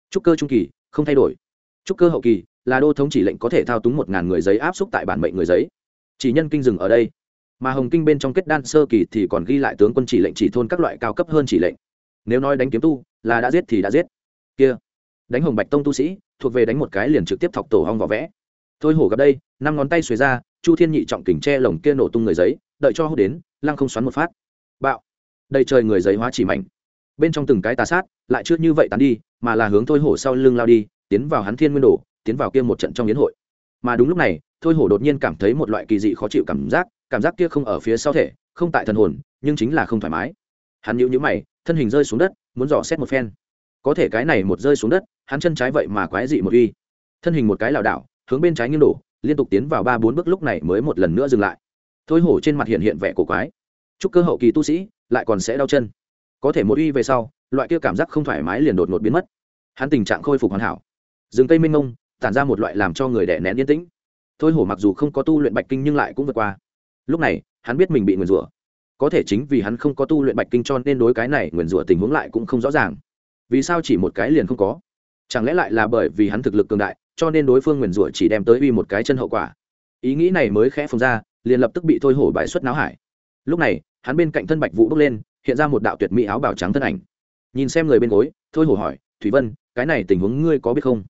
Trúc cơ trung kỳ, không thay đổi. Trúc cơ hậu kỳ là đô thống chỉ lệnh có thể thao túng một ngàn người giấy áp xúc tại bản mệnh người giấy. Chỉ nhân kinh dừng ở đây. Mà hồng kinh bên trong kết đan sơ kỳ thì còn ghi lại tướng quân chỉ lệnh chỉ thôn các loại cao cấp hơn chỉ lệnh. Nếu nói đánh kiếm tu, là đã giết thì đã giết. Kia. Đánh hồng bạch tông tu sĩ, thuộc về đánh một cái liền trực tiếp thọc tổ hong vỏ vẽ. Thôi hổ gặp đây, năm ngón tay xuề ra, chu thiên nhị trọng kỉnh tre lồng kia nổ tung người giấy, đợi cho hút đến, lăng không xoắn một phát. Bạo. Đầy trời người giấy hóa chỉ mảnh bên trong từng cái tà sát, lại chưa như vậy tán đi, mà là hướng thôi hổ sau lưng lao đi, tiến vào hắn thiên nguyên đổ tiến vào kia một trận trong yến hội. Mà đúng lúc này, thôi hổ đột nhiên cảm thấy một loại kỳ dị khó chịu cảm giác cảm giác kia không ở phía sau thể, không tại thần hồn, nhưng chính là không thoải mái. Hắn nhíu nhíu mày, thân hình rơi xuống đất, muốn dò xét một phen. Có thể cái này một rơi xuống đất, hắn chân trái vậy mà quái dị một uy. Thân hình một cái lảo đảo, hướng bên trái nghiêng đổ, liên tục tiến vào ba bốn bước lúc này mới một lần nữa dừng lại. Thôi hổ trên mặt hiện hiện vẻ cổ quái. Chúc cơ hậu kỳ tu sĩ, lại còn sẽ đau chân. Có thể một uy về sau, loại kia cảm giác không thoải mái liền đột ngột biến mất. Hắn tình trạng khôi phục hoàn hảo. Rừng tay minh ngông tản ra một loại làm cho người đẻ nén yên tĩnh. Thôi hổ mặc dù không có tu luyện bạch kinh nhưng lại cũng vượt qua. Lúc này, hắn biết mình bị nguyền rủa. Có thể chính vì hắn không có tu luyện bạch kinh cho nên đối cái này nguyền rủa tình huống lại cũng không rõ ràng. Vì sao chỉ một cái liền không có? Chẳng lẽ lại là bởi vì hắn thực lực cường đại, cho nên đối phương nguyền rủa chỉ đem tới uy một cái chân hậu quả? Ý nghĩ này mới khẽ phồng ra, liền lập tức bị thôi hổ bài xuất náo hải. Lúc này, hắn bên cạnh thân bạch vũ bước lên, hiện ra một đạo tuyệt mỹ áo bào trắng thân ảnh. Nhìn xem người bên gối, thôi hổ hỏi, thủy vân, cái này tình huống ngươi có biết không?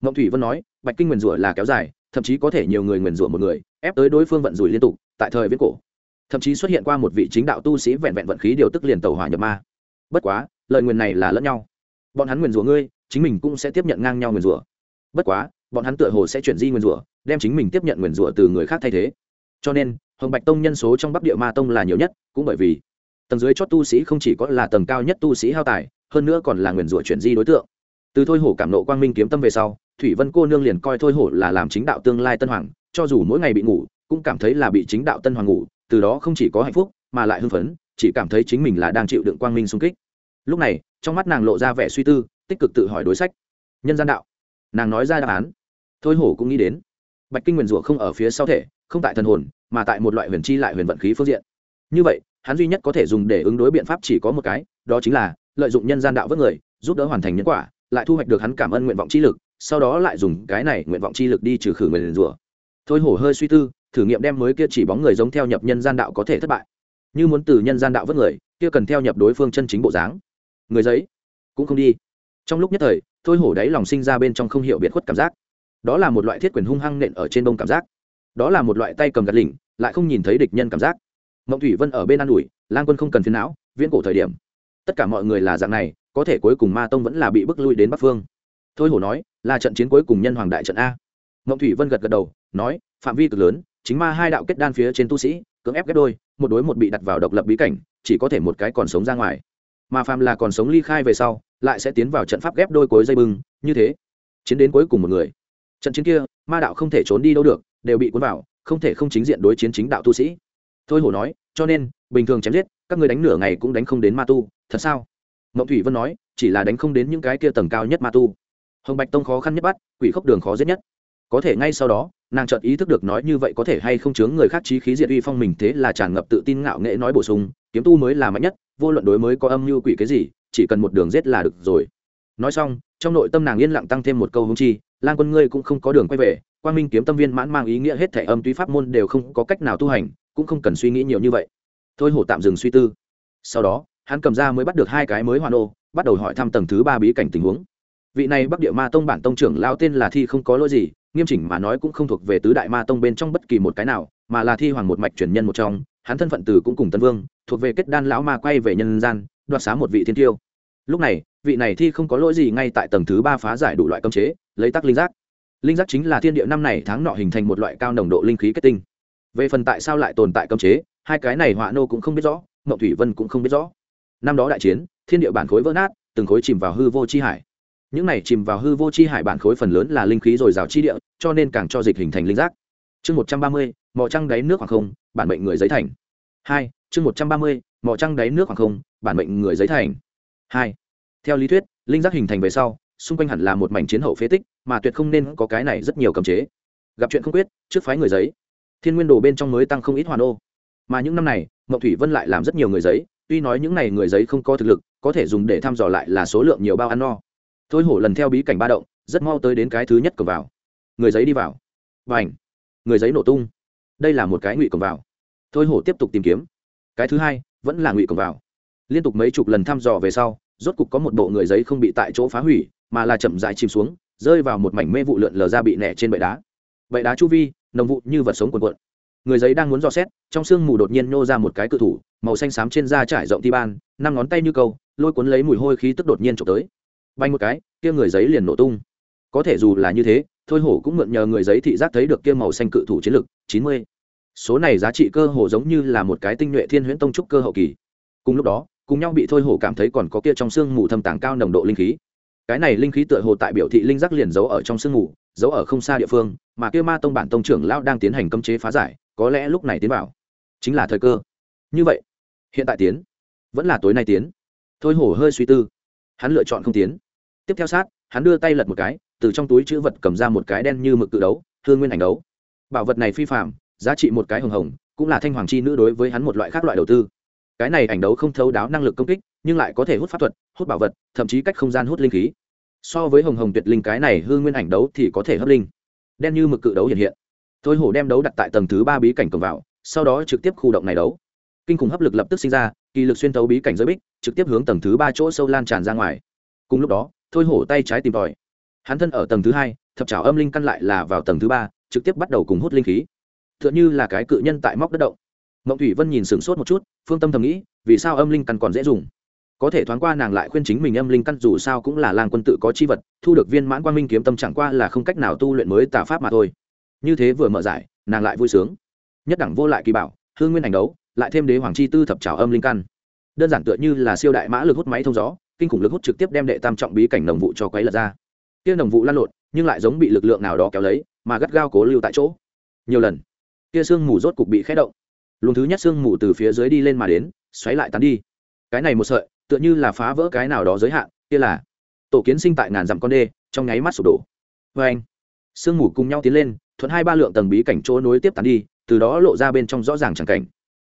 Ngộng thủy vân nói, bạch kinh nguyền rủa là kéo dài, thậm chí có thể nhiều người nguyền rủa một người, ép tới đối phương vận rủi liên tục, tại thời viễn cổ. Thậm chí xuất hiện qua một vị chính đạo tu sĩ vẹn vẹn vận khí điều tức liền tàu hỏa nhập ma. Bất quá, lời nguyền này là lẫn nhau. Bọn hắn nguyền rủa ngươi, chính mình cũng sẽ tiếp nhận ngang nhau nguyền rủa. Bất quá, bọn hắn tựa hồ sẽ chuyển di nguyền rủa, đem chính mình tiếp nhận nguyền rủa từ người khác thay thế. Cho nên, hồng bạch tông nhân số trong bắc địa ma tông là nhiều nhất, cũng bởi vì tầng dưới chót tu sĩ không chỉ có là tầng cao nhất tu sĩ hao tài, hơn nữa còn là nguyền rủa chuyển di đối tượng. Từ thôi hổ cảm nộ quang minh kiếm tâm về sau thủy vân cô nương liền coi thôi hổ là làm chính đạo tương lai tân hoàng, cho dù mỗi ngày bị ngủ, cũng cảm thấy là bị chính đạo tân hoàng ngủ, từ đó không chỉ có hạnh phúc, mà lại hưng phấn, chỉ cảm thấy chính mình là đang chịu đựng quang minh xung kích. Lúc này, trong mắt nàng lộ ra vẻ suy tư, tích cực tự hỏi đối sách. Nhân gian đạo. Nàng nói ra đáp án. Thôi hổ cũng nghĩ đến. Bạch kinh nguyền rủa không ở phía sau thể, không tại thần hồn, mà tại một loại huyền chi lại huyền vận khí phương diện. Như vậy, hắn duy nhất có thể dùng để ứng đối biện pháp chỉ có một cái, đó chính là lợi dụng nhân gian đạo với người, giúp đỡ hoàn thành nhân quả, lại thu hoạch được hắn cảm ơn nguyện vọng chi lực sau đó lại dùng cái này nguyện vọng chi lực đi trừ khử người liền rủa. Thôi hổ hơi suy tư, thử nghiệm đem mới kia chỉ bóng người giống theo nhập nhân gian đạo có thể thất bại. Như muốn từ nhân gian đạo vớt người, kia cần theo nhập đối phương chân chính bộ dáng. Người giấy, cũng không đi. Trong lúc nhất thời, thôi hổ đáy lòng sinh ra bên trong không hiểu biệt khuất cảm giác. Đó là một loại thiết quyền hung hăng nện ở trên bông cảm giác. Đó là một loại tay cầm gạt lỉnh, lại không nhìn thấy địch nhân cảm giác. Mộng thủy vân ở bên an ủi lan quân không cần phiến não, viễn cổ thời điểm. Tất cả mọi người là dạng này, có thể cuối cùng ma tông vẫn là bị bức lui đến bắc phương thôi hổ nói, là trận chiến cuối cùng nhân hoàng đại trận a. Mộng thủy vân gật gật đầu, nói, phạm vi cực lớn, chính ma hai đạo kết đan phía trên tu sĩ, cưỡng ép ghép đôi, một đối một bị đặt vào độc lập bí cảnh, chỉ có thể một cái còn sống ra ngoài. Mà phàm là còn sống ly khai về sau, lại sẽ tiến vào trận pháp ghép đôi cối dây bưng, như thế, chiến đến cuối cùng một người. Trận chiến kia, ma đạo không thể trốn đi đâu được, đều bị cuốn vào, không thể không chính diện đối chiến chính đạo tu sĩ. Thôi hổ nói, cho nên, bình thường chém giết, các người đánh nửa ngày cũng đánh không đến ma tu, thật sao? Mộng thủy vân nói, chỉ là đánh không đến những cái kia tầng cao nhất ma tu hồng bạch tông khó khăn nhất bắt, quỷ khốc đường khó giết nhất. Có thể ngay sau đó, nàng chợt ý thức được nói như vậy có thể hay không chướng người khác trí khí diệt uy phong mình thế là tràn ngập tự tin ngạo nghệ nói bổ sung, kiếm tu mới là mạnh nhất, vô luận đối mới có âm mưu quỷ cái gì, chỉ cần một đường giết là được rồi. Nói xong, trong nội tâm nàng yên lặng tăng thêm một câu hung chi lan quân ngươi cũng không có đường quay về quan minh kiếm tâm viên mãn mang ý nghĩa hết thể âm túy pháp môn đều không có cách nào tu hành, cũng không cần suy nghĩ nhiều như vậy. Thôi hổ tạm dừng suy tư. Sau đó, hắn cầm ra mới bắt được hai cái mới hoàn ô, bắt đầu hỏi thăm tầng thứ ba bí cảnh tình huống vị này bắc địa ma tông bản tông trưởng lao tên là thi không có lỗi gì, nghiêm chỉnh mà nói cũng không thuộc về tứ đại ma tông bên trong bất kỳ một cái nào, mà là thi hoàng một mạch truyền nhân một trong, hắn thân phận từ cũng cùng tân vương, thuộc về kết đan lão ma quay về nhân gian, đoạt xá một vị thiên tiêu. Lúc này, vị này thi không có lỗi gì ngay tại tầng thứ ba phá giải đủ loại cơm chế, lấy tắc linh giác. Linh giác chính là thiên địa năm này tháng nọ hình thành một loại cao nồng độ linh khí kết tinh. Về phần tại sao lại tồn tại cơm chế, hai cái này họa nô cũng không biết rõ mậu thủy vân cũng không biết rõ. Năm đó đại chiến, thiên địa bản khối vỡ nát, từng khối chìm vào hư vô chi hải những này chìm vào hư vô chi hải bản khối phần lớn là linh khí dồi dào chi địa, cho nên càng cho dịch hình thành linh giác. Chương một trăm ba mươi mỏ trăng đáy nước hoặc không, bản mệnh người giấy thành. Hai, chương một trăm ba mươi mỏ trăng đáy nước hoặc không, bản mệnh người giấy thành. Hai, theo lý thuyết, linh giác hình thành về sau, xung quanh hẳn là một mảnh chiến hậu phế tích, mà tuyệt không nên có cái này rất nhiều cấm chế. Gặp chuyện không quyết, trước phái người giấy. Thiên nguyên đồ bên trong mới tăng không ít hoàn ô. Mà những năm này mậu thủy vân lại làm rất nhiều người giấy, tuy nói những n à y người giấy không có thực lực, có thể dùng để thăm dò lại là số lượng nhiều bao ăn no thôi hổ lần theo bí cảnh ba động, rất mau tới đến cái thứ nhất cổng vào. Người giấy đi vào. Và ảnh người giấy nổ tung. Đây là một cái ngụy cổng vào. Thôi hổ tiếp tục tìm kiếm. Cái thứ hai, vẫn là ngụy cổng vào. Liên tục mấy chục lần thăm dò về sau, rốt cục có một bộ người giấy không bị tại chỗ phá hủy, mà là chậm dại chìm xuống, rơi vào một mảnh mê vụ lượn lờ ra bị nẻ trên bệ đá. Bệ đá chu vi, nồng vụ như vật sống quần quận người giấy đang muốn dò xét, trong sương mù đột nhiên nô ra một cái cự thủ, màu xanh xám trên da trải rộng ti ban, năm ngón tay như câu, lôi cuốn lấy mùi hôi khí tức đột nhiên trộm tới bay một cái, kia người giấy liền nổ tung. Có thể dù là như thế, thôi hổ cũng mượn nhờ người giấy thị giác thấy được kia màu xanh cự thủ chiến lực, chín mươi. Số này giá trị cơ hồ giống như là một cái tinh nhuệ thiên huyễn tông trúc cơ hậu kỳ. Cùng lúc đó, cùng nhau bị thôi hổ cảm thấy còn có kia trong sương mù thâm tàng cao nồng độ linh khí. Cái này linh khí tựa hồ tại biểu thị linh giác liền giấu ở trong sương mù, giấu ở không xa địa phương, mà kia ma tông bản tông trưởng lão đang tiến hành cấm chế phá giải, có lẽ lúc này tiến vào. Chính là thời cơ. Như vậy, hiện tại tiến. Vẫn là tối nay tiến. Thôi hổ hơi suy tư. Hắn lựa chọn không tiến tiếp theo sát, hắn đưa tay lật một cái, từ trong túi chữ vật cầm ra một cái đen như mực cự đấu thương nguyên ảnh đấu. Bảo vật này phi phạm giá trị một cái hồng hồng, cũng là thanh hoàng chi nữ đối với hắn một loại khác loại đầu tư. Cái này ảnh đấu không thấu đáo năng lực công kích, nhưng lại có thể hút pháp thuật, hút bảo vật, thậm chí cách không gian hút linh khí. So với hồng hồng tuyệt linh cái này hư nguyên ảnh đấu thì có thể hấp linh. Đen như mực cự đấu hiện hiện. Thôi hổ đem đấu đặt tại tầng thứ ba bí cảnh cầm vào, sau đó trực tiếp khu động này đấu. Kinh khủng hấp lực lập tức sinh ra, kỳ lực xuyên thấu bí cảnh giới bích, trực tiếp hướng tầng thứ ba chỗ sâu lan tràn ra ngoài. Cùng lúc đó thôi hổ tay trái tìm tòi. Hắn thân ở tầng thứ hai, thập trào âm linh căn lại là vào tầng thứ ba, trực tiếp bắt đầu cùng hút linh khí. T h ư ợ n h ư là cái cự nhân tại móc đất động. Mộng thủy vân nhìn sửng sốt một chút, phương tâm thầm nghĩ, vì sao âm linh căn còn dễ dùng? Có thể thoáng qua nàng lại khuyên chính mình âm linh căn dù sao cũng là làng quân tự có chi vật, thu được viên mãn quang minh kiếm tâm chẳng qua là không cách nào tu luyện mới tà pháp mà thôi. Như thế vừa mở giải, nàng lại vui sướng. Nhất đẳng vô lại kỳ bảo hương nguyên hành đấu, lại thêm đế hoàng chi tư thập trào âm linh căn. Đơn giản tựa như là siêu đại mã lực hút máy thông gió kinh khủng lực hút trực tiếp đem đệ tam trọng bí cảnh nồng vụ cho quấy lật ra. Kia nồng vụ lan lộn, nhưng lại giống bị lực lượng nào đó kéo lấy, mà gắt gao cố lưu tại chỗ. Nhiều lần, kia sương mù rốt cục bị khé động. Luồng thứ nhất sương mù từ phía dưới đi lên mà đến, xoáy lại tán đi. Cái này một sợi, tựa như là phá vỡ cái nào đó giới hạn, kia là tổ kiến sinh tại ngàn dặm con đê, trong nháy mắt sụp đổ. Vê anh sương mù cùng nhau tiến lên, thuận hai ba lượng tầng bí cảnh chỗ nối tiếp tán đi, từ đó lộ ra bên trong rõ ràng tràng cảnh.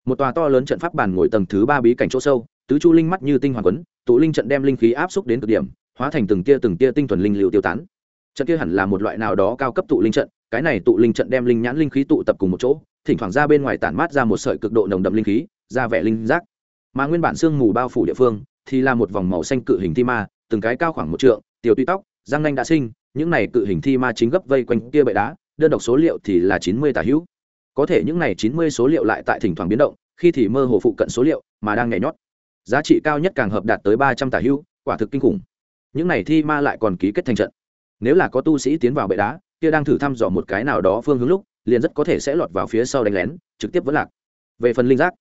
Một tòa to lớn trận pháp bàn ngồi tầng thứ ba bí cảnh chỗ sâu, tứ chu linh mắt như tinh hoàn quấn tụ linh trận đem linh khí áp xúc đến cực điểm, hóa thành từng tia từng tia tinh thuần linh liệu tiêu tán. Trận kia hẳn là một loại nào đó cao cấp tụ linh trận, cái này tụ linh trận đem linh nhãn linh khí tụ tập cùng một chỗ, thỉnh thoảng ra bên ngoài tản mát ra một sợi cực độ nồng đậm linh khí, ra vẻ linh giác. Mà nguyên bản sương mù bao phủ địa phương, thì là một vòng màu xanh cự hình thi ma, từng cái cao khoảng một trượng, tiểu tuy tóc, răng nanh đã sinh, những này cự hình thi ma chính gấp vây quanh kia bệ đá, đơn độc số liệu thì là chín mươi tà hữu. Có thể những này chín mươi số liệu lại tại thỉnh thoảng biến động, khi thì mơ hồ phụ cận số liệu, mà đang nhảy nhót giá trị cao nhất càng hợp đạt tới ba trăm tả hưu, quả thực kinh khủng. Những này thi ma lại còn ký kết thành trận. Nếu là có tu sĩ tiến vào bệ đá, kia đang thử thăm dò một cái nào đó phương hướng lúc, liền rất có thể sẽ lọt vào phía sau đánh lén, trực tiếp vẫn lạc. Về phần linh giác,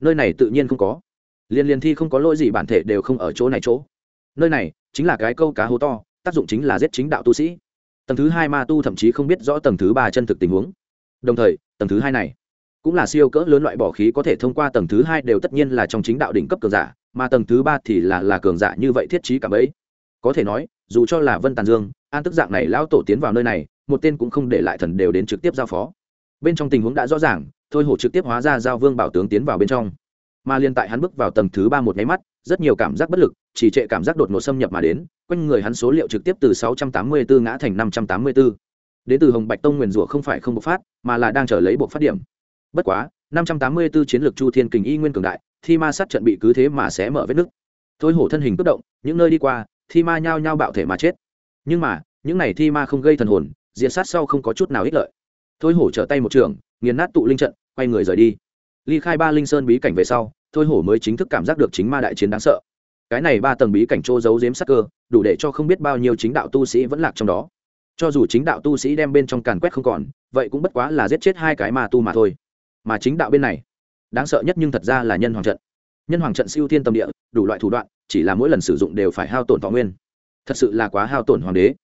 nơi này tự nhiên không có. Liền liền thi không có lỗi gì bản thể đều không ở chỗ này chỗ. Nơi này chính là cái câu cá hố to, tác dụng chính là giết chính đạo tu sĩ. Tầng thứ hai ma tu thậm chí không biết rõ tầng thứ ba chân thực tình huống. Đồng thời, tầng thứ hai này cũng là siêu cỡ lớn loại bỏ khí có thể thông qua tầng thứ hai đều tất nhiên là trong chính đạo đỉnh cấp cường giả, mà tầng thứ ba thì là là cường giả như vậy thiết trí cả bấy có thể nói, dù cho là vân tàn dương, an tức dạng này lão tổ tiến vào nơi này, một tên cũng không để lại thần đều đến trực tiếp giao phó. Bên trong tình huống đã rõ ràng, thôi hổ trực tiếp hóa ra giao vương bảo tướng tiến vào bên trong. Mà liên tại hắn bước vào tầng thứ ba một nháy mắt, rất nhiều cảm giác bất lực, chỉ trệ cảm giác đột ngột xâm nhập mà đến, quanh người hắn số liệu trực tiếp từ 684 ngã thành 584. đến từ hồng bạch tông nguyền rủa không phải không bộc phát, mà là đang chờ lấy bộc phát điểm bất quá 584 chiến lược chu thiên kình y nguyên cường đại, thi ma sát trận bị cứ thế mà sẽ mở vết nứt. Thôi hổ thân hình cất động, những nơi đi qua, thi ma nhao nhao bạo thể mà chết. Nhưng mà, những này thi ma không gây thần hồn, diệt sát sau không có chút nào ích lợi. Thôi hổ trở tay một trường, nghiền nát tụ linh trận, quay người rời đi. Ly khai ba linh sơn bí cảnh về sau, thôi hổ mới chính thức cảm giác được chính ma đại chiến đáng sợ. Cái này ba tầng bí cảnh trô giấu giếm sắc cơ, đủ để cho không biết bao nhiêu chính đạo tu sĩ vẫn lạc trong đó. Cho dù chính đạo tu sĩ đem bên trong càn quét không còn, vậy cũng bất quá là giết chết hai cái ma tu mà thôi mà chính đạo bên này. Đáng sợ nhất nhưng thật ra là nhân hoàng trận. Nhân hoàng trận siêu thiên tâm địa, đủ loại thủ đoạn, chỉ là mỗi lần sử dụng đều phải hao tổn thọ nguyên. Thật sự là quá hao tổn hoàng đế.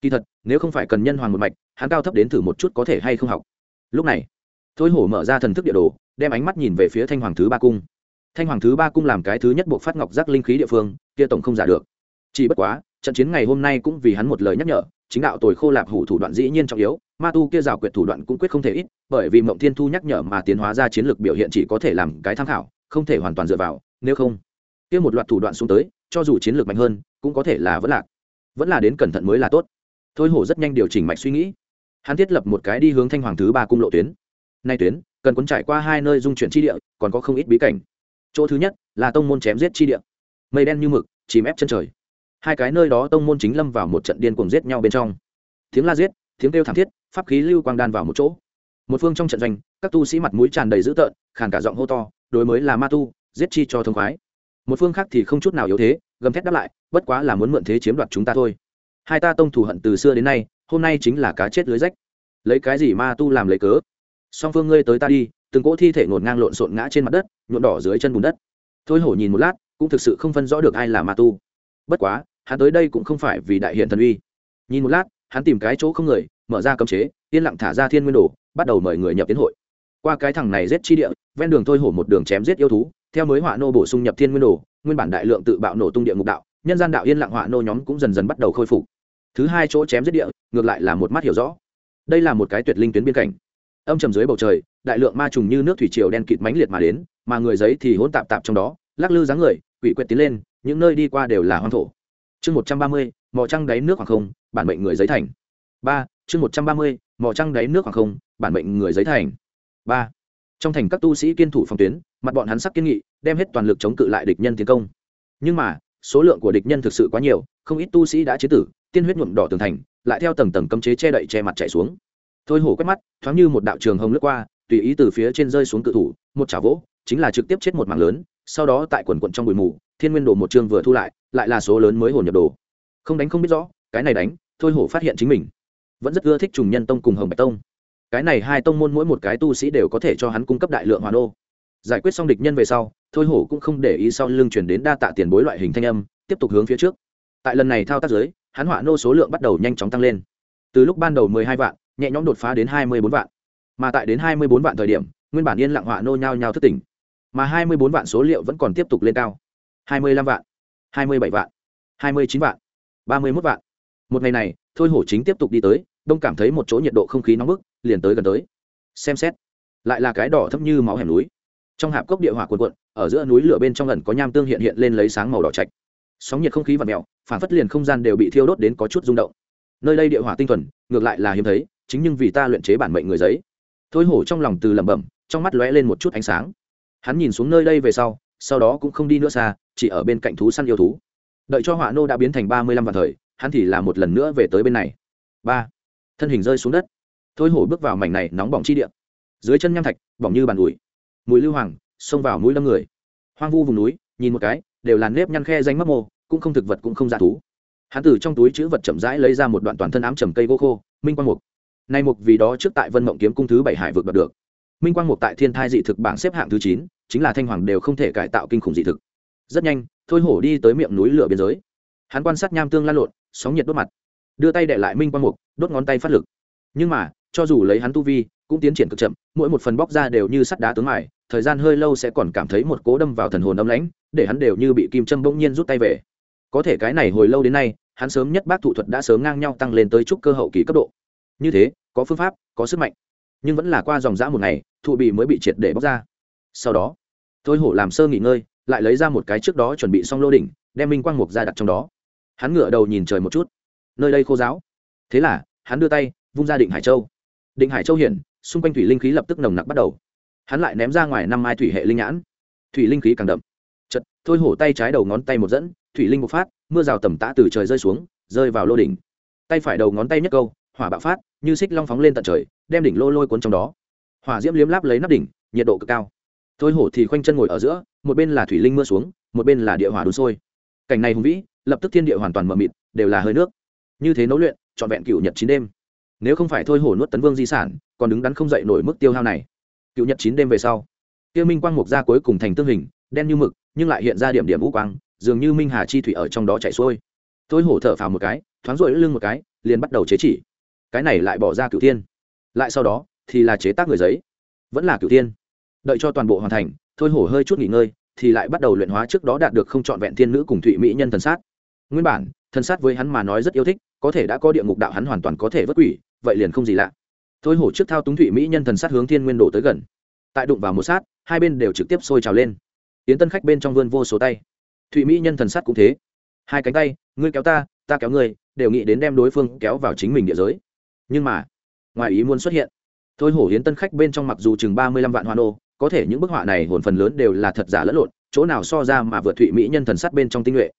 Kỳ thật, nếu không phải cần nhân hoàng một mạch, hắn cao thấp đến thử một chút có thể hay không học. Lúc này, thôi hổ mở ra thần thức địa đồ, đem ánh mắt nhìn về phía thanh hoàng thứ ba cung. Thanh hoàng thứ ba cung làm cái thứ nhất buộc phát ngọc giác linh khí địa phương, kia tổng không giả được. Chỉ bất quá, trận chiến ngày hôm nay cũng vì hắn một lời nhắc nhở, chính đạo tồi khô lạp hủ thủ đoạn dĩ nhiên trọng yếu ma tu kia rào quyệt thủ đoạn cũng quyết không thể ít, bởi vì mộng thiên thu nhắc nhở mà tiến hóa ra chiến lược biểu hiện chỉ có thể làm cái tham khảo, không thể hoàn toàn dựa vào, nếu không, kia một loạt thủ đoạn xuống tới, cho dù chiến lược mạnh hơn, cũng có thể là vẫn lạc. Vẫn là đến cẩn thận mới là tốt. Thôi hổ rất nhanh điều chỉnh mạch suy nghĩ. Hắn thiết lập một cái đi hướng thanh hoàng thứ ba cung lộ tuyến. Nay tuyến, cần cuốn trải qua hai nơi dung chuyển chi địa, còn có không ít bí cảnh. Chỗ thứ nhất là tông môn chém giết chi địa. Mây đen như mực, chìm ép chân trời. Hai cái nơi đó tông môn chính lâm vào một trận điên cuồng giết nhau bên trong. Tiếng la giết, tiếng kêu thảm thiết pháp khí lưu quang đan vào một chỗ. Một phương trong trận doanh, các tu sĩ mặt mũi tràn đầy dữ tợn, khàn cả giọng hô to, đối mới là ma tu, giết chi cho thông khoái. Một phương khác thì không chút nào yếu thế, gầm thét đáp lại, bất quá là muốn mượn thế chiếm đoạt chúng ta thôi. Hai ta tông thù hận từ xưa đến nay, hôm nay chính là cá chết lưới rách. Lấy cái gì ma tu làm lấy cớ? Song phương ngươi tới ta đi, từng cỗ thi thể ngổn ngang lộn xộn ngã trên mặt đất nhuộn đỏ dưới chân bùn đất. Thôi hổ nhìn một lát, cũng thực sự không phân rõ được ai là ma tu. Bất quá, hắn tới đây cũng không phải vì đại hiện thần uy. Nhìn một lát, hắn tìm cái chỗ không người mở ra cấm chế, yên lặng thả ra thiên nguyên đồ, bắt đầu mời người nhập tiến hội. Qua cái thằng này giết chi địa, ven đường thôi hổ một đường chém giết yêu thú, theo mới họa nô bổ sung nhập thiên nguyên đồ, nguyên bản đại lượng tự bạo nổ tung địa ngục đạo, nhân gian đạo yên lặng họa nô nhóm cũng dần dần bắt đầu khôi phục. Thứ hai chỗ chém giết địa, ngược lại là một mắt hiểu rõ. Đây là một cái tuyệt linh tuyến biên cảnh. Âm trầm dưới bầu trời, đại lượng ma trùng như nước thủy triều đen kịt mãnh liệt mà đến, mà người giấy thì hỗn tạp tạp trong đó, lắc lư dáng người, quỷ quyệt tiến lên, những nơi đi qua đều là hoang thổ. Chương một trăm ba mươi, mò trăng đáy nước hoàng không, bản mệnh người giấy thành. Ba chương một trăm ba mươi, mò trăng đáy nước hoàng không, bản mệnh người giấy thành. Ba. Trong thành các tu sĩ kiên thủ phòng tuyến, mặt bọn hắn sắc kiên nghị, đem hết toàn lực chống cự lại địch nhân tiến công. Nhưng mà, số lượng của địch nhân thực sự quá nhiều, không ít tu sĩ đã chế tử, tiên huyết nhuộm đỏ tường thành, lại theo tầng tầng cấm chế che đậy che mặt chạy xuống. Thôi hổ quét mắt, thoáng như một đạo trường hồng lướt qua, tùy ý từ phía trên rơi xuống cự thủ, một chảo vỗ, chính là trực tiếp chết một mảng lớn, sau đó tại quần quận trong bụi mù, thiên nguyên đồ một chương vừa thu lại lại là số lớn mới hồn nhập đồ. Không đánh không biết rõ, cái này đánh, thôi hổ phát hiện chính mình vẫn rất ưa thích trùng nhân tông cùng hồng bạch tông. Cái này hai tông môn mỗi một cái tu sĩ đều có thể cho hắn cung cấp đại lượng hoàn ô. Giải quyết xong địch nhân về sau, thôi hổ cũng không để ý sau lưng chuyển đến đa tạ tiền bối loại hình thanh âm, tiếp tục hướng phía trước. Tại lần này thao tác giới hắn hỏa nô số lượng bắt đầu nhanh chóng tăng lên. Từ lúc ban đầu mười hai vạn, nhẹ nhõm đột phá đến hai mươi bốn vạn. Mà tại đến hai mươi bốn vạn thời điểm, nguyên bản yên lặng hỏa nô nhao nhao thức tỉnh. Mà hai mươi bốn vạn số liệu vẫn còn tiếp tục lên cao. Hai mươi lăm vạn, hai mươi bảy vạn, hai mươi chín vạn, ba mươi mốt vạn. Một ngày này, thôi hổ chính tiếp tục đi tới đông cảm thấy một chỗ nhiệt độ không khí nóng bức, liền tới gần tới. Xem xét, lại là cái đỏ thấp như máu hẻm núi. Trong hạp cốc địa hỏa cuồn cuộn, ở giữa núi lửa bên trong lần có nham tương hiện hiện lên lấy sáng màu đỏ chạch sóng nhiệt không khí và mèo, phản phất liền không gian đều bị thiêu đốt đến có chút rung động. Nơi đây địa hỏa tinh thuần, ngược lại là hiếm thấy, chính nhưng vì ta luyện chế bản mệnh người giấy. Thôi hổ trong lòng từ lẩm bẩm, trong mắt lóe lên một chút ánh sáng. Hắn nhìn xuống nơi đây về sau sau đó cũng không đi nữa xa, chỉ ở bên cạnh thú săn yêu thú. Đợi cho họa nô đã biến thành ba mươi lăm vạn thời, hắn thì là một lần nữa về tới bên này. Ba thân hình rơi xuống đất. Thôi hổ bước vào mảnh này nóng bỏng chi địa. Dưới chân nham thạch, bỏng như bàn ủi. Mùi lưu hoàng, xông vào mũi đâm người. Hoang vu vùng núi, nhìn một cái, đều là nếp nhăn khe danh mấp mô, cũng không thực vật cũng không dạ thú. Hắn từ trong túi chữ vật chậm rãi lấy ra một đoạn toàn thân ám trầm cây gỗ khô, minh quang mục. Nay mục vì đó trước tại vân mộng kiếm cung thứ bảy hải vượt bật được. Minh quang mục tại thiên thai dị thực bảng xếp hạng thứ chín, chính là thanh hoàng đều không thể cải tạo kinh khủng dị thực. Rất nhanh, thôi hổ đi tới miệng núi lửa biên giới. Hắn quan sát nham tương lan lộn, sóng nhiệt đốt mặt đưa tay đệ lại minh quang mục, đốt ngón tay phát lực. Nhưng mà, cho dù lấy hắn tu vi, cũng tiến triển cực chậm, mỗi một phần bóc ra đều như sắt đá tướng mài, thời gian hơi lâu sẽ còn cảm thấy một cố đâm vào thần hồn âm lãnh, để hắn đều như bị kim châm bỗng nhiên rút tay về. Có thể cái này hồi lâu đến nay, hắn sớm nhất bác thủ thuật đã sớm ngang nhau tăng lên tới chút cơ hậu kỳ cấp độ. Như thế, có phương pháp, có sức mạnh. Nhưng vẫn là qua dòng dã một ngày, thụ bị mới bị triệt để bóc ra. Sau đó, thôi hổ làm sơ nghỉ ngơi, lại lấy ra một cái trước đó chuẩn bị xong lô đỉnh, đem minh quang mục ra đặt trong đó. Hắn ngửa đầu nhìn trời một chút nơi đây khô giáo. Thế là, hắn đưa tay, vung ra định hải châu. Định hải châu hiển, xung quanh thủy linh khí lập tức nồng nặc bắt đầu. Hắn lại ném ra ngoài năm mai thủy hệ linh nhãn. Thủy linh khí càng đậm. Chật thôi hổ tay trái đầu ngón tay một dẫn, thủy linh bộc phát, mưa rào tầm tã từ trời rơi xuống, rơi vào lô đỉnh. Tay phải đầu ngón tay nhất câu, hỏa bạo phát, như xích long phóng lên tận trời, đem đỉnh lô lôi cuốn trong đó. Hỏa diễm liếm láp lấy nắp đỉnh, nhiệt độ cực cao. Thôi hổ thì khoanh chân ngồi ở giữa, một bên là thủy linh mưa xuống, một bên là địa hỏa đun sôi. Cảnh này hùng vĩ, lập tức thiên địa hoàn toàn mờ mịt, đều là hơi nước như thế nấu luyện, trọn vẹn cựu nhật chín đêm. Nếu không phải thôi hổ nuốt tấn vương di sản, còn đứng đắn không dậy nổi mức tiêu hao này. Cựu nhật chín đêm về sau tiêu minh quang mục ra cuối cùng thành tương hình, đen như mực, nhưng lại hiện ra điểm điểm vũ quang, dường như minh hà chi thủy ở trong đó chảy xuôi. Thôi hổ thở phào một cái, thoáng rội lưng một cái, liền bắt đầu chế chỉ. Cái này lại bỏ ra cựu thiên. Lại sau đó, thì là chế tác người giấy. Vẫn là cựu thiên. Đợi cho toàn bộ hoàn thành, thôi hổ hơi chút nghỉ ngơi, thì lại bắt đầu luyện hóa trước đó đạt được không trọn vẹn thiên nữ cùng thụy mỹ nhân thần sát. Nguyên bản thần sát với hắn mà nói rất yêu thích, có thể đã có địa ngục đạo hắn hoàn toàn có thể vất quỷ, vậy liền không gì lạ. Thôi hổ trước thao túng thụy mỹ nhân thần sát hướng thiên nguyên đổ tới gần. Tại đụng vào một sát, hai bên đều trực tiếp sôi trào lên. Tiến tân khách bên trong vươn vô số tay. Thụy mỹ nhân thần sát cũng thế. Hai cánh tay, ngươi kéo ta ta kéo ngươi, đều nghĩ đến đem đối phương kéo vào chính mình địa giới. Nhưng mà, ngoài ý muốn xuất hiện. Thôi hổ hiến tân khách bên trong mặc dù chừng ba mươi lăm vạn hoa nô có thể những bức họa này hồn phần lớn đều là thật giả lẫn lộn, chỗ nào so ra mà vượt thụy mỹ nhân thần sát bên trong tinh nhuệ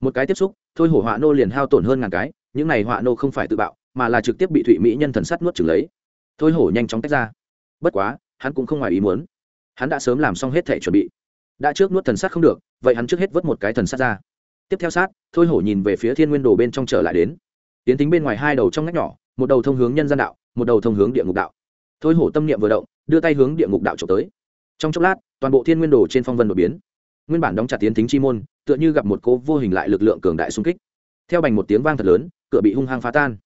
một cái tiếp xúc, thôi hổ họa nô liền hao tổn hơn ngàn cái, những này họa nô không phải tự bạo, mà là trực tiếp bị thụy mỹ nhân thần sắt nuốt chừng lấy. Thôi hổ nhanh chóng tách ra. Bất quá, hắn cũng không ngoài ý muốn. Hắn đã sớm làm xong hết thể chuẩn bị. Đã trước nuốt thần sắt không được, vậy hắn trước hết vớt một cái thần sắt ra. Tiếp theo sát, thôi hổ nhìn về phía thiên nguyên đồ bên trong trở lại đến. Tiến tính bên ngoài hai đầu trong ngách nhỏ, một đầu thông hướng nhân gian đạo, một đầu thông hướng địa ngục đạo. Thôi hổ tâm niệm vừa động, đưa tay hướng địa ngục đạo trộm tới. Trong chốc lát, toàn bộ thiên nguyên đồ trên phong vân đột biến. Nguyên bản đóng chặt tiến tính chi môn tựa như gặp một cố vô hình lại lực lượng cường đại xung kích. Theo bành một tiếng vang thật lớn, cửa bị hung hăng phá tan.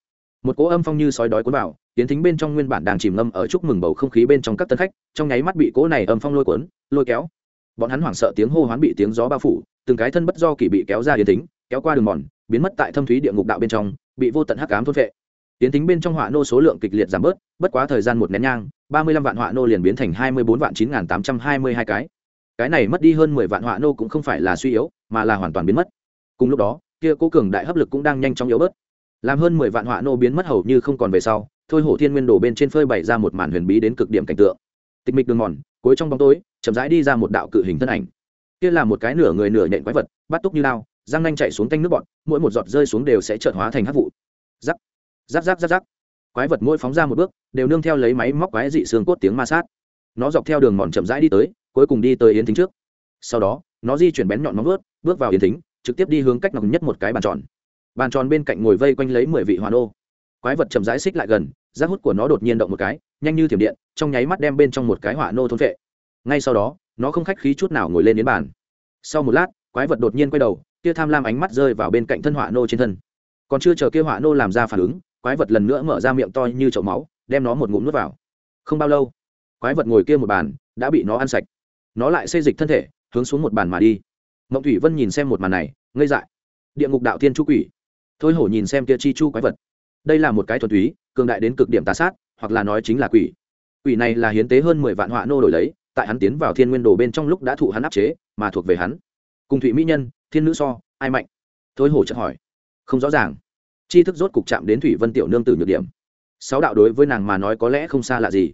Một cỗ âm phong như sói đói cuốn vào tiến thính bên trong nguyên bản đang chìm ngâm ở chúc mừng bầu không khí bên trong các tân khách, trong nháy mắt bị cỗ này âm phong lôi cuốn, lôi kéo. Bọn hắn hoảng sợ tiếng hô hoán bị tiếng gió bao phủ, từng cái thân bất do kỳ bị kéo ra yến thính, kéo qua đường mòn, biến mất tại thâm thúy địa ngục đạo bên trong, bị vô tận hắc ám thôn vệ tiến thính bên trong họa nô số lượng kịch liệt giảm bớt, bất quá thời gian một nén nhang, ba mươi lăm vạn họa nô liền biến thành hai mươi bốn vạn chín n tám trăm hai mươi hai cái. Cái này mất đi hơn mười vạn họa nô cũng không phải là suy yếu mà là hoàn toàn biến mất. Cùng lúc đó, kia cố cường đại hấp lực cũng đang nhanh chóng yếu bớt. Làm hơn mười vạn họa nô biến mất hầu như không còn về sau, thôi hổ thiên nguyên đồ bên trên phơi bày ra một màn huyền bí đến cực điểm cảnh tượng. Tịch mịch đường mòn, cuối trong bóng tối, chậm rãi đi ra một đạo cự hình thân ảnh. Kia là một cái nửa người nửa nhện quái vật, bắt túc như lao răng nanh chạy xuống tanh nước bọn, mỗi một giọt rơi xuống đều sẽ trợt hóa thành hát vụ. Giắc giáp giáp giáp giáp. quái vật mỗi phóng ra một bước, đều nương theo lấy máy móc quái dị xương cốt tiếng ma sát. Nó dọc theo đường mòn chậm rãi đi tới, cuối cùng đi tới yến thính trước. Sau đó nó di chuyển bén nhọn móng vớt bước vào yến thính, trực tiếp đi hướng cách nọc nhất một cái bàn tròn. Bàn tròn bên cạnh ngồi vây quanh lấy mười vị hoàn ô. Quái vật chậm rãi xích lại gần, rác hút của nó đột nhiên động một cái, nhanh như thiểm điện, trong nháy mắt đem bên trong một cái hỏa nô thôn vệ ngay sau đó, nó không khách khí chút nào ngồi lên đến bàn. Sau một lát, quái vật đột nhiên quay đầu kia tham lam ánh mắt rơi vào bên cạnh thân hỏa nô trên thân. Còn chưa chờ kia hỏa nô làm ra phản ứng, quái vật lần nữa mở ra miệng to như chậu máu, đem nó một ngụm nuốt vào. Không bao lâu, quái vật ngồi kia một bàn đã bị nó ăn sạch. Nó lại xây dịch thân thể hướng xuống một bàn mà đi. Mộng thủy vân nhìn xem một màn này, ngây dại. Địa ngục đạo thiên chu quỷ. Thôi hổ nhìn xem kia chi chu quái vật. Đây là một cái thuần túy, cường đại đến cực điểm tà sát, hoặc là nói chính là quỷ. Quỷ này là hiến tế hơn mười vạn họa nô đổi lấy, tại hắn tiến vào thiên nguyên đồ bên trong lúc đã thụ hắn áp chế, mà thuộc về hắn. Cùng thụy mỹ nhân, thiên nữ so, ai mạnh? Thôi hổ chợt hỏi. Không rõ ràng. Chi thức rốt cục chạm đến thủy vân tiểu nương tử nhược điểm. Sáu đạo đối với nàng mà nói có lẽ không xa lạ gì.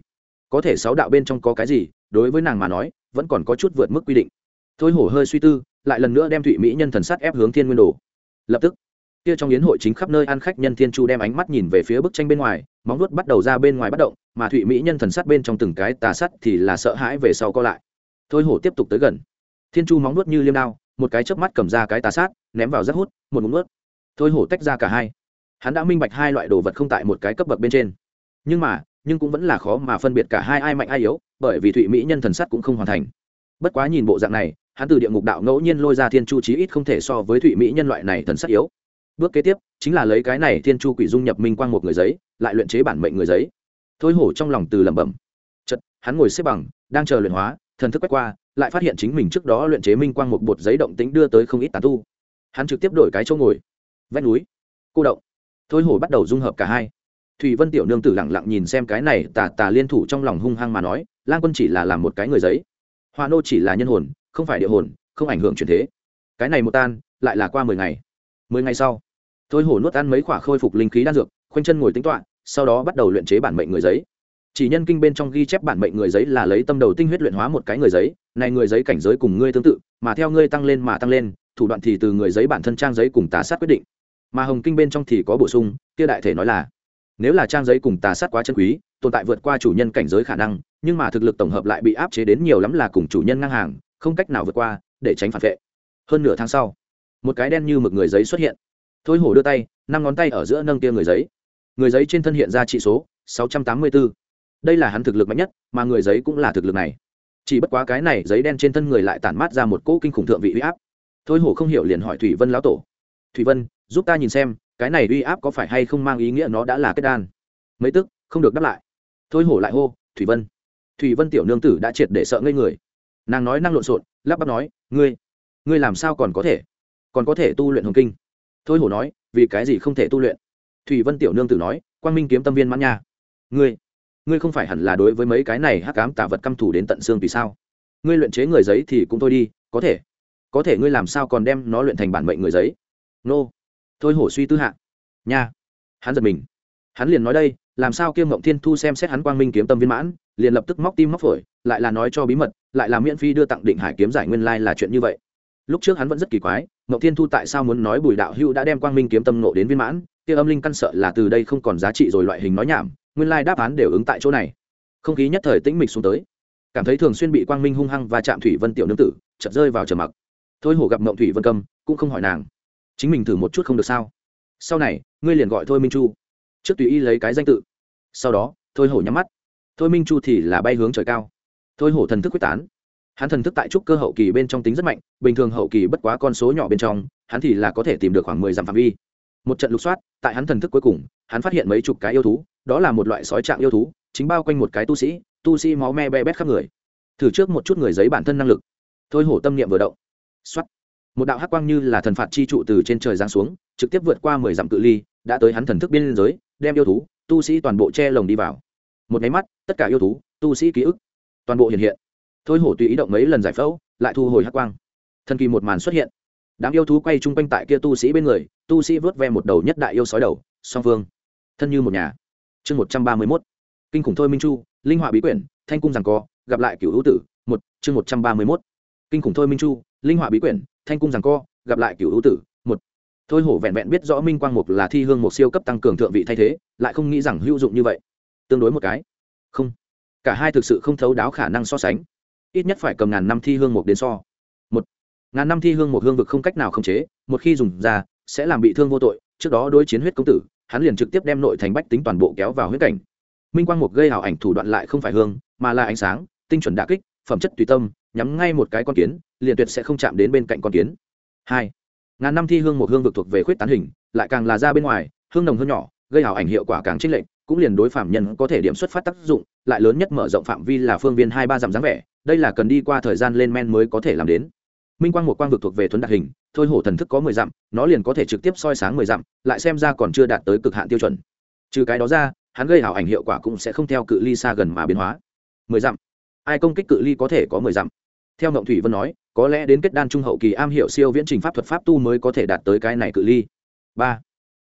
Có thể sáu đạo bên trong có cái gì, đối với nàng mà nói, vẫn còn có chút vượt mức quy định thôi hổ hơi suy tư, lại lần nữa đem thụy mỹ nhân thần sắt ép hướng thiên nguyên đồ. Lập tức, kia trong yến hội chính khắp nơi ăn khách nhân thiên chu đem ánh mắt nhìn về phía bức tranh bên ngoài, móng vuốt bắt đầu ra bên ngoài bất động, mà thụy mỹ nhân thần sắt bên trong từng cái tà sắt thì là sợ hãi về sau co lại. Thôi hổ tiếp tục tới gần. Thiên chu móng vuốt như liêm đao, một cái chớp mắt cầm ra cái tà sát, ném vào rác hút, một móng nuốt. Thôi hổ tách ra cả hai. Hắn đã minh bạch hai loại đồ vật không tại một cái cấp bậc bên trên. Nhưng mà, nhưng cũng vẫn là khó mà phân biệt cả hai ai mạnh ai yếu, bởi vì thụy mỹ nhân thần sắt cũng không hoàn thành. Bất quá nhìn bộ dạng này hắn từ địa ngục đạo ngẫu nhiên lôi ra thiên chu chí ít không thể so với thụy mỹ nhân loại này thần sắc yếu. Bước kế tiếp, chính là lấy cái này thiên chu quỷ dung nhập minh quang một người giấy, lại luyện chế bản mệnh người giấy. Thôi hổ trong lòng từ lẩm bẩm. Chật hắn ngồi xếp bằng, đang chờ luyện hóa, thần thức quét qua, lại phát hiện chính mình trước đó luyện chế minh quang một bột giấy động tính đưa tới không ít tà tu. Hắn trực tiếp đổi cái chỗ ngồi. Vách núi. Cô động. Thôi hổ bắt đầu dung hợp cả hai. Thùy vân tiểu nương tử lẳng lặng nhìn xem cái này tà tà liên thủ trong lòng hung hăng mà nói lan quân chỉ là làm một cái người giấy. Hoa nô chỉ là nhân hồn không phải địa hồn, không ảnh hưởng chuyển thế. Cái này một tan, lại là qua mười ngày. Mười ngày sau thôi hổ nuốt ăn mấy quả khôi phục linh khí đan dược, khoanh chân ngồi tính toạ sau đó bắt đầu luyện chế bản mệnh người giấy. Chỉ nhân kinh bên trong ghi chép bản mệnh người giấy là lấy tâm đầu tinh huyết luyện hóa một cái người giấy, này người giấy cảnh giới cùng ngươi tương tự, mà theo ngươi tăng lên mà tăng lên, thủ đoạn thì từ người giấy bản thân trang giấy cùng tà sát quyết định. Mà hồng kinh bên trong thì có bổ sung, kia đại thể nói là, nếu là trang giấy cùng tà sát quá chân quý, tồn tại vượt qua chủ nhân cảnh giới khả năng, nhưng mà thực lực tổng hợp lại bị áp chế đến nhiều lắm là cùng chủ nhân ngang hàng không cách nào vượt qua, để tránh phản vệ. Hơn nửa tháng sau, một cái đen như mực người giấy xuất hiện. Thôi hổ đưa tay, năm ngón tay ở giữa nâng kia người giấy. Người giấy trên thân hiện ra trị số sáu trăm tám mươi bốn đây là hắn thực lực mạnh nhất, mà người giấy cũng là thực lực này. Chỉ bất quá cái này giấy đen trên thân người lại tản mát ra một cỗ kinh khủng thượng vị uy áp. Thôi hổ không hiểu liền hỏi thủy vân lão tổ. Thủy vân, giúp ta nhìn xem, cái này uy áp có phải hay không mang ý nghĩa nó đã là kết đan? Mấy tức, không được đáp lại. Thôi hổ lại hô, thủy vân thủy vân tiểu nương tử đã triệt để sợ ngây người nàng nói năng lộn xộn, lắp bắp nói, ngươi ngươi làm sao còn có thể, còn có thể tu luyện hồng kinh? Thôi hổ nói, vì cái gì không thể tu luyện? Thủy vân tiểu nương tử nói, quang minh kiếm tâm viên mãn nha. Ngươi ngươi không phải hẳn là đối với mấy cái này hắc cám tả vật căm thủ đến tận xương vì sao? Ngươi luyện chế người giấy thì cũng thôi đi, có thể có thể ngươi làm sao còn đem nó luyện thành bản mệnh người giấy? Nô. Thôi hổ suy tư hạ. Nha. Hắn giật mình. Hắn liền nói đây, làm sao kiêm ngộng thiên thu xem xét hắn quang minh kiếm tâm viên mãn, liền lập tức móc tim móc phổi, lại là nói cho bí mật lại là miễn phi đưa tặng định hải kiếm giải nguyên lai là chuyện như vậy. Lúc trước hắn vẫn rất kỳ quái, ngọc thiên thu tại sao muốn nói bùi đạo hữu đã đem quang minh kiếm tâm nộ đến viên mãn, kia âm linh căn sợ là từ đây không còn giá trị rồi loại hình nói nhảm, nguyên lai đáp án đều ứng tại chỗ này. Không khí nhất thời tĩnh mịch xuống tới. Cảm thấy thường xuyên bị quang minh hung hăng và chạm thủy vân tiểu nương tử, chợt rơi vào trầm mặc. Thôi hổ gặp mộng thủy vân cầm cũng không hỏi nàng. Chính mình thử một chút không được sao? Sau này, ngươi liền gọi thôi minh chu. Trước tùy y lấy cái danh tự. Sau đó, thôi hổ nhắm mắt. Thôi minh chu thì là bay hướng trời cao thôi hổ thần thức quyết tán. Hắn thần thức tại trúc cơ hậu kỳ bên trong tính rất mạnh, bình thường hậu kỳ bất quá con số nhỏ bên trong, hắn thì là có thể tìm được khoảng mười dặm phạm vi. Một trận lục soát, tại hắn thần thức cuối cùng, hắn phát hiện mấy chục cái yêu thú, đó là một loại sói trạng yêu thú, chính bao quanh một cái tu sĩ tu sĩ máu me be bét khắp người. Thử trước một chút người giấy bản thân năng lực. Thôi hổ tâm niệm vừa động. Soát. Một đạo hắc quang như là thần phạt chi trụ từ trên trời giáng xuống, trực tiếp vượt qua mười dặm cự ly, đã tới hắn thần thức biên giới, đem yêu thú, tu sĩ toàn bộ che lồng đi vào. Một máy mắt, tất cả yêu thú, tu sĩ ký ức toàn bộ hiện hiện. Thôi hổ tùy ý động mấy lần giải phẫu, lại thu hồi hắc quang. Thần kỳ một màn xuất hiện. Đám yêu thú quay chung quanh tại kia tu sĩ bên người, tu sĩ vớt ve một đầu nhất đại yêu sói đầu, song phương. Thân như một nhà. Chương một trăm ba mươi mốt. Kinh khủng thôi minh chu, linh họa bí quyển, thanh cung rằng co, gặp lại cựu hữu tử, một, chương một trăm ba mươi mốt. Kinh khủng thôi minh chu, linh họa bí quyển, thanh cung rằng co, gặp lại cựu hữu tử, một. Thôi hổ vẹn vẹn biết rõ minh quang mục là thi hương một siêu cấp tăng cường thượng vị thay thế, lại không nghĩ rằng hữu dụng như vậy. Tương đối một cái. Không cả hai thực sự không thấu đáo khả năng so sánh. Ít nhất phải cầm ngàn năm thi hương một đến so. Một, ngàn năm thi hương một hương vực không cách nào khống chế, một khi dùng ra, sẽ làm bị thương vô tội, trước đó đối chiến huyết công tử, hắn liền trực tiếp đem nội thành bách tính toàn bộ kéo vào huyết cảnh. Minh quang mục gây hảo ảnh thủ đoạn lại không phải hương, mà là ánh sáng, tinh chuẩn đà kích, phẩm chất tùy tâm, nhắm ngay một cái con kiến, liền tuyệt sẽ không chạm đến bên cạnh con kiến. Hai, ngàn năm thi hương một hương vực thuộc về khuyết tán hình, lại càng là ra bên ngoài, hương nồng hơn nhỏ, gây hảo ảnh hiệu quả càng trích lệnh cũng liền đối phạm nhân có thể điểm xuất phát tác dụng, lại lớn nhất mở rộng phạm vi là phương viên hai ba dặm dáng vẻ, đây là cần đi qua thời gian lên men mới có thể làm đến. Minh quang một quang vực thuộc về thuấn đặc hình, thôi hổ thần thức có mười dặm, nó liền có thể trực tiếp soi sáng mười dặm, lại xem ra còn chưa đạt tới cực hạn tiêu chuẩn. Trừ cái đó ra, hắn gây hảo ảnh hiệu quả cũng sẽ không theo cự ly xa gần mà biến hóa. Mười dặm. Ai công kích cự ly có thể có mười dặm. Theo ngộng thủy vân nói, có lẽ đến kết đan trung hậu kỳ am hiểu siêu viễn trình pháp thuật pháp tu mới có thể đạt tới cái này cự ly. Ba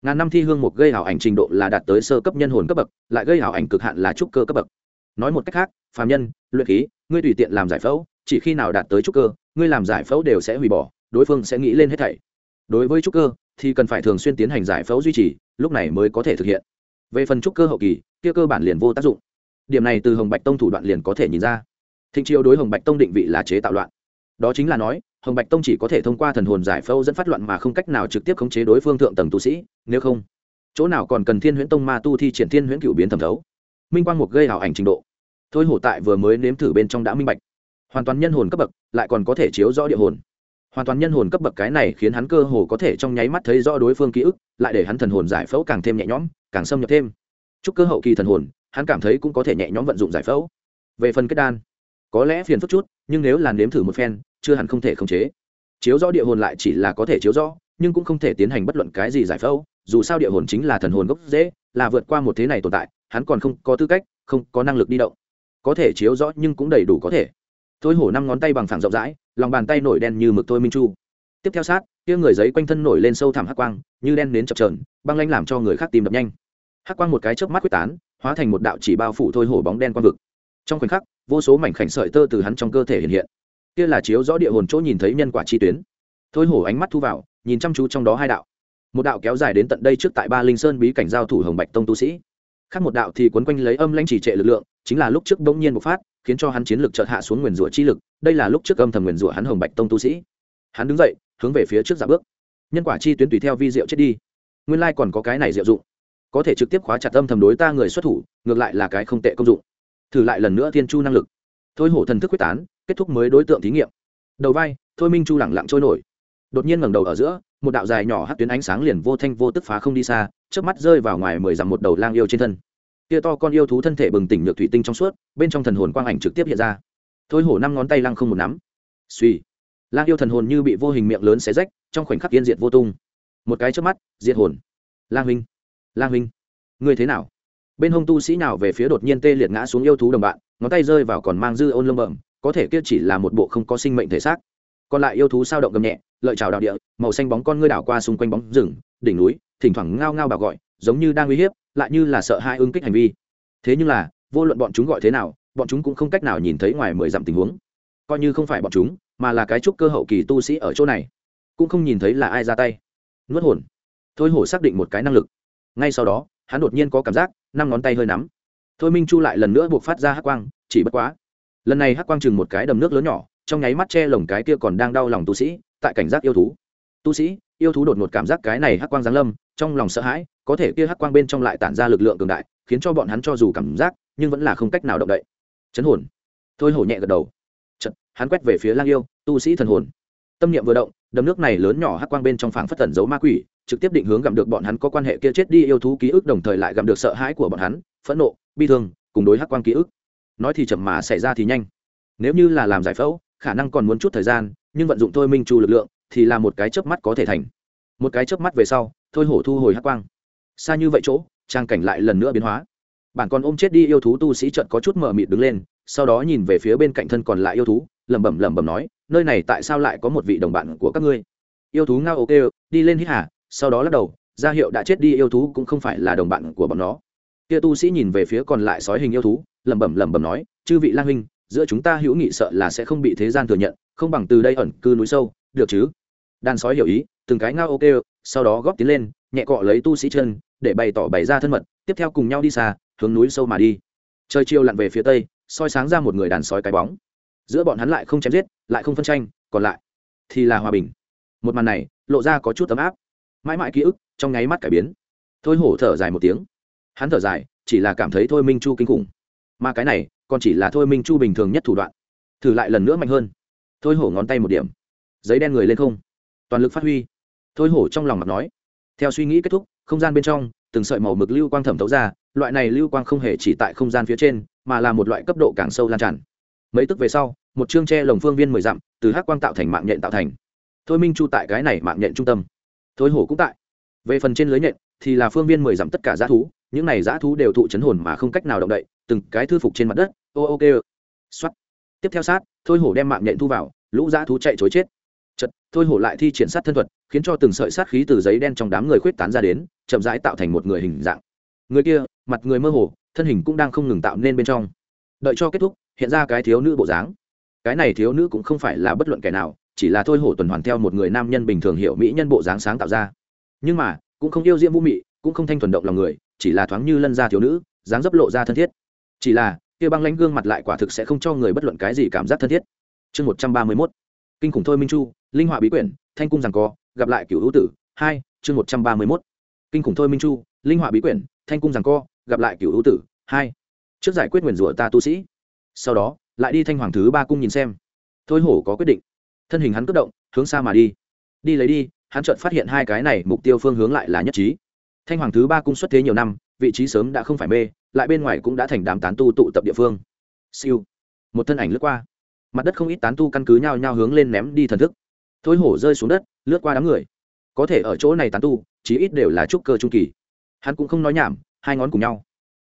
ngàn năm thi hương một gây hảo ảnh trình độ là đạt tới sơ cấp nhân hồn cấp bậc, lại gây hảo ảnh cực hạn là trúc cơ cấp bậc. Nói một cách khác, phàm nhân, luyện khí, ngươi tùy tiện làm giải phẫu, chỉ khi nào đạt tới trúc cơ, ngươi làm giải phẫu đều sẽ hủy bỏ, đối phương sẽ nghĩ lên hết thảy. Đối với trúc cơ, thì cần phải thường xuyên tiến hành giải phẫu duy trì, lúc này mới có thể thực hiện. Về phần trúc cơ hậu kỳ, kia cơ bản liền vô tác dụng. Điểm này từ hồng bạch tông thủ đoạn liền có thể nhìn ra. Thịnh chiêu đối hồng bạch tông định vị là chế tạo loạn. Đó chính là nói hồng bạch tông chỉ có thể thông qua thần hồn giải phẫu dẫn phát loạn mà không cách nào trực tiếp khống chế đối phương thượng tầng tu sĩ, nếu không, chỗ nào còn cần thiên huyễn tông ma tu thi triển thiên huyễn cựu biến thẩm thấu. Minh quang mục gây hảo ảnh trình độ. Thôi hổ tại vừa mới nếm thử bên trong đã minh bạch. Hoàn toàn nhân hồn cấp bậc, lại còn có thể chiếu rõ địa hồn. Hoàn toàn nhân hồn cấp bậc cái này khiến hắn cơ hồ có thể trong nháy mắt thấy rõ đối phương ký ức, lại để hắn thần hồn giải phẫu càng thêm nhẹ nhõm, càng xâm nhập thêm. Chúc cơ hậu kỳ thần hồn, hắn cảm thấy cũng có thể nhẹ nhõm vận dụng giải phẫu. Về phần kết đan có lẽ phiền phức chút, nhưng nếu là nếm thử một phen, chưa hẳn không thể khống chế. Chiếu rõ địa hồn lại chỉ là có thể chiếu rõ, nhưng cũng không thể tiến hành bất luận cái gì giải phẫu, dù sao địa hồn chính là thần hồn gốc dễ là vượt qua một thế này tồn tại, hắn còn không có tư cách, không có năng lực đi động. Có thể chiếu rõ nhưng cũng đầy đủ có thể. Thôi hổ năm ngón tay bằng phẳng rộng rãi, lòng bàn tay nổi đen như mực thôi minh chu. Tiếp theo sát, kia người giấy quanh thân nổi lên sâu thẳm hắc quang, như đen đến chập trờn băng lanh làm cho người khác tìm đập nhanh. Hắc quang một cái chớp mắt quyết tán, hóa thành một đạo chỉ bao phủ thôi hổ bóng đen quang vực trong khoảnh khắc, vô số mảnh khảnh sợi tơ từ hắn trong cơ thể hiện hiện. Kia là chiếu rõ địa hồn chỗ nhìn thấy nhân quả chi tuyến. Thôi hổ ánh mắt thu vào, nhìn chăm chú trong đó hai đạo. Một đạo kéo dài đến tận đây trước tại ba linh sơn bí cảnh giao thủ hồng bạch tông tu sĩ. Khác một đạo thì quấn quanh lấy âm lãnh chỉ trệ lực lượng, chính là lúc trước bỗng nhiên bộc phát, khiến cho hắn chiến lực chợt hạ xuống nguyền rủa chi lực, đây là lúc trước âm thầm nguyền rủa hắn hồng bạch tông tu sĩ. Hắn đứng dậy, hướng về phía trước giả bước. Nhân quả chi tuyến tùy theo vi diệu chết đi. Nguyên lai còn có cái này diệu dụng. Có thể trực tiếp khóa chặt âm thầm đối ta người xuất thủ, ngược lại là cái không tệ công dụng thử lại lần nữa thiên chu năng lực. Thôi hổ thần thức quyết tán, kết thúc mới đối tượng thí nghiệm. Đầu vai, thôi minh chu lẳng lặng trôi nổi. Đột nhiên ngẩng đầu ở giữa, một đạo dài nhỏ hát tuyến ánh sáng liền vô thanh vô tức phá không đi xa trước mắt rơi vào ngoài mười dặm một đầu lang yêu trên thân. Kia to con yêu thú thân thể bừng tỉnh nhược thủy tinh trong suốt, bên trong thần hồn quang ảnh trực tiếp hiện ra. Thôi hổ năm ngón tay lăng không một nắm. Suy lang yêu thần hồn như bị vô hình miệng lớn xé rách, trong khoảnh khắc yên diệt vô tung. Một cái trước mắt, diệt hồn. Lang huynh. Lang huynh. Người thế nào? Bên hông tu sĩ nào về phía đột nhiên tê liệt ngã xuống yêu thú đồng bạn, ngón tay rơi vào còn mang dư ôn lông bẩm, có thể kia chỉ là một bộ không có sinh mệnh thể xác. Còn lại yêu thú sao động gầm nhẹ, lợi trào đạo địa, màu xanh bóng con ngươi đảo qua xung quanh bóng rừng, đỉnh núi, thỉnh thoảng ngao ngao bảo gọi, giống như đang uy hiếp, lại như là sợ hai ưng kích hành vi. Thế nhưng là, vô luận bọn chúng gọi thế nào, bọn chúng cũng không cách nào nhìn thấy ngoài mười dặm tình huống. Coi như không phải bọn chúng, mà là cái trúc cơ hậu kỳ tu sĩ ở chỗ này, cũng không nhìn thấy là ai ra tay. Nuốt hồn. Thôi hổ xác định một cái năng lực. Ngay sau đó, hắn đột nhiên có cảm giác năm ngón tay hơi nắm. Thôi minh chu lại lần nữa buộc phát ra hắc quang chỉ bất quá. Lần này hắc quang chừng một cái đầm nước lớn nhỏ trong nháy mắt che lồng cái kia còn đang đau lòng tu sĩ tại cảnh giác yêu thú. Tu sĩ yêu thú đột ngột cảm giác cái này hắc quang giáng lâm trong lòng sợ hãi có thể kia hắc quang bên trong lại tản ra lực lượng cường đại khiến cho bọn hắn cho dù cảm giác nhưng vẫn là không cách nào động đậy. Chấn hồn. Thôi hổ nhẹ gật đầu. Chật, hắn quét về phía lang yêu tu sĩ thần hồn. Tâm niệm vừa động đầm nước này lớn nhỏ hắc quang bên trong phảng phất tẩn giấu ma quỷ trực tiếp định hướng gặm được bọn hắn có quan hệ kia chết đi yêu thú ký ức, đồng thời lại gặm được sợ hãi của bọn hắn, phẫn nộ, bi thương, cùng đối hắc quang ký ức. Nói thì chậm mà xảy ra thì nhanh. Nếu như là làm giải phẫu, khả năng còn muốn chút thời gian, nhưng vận dụng thôi minh trù lực lượng thì là một cái chớp mắt có thể thành. Một cái chớp mắt về sau, thôi hổ thu hồi hắc quang. Xa như vậy chỗ, trang cảnh lại lần nữa biến hóa. Bản còn ôm chết đi yêu thú tu sĩ trận có chút mờ mịt đứng lên, sau đó nhìn về phía bên cạnh thân còn lại yêu thú, lẩm bẩm lẩm bẩm nói, nơi này tại sao lại có một vị đồng bạn của các ngươi? Yêu thú ngao ok, đi lên hít hà sau đó lắc đầu ra hiệu đã chết đi, yêu thú cũng không phải là đồng bạn của bọn nó. Kia tu sĩ nhìn về phía còn lại sói hình yêu thú, lẩm bẩm lẩm bẩm nói, chư vị lang huynh, giữa chúng ta hữu nghị sợ là sẽ không bị thế gian thừa nhận, không bằng từ đây ẩn cư núi sâu, được chứ? Đàn sói hiểu ý, từng cái ngao ok, sau đó góp tiến lên, nhẹ cọ lấy tu sĩ chân, để bày tỏ bày ra thân mật, tiếp theo cùng nhau đi xa, hướng núi sâu mà đi. Trời chiều lặn về phía tây, soi sáng ra một người đàn sói cái bóng. Giữa bọn hắn lại không chém giết, lại không phân tranh, còn lại thì là hòa bình. Một màn này, lộ ra có chút ấm áp mãi mãi ký ức trong nháy mắt cải biến. Thôi hổ thở dài một tiếng. Hắn thở dài, chỉ là cảm thấy thôi minh chu kinh khủng. Mà cái này, còn chỉ là thôi minh chu bình thường nhất thủ đoạn. Thử lại lần nữa mạnh hơn. Thôi hổ ngón tay một điểm. Giấy đen người lên không. Toàn lực phát huy. Thôi hổ trong lòng mặt nói. Theo suy nghĩ kết thúc, không gian bên trong, từng sợi màu mực lưu quang thẩm thấu ra, loại này lưu quang không hề chỉ tại không gian phía trên, mà là một loại cấp độ càng sâu lan tràn. Mấy tức về sau, một chương tre lồng phương viên mười dặm, từ hắc quang tạo thành mạng nhện tạo thành. Thôi minh chu tại cái này mạng nhện trung tâm thôi hổ cũng tại. Về phần trên lưới nhện, thì là phương viên mười dặm tất cả g thú, những này g thú đều thụ chấn hồn mà không cách nào động đậy, từng cái thư phục trên mặt đất, ô ok xuất tiếp theo sát thôi hổ đem mạng nhện thu vào, lũ g thú chạy chối chết. Chật thôi hổ lại thi triển sát thân thuật, khiến cho từng sợi sát khí từ giấy đen trong đám người khuyết tán ra đến, chậm rãi tạo thành một người hình dạng. Người kia, mặt người mơ hồ, thân hình cũng đang không ngừng tạo nên bên trong. Đợi cho kết thúc, hiện ra cái thiếu nữ bộ dáng. Cái này thiếu nữ cũng không phải là bất luận kẻ nào chỉ là thôi hổ tuần hoàn theo một người nam nhân bình thường hiểu mỹ nhân bộ dáng sáng tạo ra. Nhưng mà, cũng không yêu diễm vũ mị, cũng không thanh thuần động lòng người, chỉ là thoáng như lân gia thiếu nữ, dáng dấp lộ ra thân thiết. Chỉ là, kia băng lãnh gương mặt lại quả thực sẽ không cho người bất luận cái gì cảm giác thân thiết. Chương một trăm ba mươi mốt. Kinh khủng thôi minh chu, linh họa bí quyển, thanh cung rằng co, gặp lại cựu hữu tử, hai, chương một trăm ba mươi mốt. Kinh khủng thôi minh chu, linh họa bí quyển, thanh cung rằng co, gặp lại cựu hữu tử, hai. Trước giải quyết nguyền rủa ta tu sĩ. Sau đó, lại đi thanh hoàng thứ ba cung nhìn xem. Thôi hổ có quyết định thân hình hắn cất động, hướng xa mà đi. Đi lấy đi, hắn chợt phát hiện hai cái này mục tiêu phương hướng lại là nhất trí. Thanh hoàng thứ ba cung xuất thế nhiều năm, vị trí sớm đã không phải mê, lại bên ngoài cũng đã thành đám tán tu tụ tập địa phương. Siêu. Một thân ảnh lướt qua. Mặt đất không ít tán tu căn cứ nhau nhau hướng lên ném đi thần thức. Thối hổ rơi xuống đất, lướt qua đám người. Có thể ở chỗ này tán tu, chí ít đều là trúc cơ trung kỳ. Hắn cũng không nói nhảm, hai ngón cùng nhau.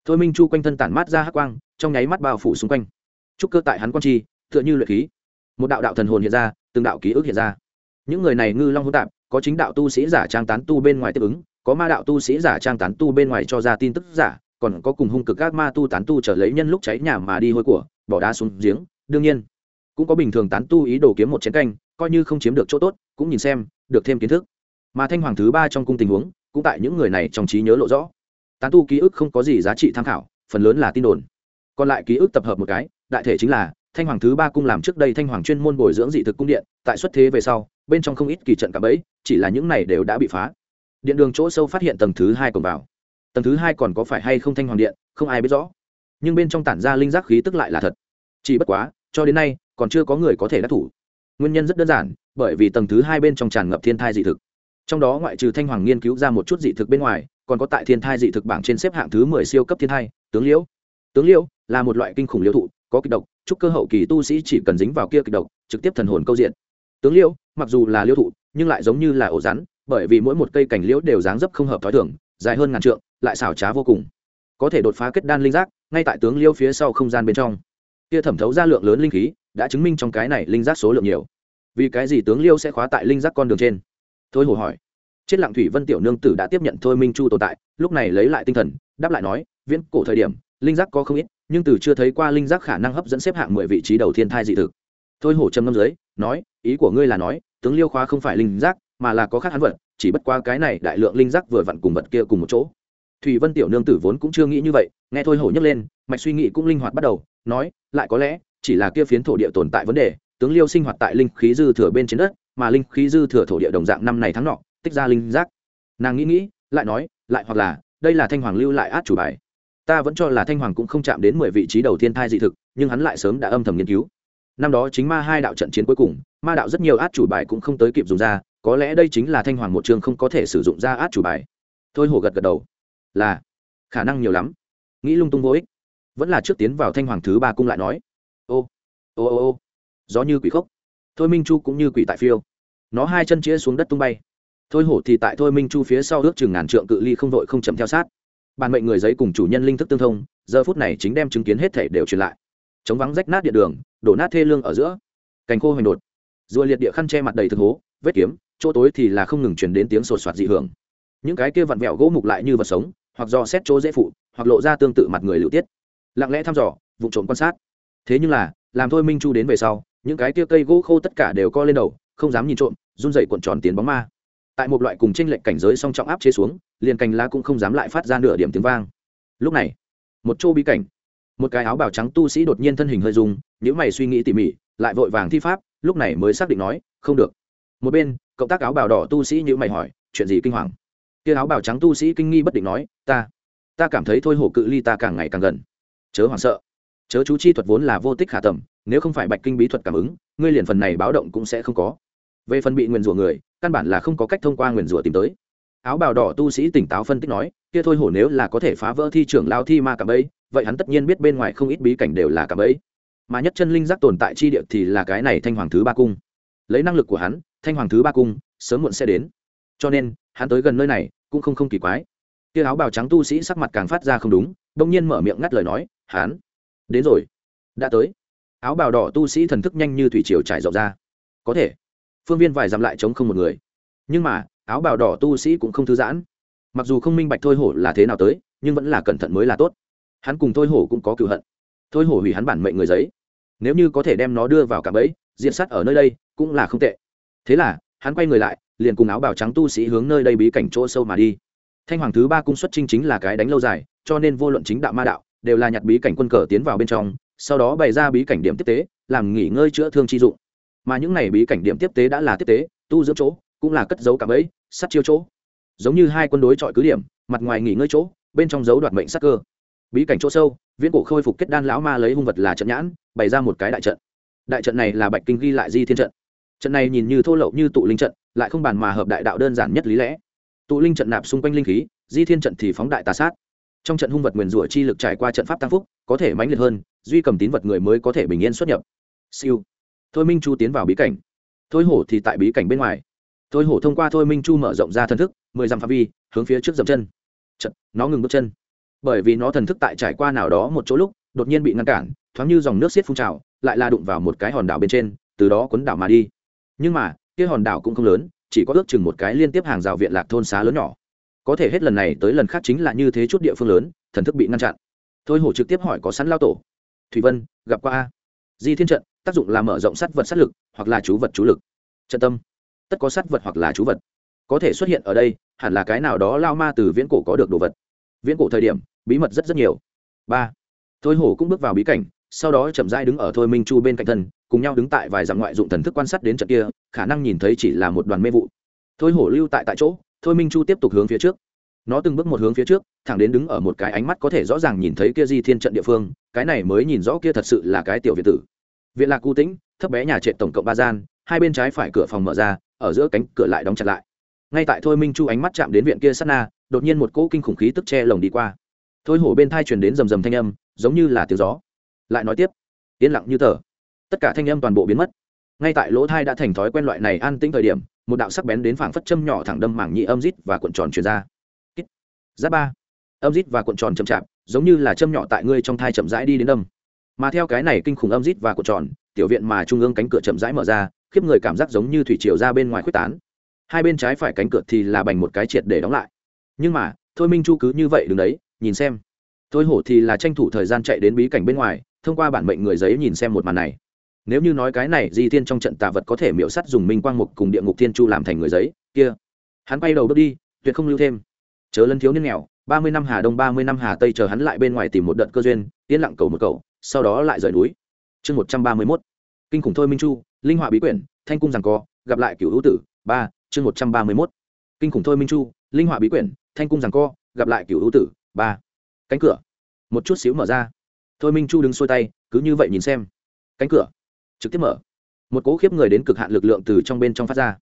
Thôi minh chu quanh thân tản mát ra hắc quang, trong nháy mắt bao phủ xung quanh. Trúc cơ tại hắn quan chi, tựa như luyện khí. Một đạo đạo thần hồn hiện ra từng đạo ký ức hiện ra. Những người này ngư long hỗn tạp, có chính đạo tu sĩ giả trang tán tu bên ngoài tiếp ứng, có ma đạo tu sĩ giả trang tán tu bên ngoài cho ra tin tức giả, còn có cùng hung cực các ma tu tán tu trở lấy nhân lúc cháy nhà mà đi hôi của, bỏ đá xuống giếng, đương nhiên, cũng có bình thường tán tu ý đồ kiếm một chén canh, coi như không chiếm được chỗ tốt, cũng nhìn xem, được thêm kiến thức. Mà thanh hoàng thứ ba trong cung tình huống, cũng tại những người này trong trí nhớ lộ rõ. Tán tu ký ức không có gì giá trị tham khảo, phần lớn là tin đồn. Còn lại ký ức tập hợp một cái, đại thể chính là thanh hoàng thứ ba cung làm trước đây thanh hoàng chuyên môn bồi dưỡng dị thực cung điện, tại xuất thế về sau, bên trong không ít kỳ trận cả bẫy, chỉ là những này đều đã bị phá. Điện đường chỗ sâu phát hiện tầng thứ hai còn vào. Tầng thứ hai còn có phải hay không thanh hoàng điện, không ai biết rõ. Nhưng bên trong tản ra linh giác khí tức lại là thật. Chỉ bất quá, cho đến nay, còn chưa có người có thể đắc thủ. Nguyên nhân rất đơn giản, bởi vì tầng thứ hai bên trong tràn ngập thiên thai dị thực. Trong đó ngoại trừ thanh hoàng nghiên cứu ra một chút dị thực bên ngoài, còn có tại thiên thai dị thực bảng trên xếp hạng thứ mười siêu cấp thiên thai, tướng liễu. Tướng liễu là một loại kinh khủng liễu thụ có kịch độc, chúc cơ hậu kỳ tu sĩ chỉ cần dính vào kia kịch độc, trực tiếp thần hồn câu diện. Tướng liễu mặc dù là liễu thụ, nhưng lại giống như là ổ rắn, bởi vì mỗi một cây cành liễu đều dáng dấp không hợp t h ó i thường, dài hơn ngàn trượng, lại xảo trá vô cùng. Có thể đột phá kết đan linh giác, ngay tại tướng liễu phía sau không gian bên trong. Kia thẩm thấu ra lượng lớn linh khí, đã chứng minh trong cái này linh giác số lượng nhiều. Vì cái gì tướng liêu sẽ khóa tại linh giác con đường trên? Thôi hồ hỏi. Chết lặng thủy vân tiểu nương tử đã tiếp nhận thôi minh chu tồn tại, lúc này lấy lại tinh thần, đáp lại nói, viễn cổ thời điểm, linh giác có không ít nhưng từ chưa thấy qua linh giác khả năng hấp dẫn xếp hạng mười vị trí đầu thiên thai dị thực. Thôi hổ trầm ngâm dưới, nói, ý của ngươi là nói, tướng liêu khóa không phải linh giác, mà là có khác hắn vật, chỉ bất qua cái này đại lượng linh giác vừa vặn cùng vật kia cùng một chỗ. Thủy vân tiểu nương tử vốn cũng chưa nghĩ như vậy, nghe thôi hổ nhấc lên, mạch suy nghĩ cũng linh hoạt bắt đầu, nói, lại có lẽ, chỉ là kia phiến thổ địa tồn tại vấn đề, tướng liêu sinh hoạt tại linh khí dư thừa bên trên đất, mà linh khí dư thừa thổ địa đồng dạng năm này tháng nọ, tích ra linh giác. Nàng nghĩ nghĩ, lại nói, lại hoặc là, đây là thanh hoàng lưu lại át chủ bài ta vẫn cho là thanh hoàng cũng không chạm đến mười vị trí đầu tiên thai dị thực, nhưng hắn lại sớm đã âm thầm nghiên cứu. Năm đó chính ma hai đạo trận chiến cuối cùng, ma đạo rất nhiều át chủ bài cũng không tới kịp dùng ra, có lẽ đây chính là thanh hoàng một trường không có thể sử dụng ra át chủ bài. Thôi hổ gật gật đầu. Là, khả năng nhiều lắm. Nghĩ lung tung vô ích. Vẫn là trước tiến vào thanh hoàng thứ ba cung lại nói. Ô ô ô ô. Gió như quỷ khốc. Thôi minh chu cũng như quỷ tại phiêu. Nó hai chân chĩa xuống đất tung bay. Thôi hổ thì tại thôi minh chu phía sau ước chừng ngàn trượng cự ly không vội không chậm theo sát bản mệnh người giấy cùng chủ nhân linh thức tương thông, giờ phút này chính đem chứng kiến hết thể đều truyền lại. Chống vắng rách nát địa đường, đổ nát thê lương ở giữa. Cành khô hoành đột. Rùa liệt địa khăn che mặt đầy thực hố, vết kiếm, chỗ tối thì là không ngừng truyền đến tiếng sột soạt dị hưởng. Những cái kia vặn vẹo gỗ mục lại như vật sống, hoặc do xét chỗ dễ phụ, hoặc lộ ra tương tự mặt người lưu tiết. Lặng lẽ thăm dò, vụ trộm quan sát. Thế nhưng là, làm thôi minh chu đến về sau, những cái kia cây gỗ khô tất cả đều co lên đầu, không dám nhìn trộm, run dậy cuộn tròn tiến bóng ma tại một loại cùng tranh lệnh cảnh giới song trọng áp chế xuống, liền cành lá cũng không dám lại phát ra nửa điểm tiếng vang. Lúc này, một chỗ bí cảnh, một cái áo bào trắng tu sĩ đột nhiên thân hình hơi dùng nếu mày suy nghĩ tỉ mỉ, lại vội vàng thi pháp, lúc này mới xác định nói, không được. Một bên cộng tác áo bào đỏ tu sĩ như mày hỏi, chuyện gì kinh hoàng? Kia áo bào trắng tu sĩ kinh nghi bất định nói, ta ta cảm thấy thôi hổ cự ly ta càng ngày càng gần. Chớ hoảng sợ. Chớ chú chi thuật vốn là vô tích khả tầm, nếu không phải bạch kinh bí thuật cảm ứng, ngươi liền phần này báo động cũng sẽ không có. Về phần bị nguyền rủa người căn bản là không có cách thông qua nguyền rủa tìm tới. Áo bào đỏ tu sĩ tỉnh táo phân tích nói, kia thôi hổ nếu là có thể phá vỡ thi trưởng lao thi ma cả bấy vậy hắn tất nhiên biết bên ngoài không ít bí cảnh đều là cả bấy mà nhất chân linh giác tồn tại chi địa thì là cái này thanh hoàng thứ ba cung. Lấy năng lực của hắn, thanh hoàng thứ ba cung sớm muộn sẽ đến. Cho nên, hắn tới gần nơi này cũng không không kỳ quái. Kia áo bào trắng tu sĩ sắc mặt càng phát ra không đúng đông nhiên mở miệng ngắt lời nói, hắn, đến rồi, đã tới. Áo bào đỏ tu sĩ thần thức nhanh như thủy triều trải rộng ra. Có thể phương viên vài dặm lại chống không một người. Nhưng mà, áo bào đỏ tu sĩ cũng không thư giãn. Mặc dù không minh bạch thôi hổ là thế nào tới, nhưng vẫn là cẩn thận mới là tốt. Hắn cùng thôi hổ cũng có cựu hận. Thôi hổ hủy hắn bản mệnh người giấy. Nếu như có thể đem nó đưa vào cả bẫy diện sát ở nơi đây, cũng là không tệ. Thế là, hắn quay người lại, liền cùng áo bào trắng tu sĩ hướng nơi đây bí cảnh chỗ sâu mà đi. Thanh hoàng thứ ba cung xuất trinh chính là cái đánh lâu dài, cho nên vô luận chính đạo ma đạo, đều là nhặt bí cảnh quân cờ tiến vào bên trong, sau đó bày ra bí cảnh điểm tiếp tế, làm nghỉ ngơi chữa thương chi dụng mà những này bí cảnh điểm tiếp tế đã là tiếp tế, tu dưỡng chỗ, cũng là cất giấu cả bẫy sắt chiêu chỗ. Giống như hai quân đối chọi cứ điểm, mặt ngoài nghỉ ngơi chỗ, bên trong dấu đoạt mệnh sắc cơ. Bí cảnh chỗ sâu, viễn cổ khôi phục kết đan lão ma lấy hung vật là trận nhãn, bày ra một cái đại trận. Đại trận này là bạch kinh ghi lại di thiên trận. Trận này nhìn như thô lậu như tụ linh trận, lại không bàn mà hợp đại đạo đơn giản nhất lý lẽ. Tụ linh trận nạp xung quanh linh khí, di thiên trận thì phóng đại tà sát. Trong trận hung vật nguyền rủa chi lực trải qua trận pháp tăng phúc, có thể mãnh liệt hơn, duy cầm tín vật người mới có thể bình yên xuất nhập. Siêu thôi minh chu tiến vào bí cảnh. Thôi hổ thì tại bí cảnh bên ngoài. Thôi hổ thông qua thôi minh chu mở rộng ra thần thức mười dặm phạm vi hướng phía trước dậm chân. Chật, nó ngừng bước chân. Bởi vì nó thần thức tại trải qua nào đó một chỗ lúc đột nhiên bị ngăn cản thoáng như dòng nước xiết phun trào lại là đụng vào một cái hòn đảo bên trên từ đó cuốn đảo mà đi. Nhưng mà kia hòn đảo cũng không lớn chỉ có ước chừng một cái liên tiếp hàng rào viện lạc thôn xá lớn nhỏ. Có thể hết lần này tới lần khác chính là như thế chút địa phương lớn thần thức bị ngăn chặn. Thôi hổ trực tiếp hỏi có sẵn lao tổ. Thủy vân gặp qua a? Di thiên trận tác dụng là mở rộng sát vật sát lực hoặc là chú vật chú lực. Trận tâm. Tất có sát vật hoặc là chú vật. Có thể xuất hiện ở đây, hẳn là cái nào đó lao ma từ viễn cổ có được đồ vật. Viễn cổ thời điểm, bí mật rất rất nhiều. Ba. Thôi hổ cũng bước vào bí cảnh, sau đó chậm rãi đứng ở thôi minh chu bên cạnh thân, cùng nhau đứng tại vài dặm ngoại dụng thần thức quan sát đến trận kia, khả năng nhìn thấy chỉ là một đoàn mê vụ. Thôi hổ lưu tại tại chỗ, thôi minh chu tiếp tục hướng phía trước. Nó từng bước một hướng phía trước, thẳng đến đứng ở một cái ánh mắt có thể rõ ràng nhìn thấy kia di thiên trận địa phương, cái này mới nhìn rõ kia thật sự là cái tiểu việt tử viện lạc cụ tĩnh, thấp bé nhà trệ tổng cộng ba gian, hai bên trái phải cửa phòng mở ra, ở giữa cánh cửa lại đóng chặt lại. Ngay tại thôi minh chu ánh mắt chạm đến viện kia sát na, đột nhiên một cỗ kinh khủng khí tức che lồng đi qua. Thôi hổ bên thai truyền đến rầm rầm thanh âm, giống như là tiếng gió. Lại nói tiếp. Yên lặng như tờ. Tất cả thanh âm toàn bộ biến mất. Ngay tại lỗ thai đã thành thói quen loại này an tĩnh thời điểm, một đạo sắc bén đến phảng phất châm nhỏ thẳng đâm mảng nhị âm rít và cuộn tròn truyền ra. Giáp ba. Âm rít và cuộn tròn chậm chạp, giống như là châm nhỏ tại ngươi trong thai chậm rãi đi đến đâm mà theo cái này kinh khủng âm rít và cuộn tròn, tiểu viện mà trung ương cánh cửa chậm rãi mở ra, khiếp người cảm giác giống như thủy triều ra bên ngoài khuếch tán. Hai bên trái phải cánh cửa thì là bành một cái triệt để đóng lại. Nhưng mà, thôi minh chu cứ như vậy đứng đấy, nhìn xem. Thôi hổ thì là tranh thủ thời gian chạy đến bí cảnh bên ngoài, thông qua bản mệnh người giấy nhìn xem một màn này. Nếu như nói cái này, di thiên trong trận tà vật có thể miễu sắt dùng minh quang mục cùng địa ngục thiên chu làm thành người giấy, kia. Hắn bay đầu bước đi, tuyệt không lưu thêm. Chớ lân thiếu niên nghèo, ba mươi năm hà đông, ba mươi năm hà tây chờ hắn lại bên ngoài tìm một đợt cơ duyên, yên lặng cầu một cầu sau đó lại rời núi. Chương một trăm ba mươi mốt. Kinh khủng thôi minh chu, linh họa bí quyển, thanh cung rằng co, gặp lại cửu hữu tử. Ba, chương một trăm ba mươi mốt. Kinh khủng thôi minh chu, linh họa bí quyển, thanh cung rằng co, gặp lại cửu hữu tử. Ba, cánh cửa. Một chút xíu mở ra. Thôi minh chu đứng xuôi tay, cứ như vậy nhìn xem. Cánh cửa. Trực tiếp mở. Một cỗ khiếp người đến cực hạn lực lượng từ trong bên trong phát ra.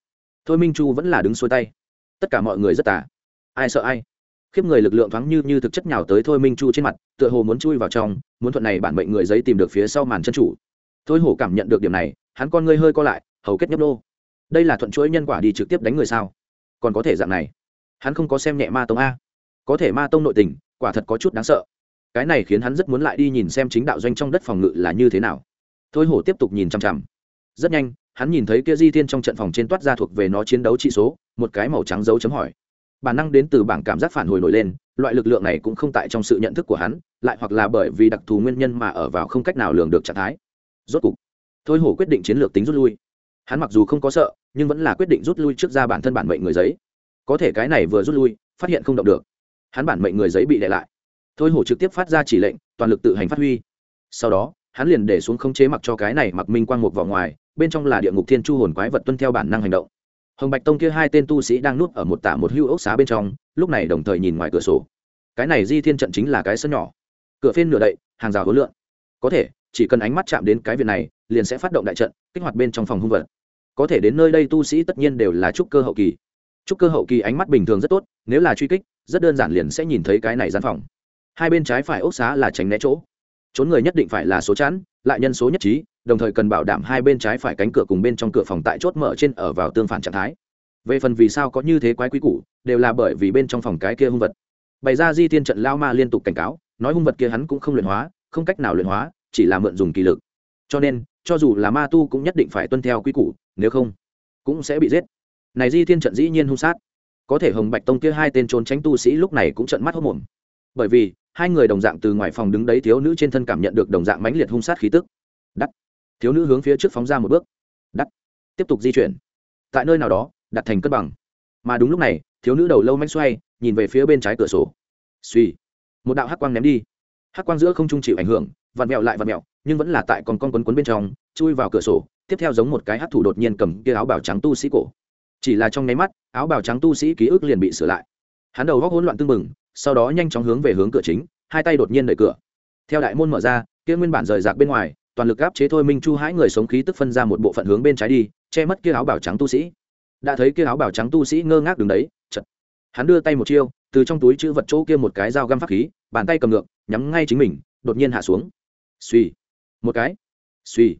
Thôi minh chu vẫn là đứng xuôi tay. Tất cả mọi người rất tà. Ai sợ ai? Khiếp người lực lượng thoáng như như thực chất nhào tới thôi minh chu trên mặt, tựa hồ muốn chui vào trong, muốn thuận này bản mệnh người giấy tìm được phía sau màn chân chủ. Thôi hổ cảm nhận được điểm này, hắn con ngươi hơi co lại, hầu kết nhấp đô đây là thuận chuỗi nhân quả đi trực tiếp đánh người sao? Còn có thể dạng này? Hắn không có xem nhẹ ma tông a. Có thể ma tông nội tình, quả thật có chút đáng sợ. Cái này khiến hắn rất muốn lại đi nhìn xem chính đạo doanh trong đất phòng ngự là như thế nào. Thôi hổ tiếp tục nhìn chằm chằm. Rất nhanh, hắn nhìn thấy kia di thiên trong trận phòng trên toát ra thuộc về nó chiến đấu trị số, một cái màu trắng dấu chấm hỏi bản năng đến từ bảng cảm giác phản hồi nổi lên, loại lực lượng này cũng không tại trong sự nhận thức của hắn, lại hoặc là bởi vì đặc thù nguyên nhân mà ở vào không cách nào lường được trạng thái. Rốt cục, thôi hổ quyết định chiến lược tính rút lui. Hắn mặc dù không có sợ, nhưng vẫn là quyết định rút lui trước ra bản thân bản mệnh người giấy. Có thể cái này vừa rút lui, phát hiện không động được. Hắn bản mệnh người giấy bị đè lại. Thôi hổ trực tiếp phát ra chỉ lệnh, toàn lực tự hành phát huy. Sau đó, hắn liền để xuống khống chế mặc cho cái này mặc minh quang một vào ngoài, bên trong là địa ngục thiên chu hồn quái vật tuân theo bản năng hành động hồng bạch tông kia hai tên tu sĩ đang nuốt ở một tả một hưu ốc xá bên trong, lúc này đồng thời nhìn ngoài cửa sổ. Cái này di thiên trận chính là cái sân nhỏ. Cửa phên nửa đậy, hàng rào hối lượn. có thể, chỉ cần ánh mắt chạm đến cái việc này, liền sẽ phát động đại trận, kích hoạt bên trong phòng hung vật. Có thể đến nơi đây tu sĩ tất nhiên đều là trúc cơ hậu kỳ. Trúc cơ hậu kỳ ánh mắt bình thường rất tốt, nếu là truy kích, rất đơn giản liền sẽ nhìn thấy cái này gian phòng. Hai bên trái phải ốc xá là tránh né chỗ. Trốn người nhất định phải là số chẵn lại nhân số nhất trí, đồng thời cần bảo đảm hai bên trái phải cánh cửa cùng bên trong cửa phòng tại chốt mở trên ở vào tương phản trạng thái. Về phần vì sao có như thế quái quý củ đều là bởi vì bên trong phòng cái kia hung vật. Bày ra di tiên trận lao ma liên tục cảnh cáo, nói hung vật kia hắn cũng không luyện hóa, không cách nào luyện hóa, chỉ là mượn dùng kỳ lực. Cho nên, cho dù là ma tu cũng nhất định phải tuân theo quy củ, nếu không, cũng sẽ bị giết. Này di tiên trận dĩ nhiên hung sát. Có thể hồng bạch tông kia hai tên trốn tránh tu sĩ lúc này cũng trận mắt hốc mồm bởi vì hai người đồng dạng từ ngoài phòng đứng đấy, thiếu nữ trên thân cảm nhận được đồng dạng mãnh liệt hung sát khí tức. Đắt. Thiếu nữ hướng phía trước phóng ra một bước. Đắt. Tiếp tục di chuyển. Tại nơi nào đó, đặt thành cân bằng. Mà đúng lúc này, thiếu nữ đầu lâu manh xoay, nhìn về phía bên trái cửa sổ. Suy một đạo hắc quang ném đi. Hắc quang giữa không trung chịu ảnh hưởng, vặn mẹo lại vặn mẹo nhưng vẫn là tại còn con quấn quấn bên trong, chui vào cửa sổ. Tiếp theo giống một cái hắc thủ đột nhiên cầm kia áo bào trắng tu sĩ cổ. Chỉ là trong nháy mắt, áo bào trắng tu sĩ ký ức liền bị sửa lại hắn đầu góc hỗn loạn tưng bừng, sau đó nhanh chóng hướng về hướng cửa chính, hai tay đột nhiên đẩy cửa. Theo đại môn mở ra, kia nguyên bản rời rạc bên ngoài, toàn lực áp chế thôi minh chu hãi người sống khí tức phân ra một bộ phận hướng bên trái đi, che mất kia áo bảo trắng tu sĩ. Đã thấy kia áo bảo trắng tu sĩ ngơ ngác đứng đấy chật hắn đưa tay một chiêu, từ trong túi chữ vật chỗ kia một cái dao găm pháp khí, bàn tay cầm ngược, nhắm ngay chính mình, đột nhiên hạ xuống. Suy một cái suy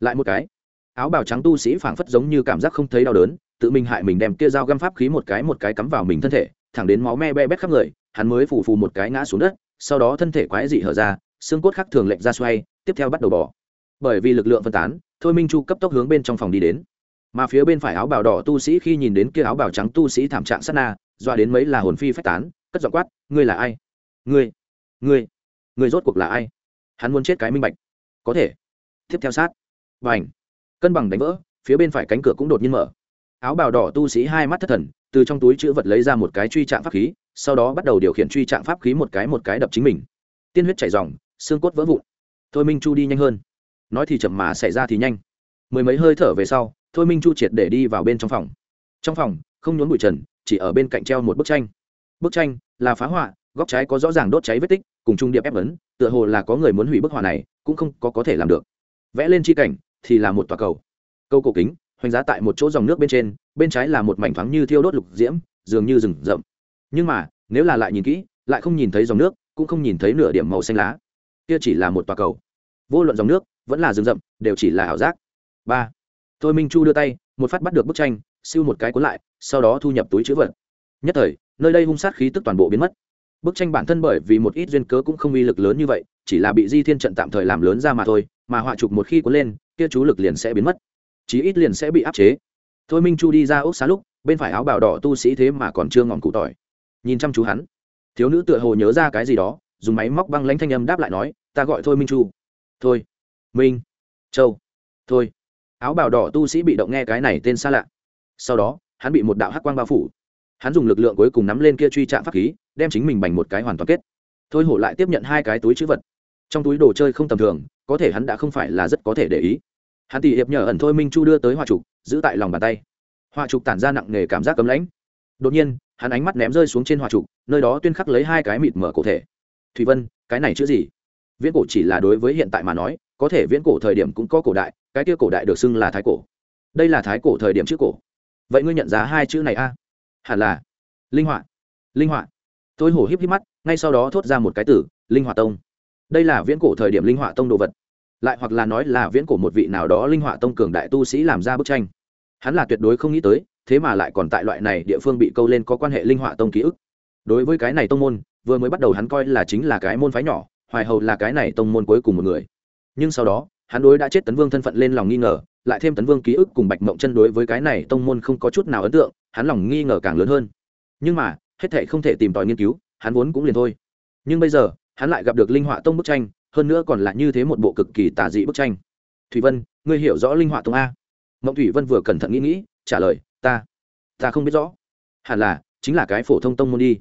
lại một cái. Áo bào trắng tu sĩ phảng phất giống như cảm giác không thấy đau đớn, tự mình hại mình đem kia dao găm pháp khí một cái một cái cắm vào mình thân thể thẳng đến máu me be bét khắp người, hắn mới phù phù một cái ngã xuống đất, sau đó thân thể quái dị hở ra, xương cốt khắc thường lệch ra xoay, tiếp theo bắt đầu bỏ bởi vì lực lượng phân tán, thôi minh chu cấp tốc hướng bên trong phòng đi đến. Mà phía bên phải áo bào đỏ tu sĩ khi nhìn đến kia áo bào trắng tu sĩ thảm trạng sát na doa đến mấy là hồn phi phách tán, cất giọng quát, ngươi là ai? Ngươi ngươi ngươi rốt cuộc là ai? Hắn muốn chết cái minh bạch. Có thể. Tiếp theo sát. Và ảnh cân bằng đánh vỡ, phía bên phải cánh cửa cũng đột nhiên mở. Áo bào đỏ tu sĩ hai mắt thất thần từ trong túi chữ vật lấy ra một cái truy trạng pháp khí, sau đó bắt đầu điều khiển truy trạng pháp khí một cái một cái đập chính mình. Tiên huyết chảy dòng, xương cốt vỡ vụn. Thôi minh chu đi nhanh hơn. Nói thì chậm mà xảy ra thì nhanh. Mười mấy hơi thở về sau, thôi minh chu triệt để đi vào bên trong phòng. Trong phòng, không nhốn bụi trần, chỉ ở bên cạnh treo một bức tranh. Bức tranh là phá họa, góc trái có rõ ràng đốt cháy vết tích, cùng trung điệp ép ấn, tựa hồ là có người muốn hủy bức họa này, cũng không có có thể làm được. Vẽ lên chi cảnh thì là một tòa cầu. Câu cổ kính hoành giá tại một chỗ dòng nước bên trên, bên trái là một mảnh thoáng như thiêu đốt lục diễm, dường như rừng rậm. Nhưng mà, nếu là lại nhìn kỹ, lại không nhìn thấy dòng nước, cũng không nhìn thấy nửa điểm màu xanh lá. Kia chỉ là một tòa cầu. Vô luận dòng nước, vẫn là rừng rậm, đều chỉ là ảo giác. Ba. Thôi minh chu đưa tay, một phát bắt được bức tranh, siêu một cái cuốn lại, sau đó thu nhập túi chữ vật. Nhất thời, nơi đây hung sát khí tức toàn bộ biến mất. Bức tranh bản thân bởi vì một ít duyên cớ cũng không uy lực lớn như vậy, chỉ là bị di thiên trận tạm thời làm lớn ra mà thôi, mà họa chụp một khi cuốn lên, kia chú lực liền sẽ biến mất chí ít liền sẽ bị áp chế. Thôi minh chu đi ra ốc xá lúc, bên phải áo bào đỏ tu sĩ thế mà còn chưa ngọn cụ tỏi. Nhìn chăm chú hắn. Thiếu nữ tựa hồ nhớ ra cái gì đó, dùng máy móc băng lãnh thanh âm đáp lại nói, ta gọi thôi minh chu. Thôi. Minh. Châu. Thôi. Áo bào đỏ tu sĩ bị động nghe cái này tên xa lạ. Sau đó, hắn bị một đạo hắc quang bao phủ. Hắn dùng lực lượng cuối cùng nắm lên kia truy trạm pháp khí, đem chính mình bành một cái hoàn toàn kết. Thôi hổ lại tiếp nhận hai cái túi chữ vật. Trong túi đồ chơi không tầm thường, có thể hắn đã không phải là rất có thể để ý hắn tỉ hiệp nhờ ẩn thôi minh chu đưa tới hoa trục, giữ tại lòng bàn tay. Hoa trục tản ra nặng nề cảm giác cấm lãnh. Đột nhiên, hắn ánh mắt ném rơi xuống trên hoa trục, nơi đó tuyên khắc lấy hai cái mịt mở cổ thể. Thùy vân, cái này chữ gì? Viễn cổ chỉ là đối với hiện tại mà nói, có thể viễn cổ thời điểm cũng có cổ đại, cái kia cổ đại được xưng là thái cổ. Đây là thái cổ thời điểm trước cổ. Vậy ngươi nhận ra hai chữ này a? Hẳn là linh hoạt linh hoạt tôi hổ híp híp mắt, ngay sau đó thốt ra một cái tử. linh hoạt tông. Đây là viễn cổ thời điểm linh hoạt tông đồ vật lại hoặc là nói là viễn cổ một vị nào đó linh họa tông cường đại tu sĩ làm ra bức tranh. Hắn là tuyệt đối không nghĩ tới, thế mà lại còn tại loại này địa phương bị câu lên có quan hệ linh họa tông ký ức. Đối với cái này tông môn, vừa mới bắt đầu hắn coi là chính là cái môn phái nhỏ, hoài hầu là cái này tông môn cuối cùng một người. Nhưng sau đó, hắn đối đã chết tấn vương thân phận lên lòng nghi ngờ, lại thêm tấn vương ký ức cùng bạch mộng chân đối với cái này tông môn không có chút nào ấn tượng, hắn lòng nghi ngờ càng lớn hơn. Nhưng mà, hết thệ không thể tìm tòi nghiên cứu, hắn vốn cũng liền thôi. Nhưng bây giờ, hắn lại gặp được linh họa tông bức tranh hơn nữa còn là như thế một bộ cực kỳ tà dị bức tranh. Thủy vân, ngươi hiểu rõ linh họa tông a. Mộng thủy vân vừa cẩn thận nghĩ nghĩ, trả lời, ta ta không biết rõ. Hẳn là, chính là cái phổ thông tông môn đi.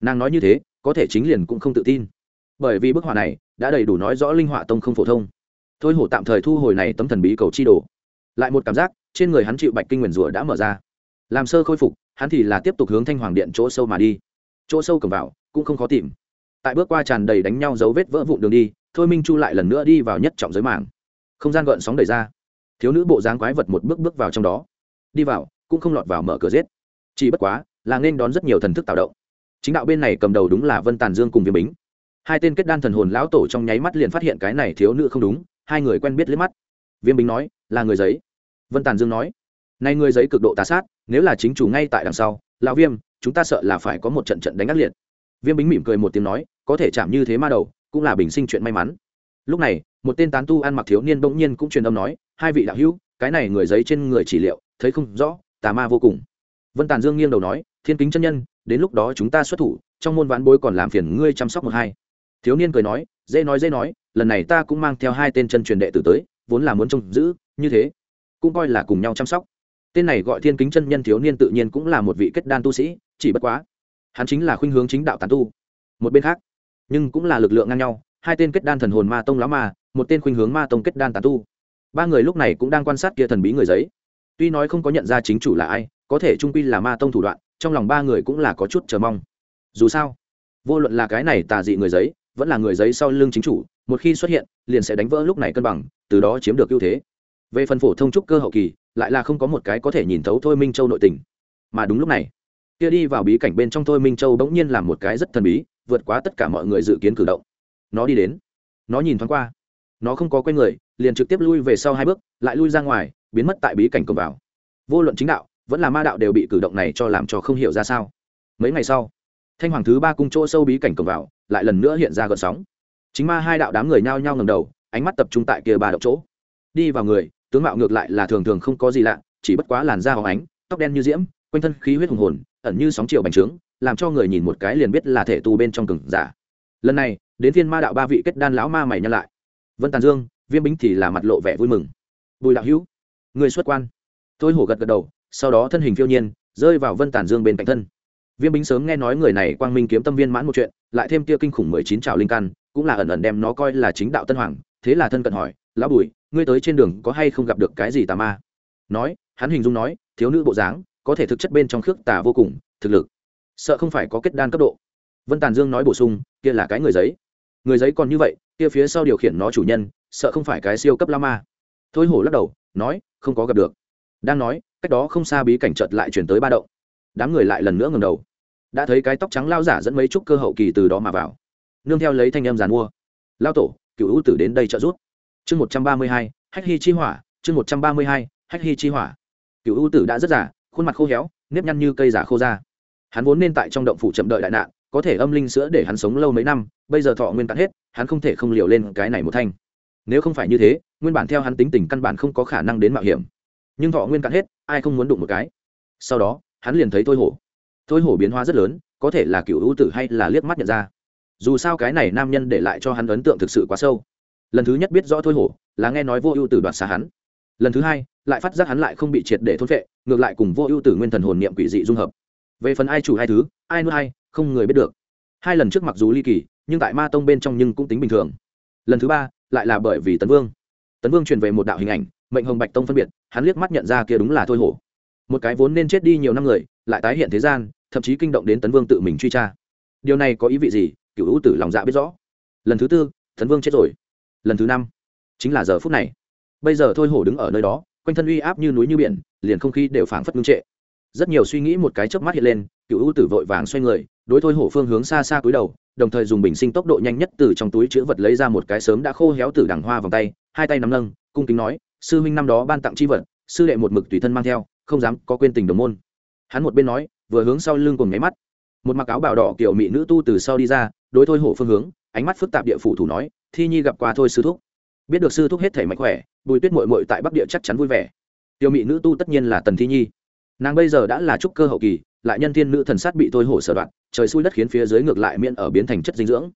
Nàng nói như thế, có thể chính liền cũng không tự tin. Bởi vì bức họa này đã đầy đủ nói rõ linh họa tông không phổ thông. Thôi hổ tạm thời thu hồi này tấm thần bí cầu chi đồ. Lại một cảm giác, trên người hắn chịu bạch kinh nguyền rủa đã mở ra. Làm sơ khôi phục, hắn thì là tiếp tục hướng thanh hoàng điện chỗ sâu mà đi. Chỗ sâu cầm vào, cũng không khó tìm. Tại bước qua tràn đầy đánh nhau dấu vết vỡ vụn đường đi thôi minh chu lại lần nữa đi vào nhất trọng giới mảng. Không gian gợn sóng đầy ra. Thiếu nữ bộ dáng quái vật một bước bước vào trong đó. Đi vào, cũng không lọt vào mở cửa giết. Chỉ bất quá, là nên đón rất nhiều thần thức tạo động. Chính đạo bên này cầm đầu đúng là vân tàn dương cùng viêm bính. Hai tên kết đan thần hồn lão tổ trong nháy mắt liền phát hiện cái này thiếu nữ không đúng, hai người quen biết liếc mắt. Viêm bính nói, là người giấy. Vân tàn dương nói nay người giấy cực độ tà sát, nếu là chính chủ ngay tại đằng sau, lão viêm, chúng ta sợ là phải có một trận trận đánh ác liệt. Viêm bính mỉm cười một tiếng nói, có thể chạm như thế ma đầu cũng là bình sinh chuyện may mắn. Lúc này, một tên tán tu ăn mặc thiếu niên bỗng nhiên cũng truyền âm nói, hai vị đạo hữu, cái này người giấy trên người chỉ liệu, thấy không rõ, tà ma vô cùng. Vân tàn dương nghiêng đầu nói, thiên kính chân nhân, đến lúc đó chúng ta xuất thủ, trong môn ván bối còn làm phiền ngươi chăm sóc một hai. Thiếu niên cười nói, dễ nói dễ nói, lần này ta cũng mang theo hai tên chân truyền đệ tử tới, vốn là muốn trông giữ, như thế, cũng coi là cùng nhau chăm sóc. Tên này gọi thiên kính chân nhân thiếu niên tự nhiên cũng là một vị kết đan tu sĩ, chỉ bất quá, hắn chính là khuynh hướng chính đạo tán tu. Một bên khác nhưng cũng là lực lượng ngang nhau, hai tên kết đan thần hồn ma tông lão ma, một tên khuynh hướng ma tông kết đan tán tu. Ba người lúc này cũng đang quan sát kia thần bí người giấy. Tuy nói không có nhận ra chính chủ là ai, có thể trung quy là ma tông thủ đoạn, trong lòng ba người cũng là có chút chờ mong. Dù sao, vô luận là cái này tà dị người giấy, vẫn là người giấy sau lưng chính chủ, một khi xuất hiện, liền sẽ đánh vỡ lúc này cân bằng, từ đó chiếm được ưu thế. Về phần phổ thông trúc cơ hậu kỳ, lại là không có một cái có thể nhìn thấu thôi minh châu nội tình. Mà đúng lúc này, kia đi vào bí cảnh bên trong thôi minh châu bỗng nhiên làm một cái rất thần bí vượt quá tất cả mọi người dự kiến cử động. Nó đi đến. Nó nhìn thoáng qua. Nó không có quen người, liền trực tiếp lui về sau hai bước, lại lui ra ngoài, biến mất tại bí cảnh cầm vào. Vô luận chính đạo, vẫn là ma đạo đều bị cử động này cho làm cho không hiểu ra sao. Mấy ngày sau, thanh hoàng thứ ba cung chỗ sâu bí cảnh cầm vào, lại lần nữa hiện ra gợn sóng. Chính ma hai đạo đám người nhao nhao ngầm đầu, ánh mắt tập trung tại kia ba động chỗ. Đi vào người, tướng mạo ngược lại là thường thường không có gì lạ, chỉ bất quá làn da hóng ánh, tóc đen như diễm, quanh thân khí huyết hùng hồn, ẩn như sóng chiều bành trướng làm cho người nhìn một cái liền biết là thể tu bên trong cừng giả. Lần này, đến thiên ma đạo ba vị kết đan lão ma mày nhăn lại. Vân tàn dương, viêm bính thì là mặt lộ vẻ vui mừng. Bùi đạo hữu, người xuất quan. Tôi hổ gật gật đầu, sau đó thân hình phiêu nhiên, rơi vào vân tàn dương bên cạnh thân. Viêm bính sớm nghe nói người này quang minh kiếm tâm viên mãn một chuyện, lại thêm tia kinh khủng mười chín trào linh căn, cũng là ẩn ẩn đem nó coi là chính đạo tân hoàng, thế là thân cận hỏi, lão bùi, ngươi tới trên đường có hay không gặp được cái gì tà ma? Nói, hắn hình dung nói, thiếu nữ bộ dáng, có thể thực chất bên trong khước tà vô cùng, thực lực sợ không phải có kết đan cấp độ. Vân tàn dương nói bổ sung, kia là cái người giấy. Người giấy còn như vậy, kia phía sau điều khiển nó chủ nhân, sợ không phải cái siêu cấp la ma thôi hổ lắc đầu, nói, không có gặp được. Đang nói, cách đó không xa bí cảnh chợt lại chuyển tới ba động. Đám người lại lần nữa ngầm đầu. Đã thấy cái tóc trắng lao giả dẫn mấy chút cơ hậu kỳ từ đó mà vào. Nương theo lấy thanh em giàn mua. Lao tổ, cựu ưu tử đến đây trợ giúp. Chương một trăm ba mươi hai, hách hy chi hỏa, chương một trăm ba mươi hai, hách hy chi hỏa. Cựu ưu tử đã rất giả khuôn mặt khô héo, nếp nhăn như cây giả khô ra hắn vốn nên tại trong động phủ chậm đợi đại nạn, có thể âm linh sữa để hắn sống lâu mấy năm, bây giờ thọ nguyên cạn hết, hắn không thể không liều lên cái này một thanh. Nếu không phải như thế, nguyên bản theo hắn tính tình căn bản không có khả năng đến mạo hiểm. Nhưng thọ nguyên cạn hết, ai không muốn đụng một cái? Sau đó, hắn liền thấy thôi hổ. Thôi hổ biến hóa rất lớn, có thể là cựu ưu tử hay là liếc mắt nhận ra. Dù sao cái này nam nhân để lại cho hắn ấn tượng thực sự quá sâu. Lần thứ nhất biết rõ thôi hổ, là nghe nói vô ưu tử đoạt xa hắn. Lần thứ hai, lại phát giác hắn lại không bị triệt để thôn vệ ngược lại cùng vô ưu tử nguyên thần hồn niệm quỷ dị dung hợp về phần ai chủ hai thứ, ai nuôi ai, không người biết được. Hai lần trước mặc dù ly kỳ, nhưng tại ma tông bên trong nhưng cũng tính bình thường. Lần thứ ba, lại là bởi vì tấn vương. Tấn vương truyền về một đạo hình ảnh, mệnh hồng bạch tông phân biệt, hắn liếc mắt nhận ra kia đúng là thôi hổ. Một cái vốn nên chết đi nhiều năm người, lại tái hiện thế gian, thậm chí kinh động đến tấn vương tự mình truy tra. Điều này có ý vị gì? Cựu hữu tử lòng dạ biết rõ. Lần thứ tư, tấn vương chết rồi. Lần thứ năm, chính là giờ phút này. Bây giờ thôi hổ đứng ở nơi đó, quanh thân uy áp như núi như biển, liền không khí đều phảng phất ngưng trệ rất nhiều suy nghĩ một cái chớp mắt hiện lên, cựu ưu tử vội vàng xoay người, đối thôi hổ phương hướng xa xa cúi đầu, đồng thời dùng bình sinh tốc độ nhanh nhất từ trong túi chữ vật lấy ra một cái sớm đã khô héo tử đằng hoa vòng tay, hai tay nắm nâng, cung kính nói, sư huynh năm đó ban tặng chi vật, sư đệ một mực tùy thân mang theo, không dám có quên tình đồng môn. Hắn một bên nói, vừa hướng sau lưng cùng nháy mắt. Một mặc áo bào đỏ kiểu mỹ nữ tu từ sau đi ra, đối thôi hổ phương hướng, ánh mắt phức tạp địa phủ thủ nói, thi nhi gặp qua thôi sư thúc. Biết được sư thúc hết thể mạnh khỏe, bùi tuyết mội mội tại bắc địa chắc chắn vui vẻ. Tiểu mỹ nữ tu tất nhiên là tần thi nhi nàng bây giờ đã là trúc cơ hậu kỳ, lại nhân thiên nữ thần sát bị thôi hổ sở đoạn trời xui đất khiến phía dưới ngược lại miễn ở biến thành chất dinh dưỡng.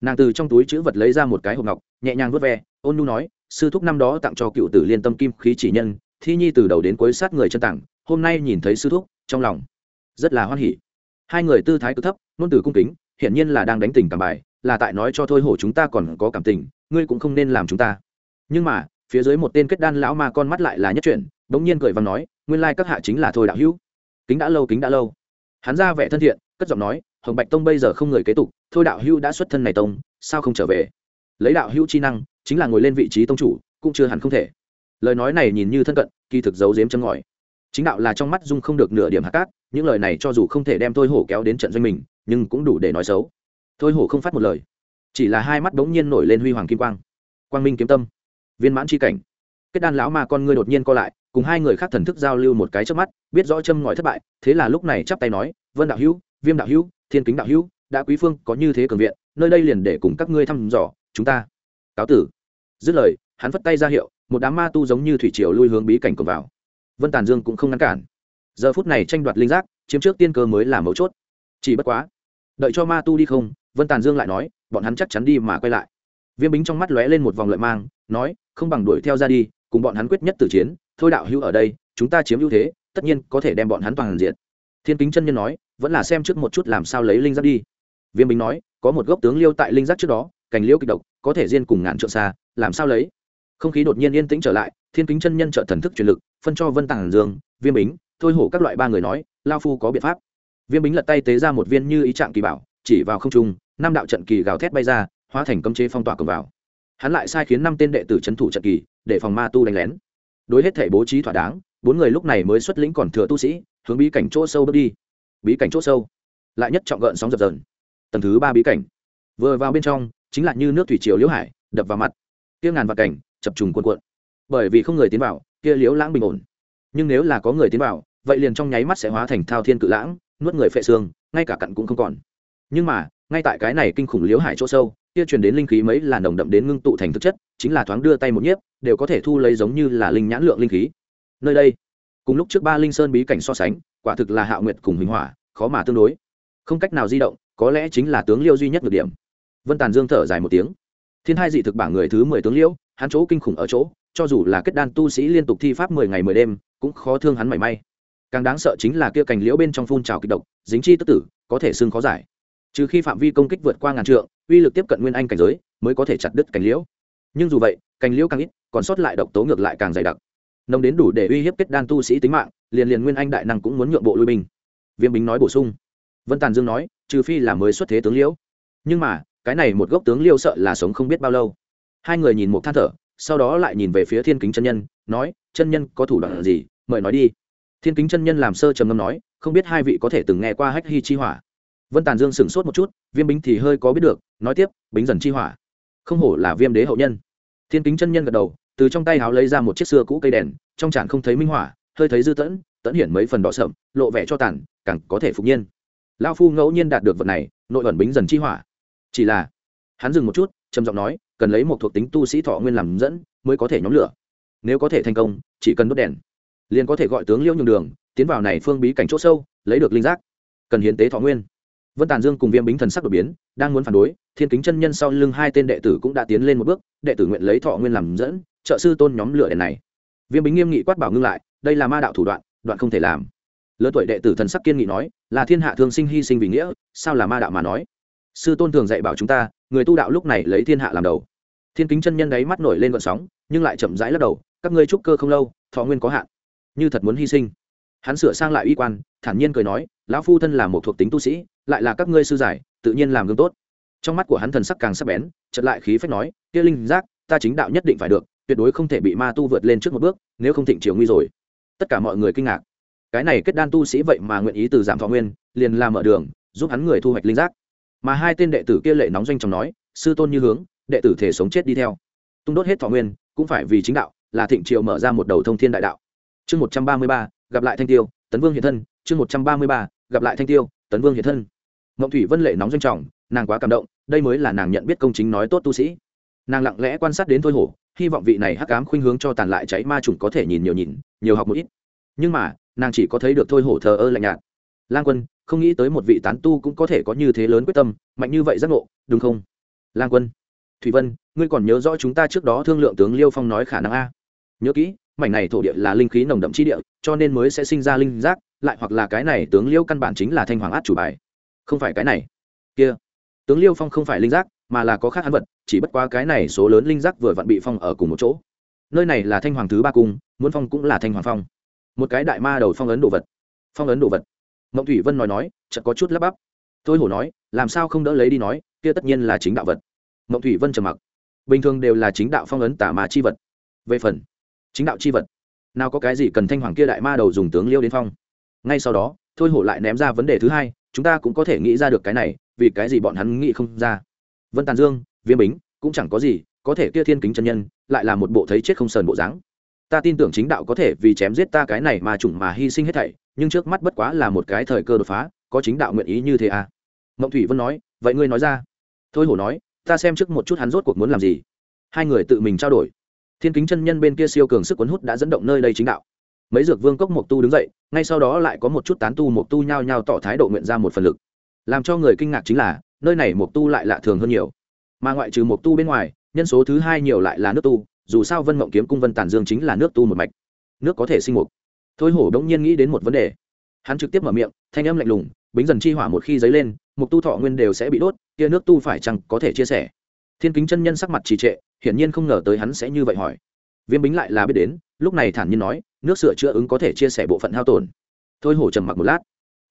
Nàng từ trong túi chữ vật lấy ra một cái hộp ngọc, nhẹ nhàng vớt ve, ôn nu nói, sư thúc năm đó tặng cho cựu tử liên tâm kim khí chỉ nhân, thi nhi từ đầu đến cuối sát người chân tặng, hôm nay nhìn thấy sư thúc, trong lòng rất là hoan hỉ. Hai người tư thái cứ thấp nôn từ cung kính, hiển nhiên là đang đánh tình cảm bài, là tại nói cho thôi hổ chúng ta còn có cảm tình, ngươi cũng không nên làm chúng ta. Nhưng mà, phía dưới một tên kết đan lão ma con mắt lại là nhất chuyển, bỗng nhiên cười và nói nguyên lai các hạ chính là thôi đạo hữu. Kính đã lâu, kính đã lâu. Hắn ra vẻ thân thiện, cất giọng nói, hồng bạch tông bây giờ không người kế tục, thôi đạo hữu đã xuất thân này tông, sao không trở về? Lấy đạo hữu chi năng, chính là ngồi lên vị trí tông chủ, cũng chưa hẳn không thể. Lời nói này nhìn như thân cận, kỳ thực giấu giếm châm ngòi. Chính đạo là trong mắt dung không được nửa điểm hạ cát, những lời này cho dù không thể đem thôi hổ kéo đến trận doanh mình, nhưng cũng đủ để nói xấu. Thôi hổ không phát một lời, chỉ là hai mắt bỗng nhiên nổi lên huy hoàng kim quang. Quang minh kiếm tâm, viên mãn c h i cảnh. Kết đan lão ma con ngươi đột nhiên co lại cùng hai người khác thần thức giao lưu một cái trước mắt, biết rõ châm ngòi thất bại, thế là lúc này chắp tay nói, vân đạo hữu, viêm đạo hữu, thiên kính đạo hữu, đã quý phương có như thế cường viện, nơi đây liền để cùng các ngươi thăm dò, chúng ta. Cáo tử. Dứt lời, hắn vất tay ra hiệu, một đám ma tu giống như thủy triều lui hướng bí cảnh cổng vào. Vân tàn dương cũng không ngăn cản. Giờ phút này tranh đoạt linh giác, chiếm trước tiên cơ mới là mấu chốt. Chỉ bất quá, đợi cho ma tu đi không, vân tàn dương lại nói, bọn hắn chắc chắn đi mà quay lại. Viêm bính trong mắt lóe lên một vòng lợi mang, nói, không bằng đuổi theo ra đi, cùng bọn hắn quyết nhất tử chiến thôi đạo hữu ở đây, chúng ta chiếm ưu thế, tất nhiên có thể đem bọn hắn toàn diện thiên kính chân nhân nói, vẫn là xem trước một chút làm sao lấy linh giác đi. Viêm bính nói, có một gốc tướng liêu tại linh giác trước đó, cành liêu kịch độc, có thể riêng cùng ngàn trượng xa, làm sao lấy? Không khí đột nhiên yên tĩnh trở lại, thiên kính chân nhân trợ thần thức truyền lực, phân cho vân tàng dương, viêm bính, thôi hổ các loại ba người nói, lao phu có biện pháp. Viêm bính lật tay tế ra một viên như ý trạng kỳ bảo, chỉ vào không trung, năm đạo trận kỳ gào thét bay ra, hóa thành cấm chế phong tỏa cầm vào. Hắn lại sai khiến năm tên đệ tử c thủ trận kỳ, để phòng ma tu đánh lén đối hết thể bố trí thỏa đáng, bốn người lúc này mới xuất lĩnh còn thừa tu sĩ, hướng bí cảnh chỗ sâu bước đi. Bí cảnh chỗ sâu, lại nhất trọng gợn sóng dập dờn. Tầng thứ ba bí cảnh. Vừa vào bên trong, chính là như nước thủy triều liễu hải, đập vào mặt. Kia ngàn vạn cảnh, chập trùng cuộn cuộn. Bởi vì không người tiến vào, kia liễu lãng bình ổn. Nhưng nếu là có người tiến vào, vậy liền trong nháy mắt sẽ hóa thành thao thiên cự lãng, nuốt người phệ xương, ngay cả cặn cũng không còn. Nhưng mà, ngay tại cái này kinh khủng liễu hải chỗ sâu, kia truyền đến linh khí mấy là nồng đậm đến ngưng tụ thành thực chất, chính là thoáng đưa tay một nhiếp đều có thể thu lấy giống như là linh nhãn lượng linh khí. Nơi đây, cùng lúc trước ba linh sơn bí cảnh so sánh, quả thực là hạo nguyệt cùng hình hỏa, khó mà tương đối. Không cách nào di động, có lẽ chính là tướng liêu duy nhất được điểm. Vân tàn dương thở dài một tiếng. Thiên hai dị thực bảng người thứ mười tướng liễu hắn chỗ kinh khủng ở chỗ, cho dù là kết đan tu sĩ liên tục thi pháp mười ngày mười đêm, cũng khó thương hắn mảy may. Càng đáng sợ chính là kia cành liễu bên trong phun trào kịch độc, dính chi tức tử, có thể xương khó giải. Trừ khi phạm vi công kích vượt qua ngàn trượng, uy lực tiếp cận nguyên anh cảnh giới, mới có thể chặt đứt cành liễu. Nhưng dù vậy, cành liễu càng ít còn sót lại độc tố ngược lại càng dày đặc. Nông đến đủ để uy hiếp kết đan tu sĩ tính mạng, liền liền nguyên anh đại năng cũng muốn nhượng bộ lui binh. Viêm bính nói bổ sung. Vân tàn dương nói, trừ phi là mới xuất thế tướng liễu. Nhưng mà, cái này một gốc tướng liêu sợ là sống không biết bao lâu. Hai người nhìn một than thở, sau đó lại nhìn về phía thiên kính chân nhân, nói, chân nhân, có thủ đoạn gì? Mời nói đi. Thiên kính chân nhân làm sơ trầm ngâm nói, không biết hai vị có thể từng nghe qua hách hy chi hỏa. Vân tàn dương sửng sốt một chút, viêm bính thì hơi có biết được, nói tiếp, bính dần chi hỏa. Không hổ là viêm đế hậu nhân. Thiên kính chân nhân gật đầu từ trong tay háo lấy ra một chiếc xưa cũ cây đèn, trong tràn không thấy minh hỏa hơi thấy dư tẫn tẫn hiển mấy phần đỏ sậm, lộ vẻ cho tàn, càng có thể phục nhiên. Lao phu ngẫu nhiên đạt được vật này, nội ẩn bính dần chi hỏa. Chỉ là, hắn dừng một chút, trầm giọng nói, cần lấy một thuộc tính tu sĩ thọ nguyên làm dẫn, mới có thể nhóm lửa. Nếu có thể thành công, chỉ cần đốt đèn, liền có thể gọi tướng liễu nhường đường, tiến vào này phương bí cảnh chỗ sâu, lấy được linh giác. Cần hiến tế thọ nguyên. Vân tàn dương cùng viêm bính thần sắc đột biến, đang muốn phản đối, thiên kính chân nhân sau lưng hai tên đệ tử cũng đã tiến lên một bước, đệ tử nguyện lấy thọ nguyên làm dẫn trợ sư tôn nhóm lửa đèn này. Viêm bính nghiêm nghị quát bảo ngưng lại, đây là ma đạo thủ đoạn đoạn không thể làm. Lớn tuổi đệ tử thần sắc kiên nghị nói, là thiên hạ thương sinh hy sinh vì nghĩa, sao là ma đạo mà nói? Sư tôn thường dạy bảo chúng ta, người tu đạo lúc này lấy thiên hạ làm đầu. Thiên kính chân nhân đấy mắt nổi lên vận sóng, nhưng lại chậm rãi lắc đầu, các ngươi trúc cơ không lâu, thọ nguyên có hạn. Như thật muốn hy sinh. Hắn sửa sang lại uy quan, thản nhiên cười nói, lão phu thân là một thuộc tính tu sĩ, lại là các ngươi sư giải, tự nhiên làm gương tốt. Trong mắt của hắn thần sắc càng sắc bén chật lại khí phách nói, kia linh giác ta chính đạo nhất định phải được, tuyệt đối không thể bị ma tu vượt lên trước một bước, nếu không thịnh triều nguy rồi. Tất cả mọi người kinh ngạc. Cái này kết đan tu sĩ vậy mà nguyện ý từ giảm thọ nguyên, liền làm mở đường, giúp hắn người thu hoạch linh giác. Mà hai tên đệ tử kia lệ nóng doanh trong nói, sư tôn như hướng, đệ tử thể sống chết đi theo. Tung đốt hết thọ nguyên, cũng phải vì chính đạo, là thịnh triều mở ra một đầu thông thiên đại đạo. Chương một trăm ba mươi ba, gặp lại thanh tiêu, tấn vương hiện thân. Chương một trăm ba mươi ba, gặp lại thanh tiêu, tấn vương hiện thân. Ngộng thủy vân lệ nóng doanh trọng, nàng quá cảm động, đây mới là nàng nhận biết công chính nói tốt tu sĩ nàng lặng lẽ quan sát đến thôi hổ, hy vọng vị này hắc ám khuynh hướng cho tàn lại cháy ma trùng có thể nhìn nhiều nhìn, nhiều học một ít. Nhưng mà, nàng chỉ có thấy được thôi hổ thờ ơ lạnh nhạt. Lang quân, không nghĩ tới một vị tán tu cũng có thể có như thế lớn quyết tâm, mạnh như vậy giác ngộ, đúng không? Lang quân. Thủy vân, ngươi còn nhớ rõ chúng ta trước đó thương lượng tướng liêu phong nói khả năng a. Nhớ kỹ, mảnh này thổ địa là linh khí nồng đậm chi địa, cho nên mới sẽ sinh ra linh giác, lại hoặc là cái này tướng liêu căn bản chính là thanh hoàng át chủ bài. Không phải cái này. Kia. Tướng liêu phong không phải linh giác mà là có khác hắn vật, chỉ bất quá cái này số lớn linh giác vừa vặn bị phong ở cùng một chỗ. Nơi này là thanh hoàng thứ ba cung, muốn phong cũng là thanh hoàng phong. Một cái đại ma đầu phong ấn đồ vật. Phong ấn đồ vật. Mộng thủy vân nói nói, chợt có chút lắp bắp. Tôi hổ nói, làm sao không đỡ lấy đi nói, kia tất nhiên là chính đạo vật. Mộng thủy vân trầm mặc. Bình thường đều là chính đạo phong ấn tả mà chi vật. Về phần, chính đạo chi vật, nào có cái gì cần thanh hoàng kia đại ma đầu dùng tướng liêu đến phong. Ngay sau đó, thôi hổ lại ném ra vấn đề thứ hai, chúng ta cũng có thể nghĩ ra được cái này, vì cái gì bọn hắn nghĩ không ra vân tàn dương, viêm bính, cũng chẳng có gì, có thể kia thiên kính chân nhân, lại là một bộ thấy chết không sờn bộ dáng. Ta tin tưởng chính đạo có thể vì chém giết ta cái này mà chủng mà hy sinh hết thảy, nhưng trước mắt bất quá là một cái thời cơ đột phá, có chính đạo nguyện ý như thế à? Mộng thủy vân nói, vậy ngươi nói ra. Thôi hổ nói, ta xem trước một chút hắn rốt cuộc muốn làm gì. Hai người tự mình trao đổi. Thiên kính chân nhân bên kia siêu cường sức cuốn hút đã dẫn động nơi đây chính đạo. Mấy dược vương cốc mộc tu đứng dậy, ngay sau đó lại có một chút tán tu mộc tu nhao nhao tỏ thái độ nguyện ra một phần lực. Làm cho người kinh ngạc chính là nơi này mục tu lại lạ thường hơn nhiều. Mà ngoại trừ mục tu bên ngoài, nhân số thứ hai nhiều lại là nước tu, dù sao vân mộng kiếm cung vân tản dương chính là nước tu một mạch. Nước có thể sinh mục thôi hổ đống nhiên nghĩ đến một vấn đề. Hắn trực tiếp mở miệng, thanh âm lạnh lùng, bính dần chi hỏa một khi dấy lên mục tu thọ nguyên đều sẽ bị đốt, kia nước tu phải chăng có thể chia sẻ? Thiên kính chân nhân sắc mặt trì trệ, hiển nhiên không ngờ tới hắn sẽ như vậy hỏi. Viêm bính lại là biết đến, lúc này thản nhiên nói, nước sửa chữa ứng có thể chia sẻ bộ phận hao tổn. Thôi hổ trầm mặc một lát.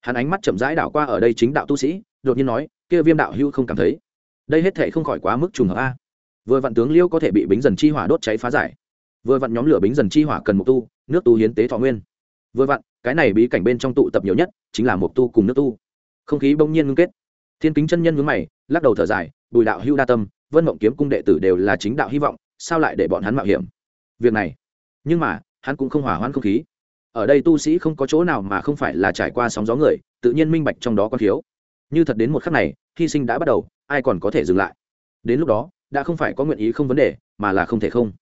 Hắn ánh mắt chậm rãi đảo qua ở đây chính đạo tu sĩ, đột nhiên nói kia viêm đạo hưu không cảm thấy. Đây hết thể không khỏi quá mức trùng hợp a. Vừa vạn tướng liêu có thể bị bính dần chi hỏa đốt cháy phá giải. Vừa vặn nhóm lửa bính dần chi hỏa cần mục tu, nước tu hiến tế thọ nguyên. Vừa vặn, cái này bí cảnh bên trong tụ tập nhiều nhất, chính là mục tu cùng nước tu. Không khí bỗng nhiên ngưng kết. Thiên kính chân nhân ngưng mày, lắc đầu thở dài, bùi đạo hưu đa tâm, vân mộng kiếm cung đệ tử đều là chính đạo hy vọng, sao lại để bọn hắn mạo hiểm? Việc này, nhưng mà, hắn cũng không hỏa hoãn không khí. Ở đây tu sĩ không có chỗ nào mà không phải là trải qua sóng gió người, tự nhiên minh bạch trong đó có thiếu như thật đến một khắc này, hy sinh đã bắt đầu, ai còn có thể dừng lại? Đến lúc đó, đã không phải có nguyện ý không vấn đề, mà là không thể không.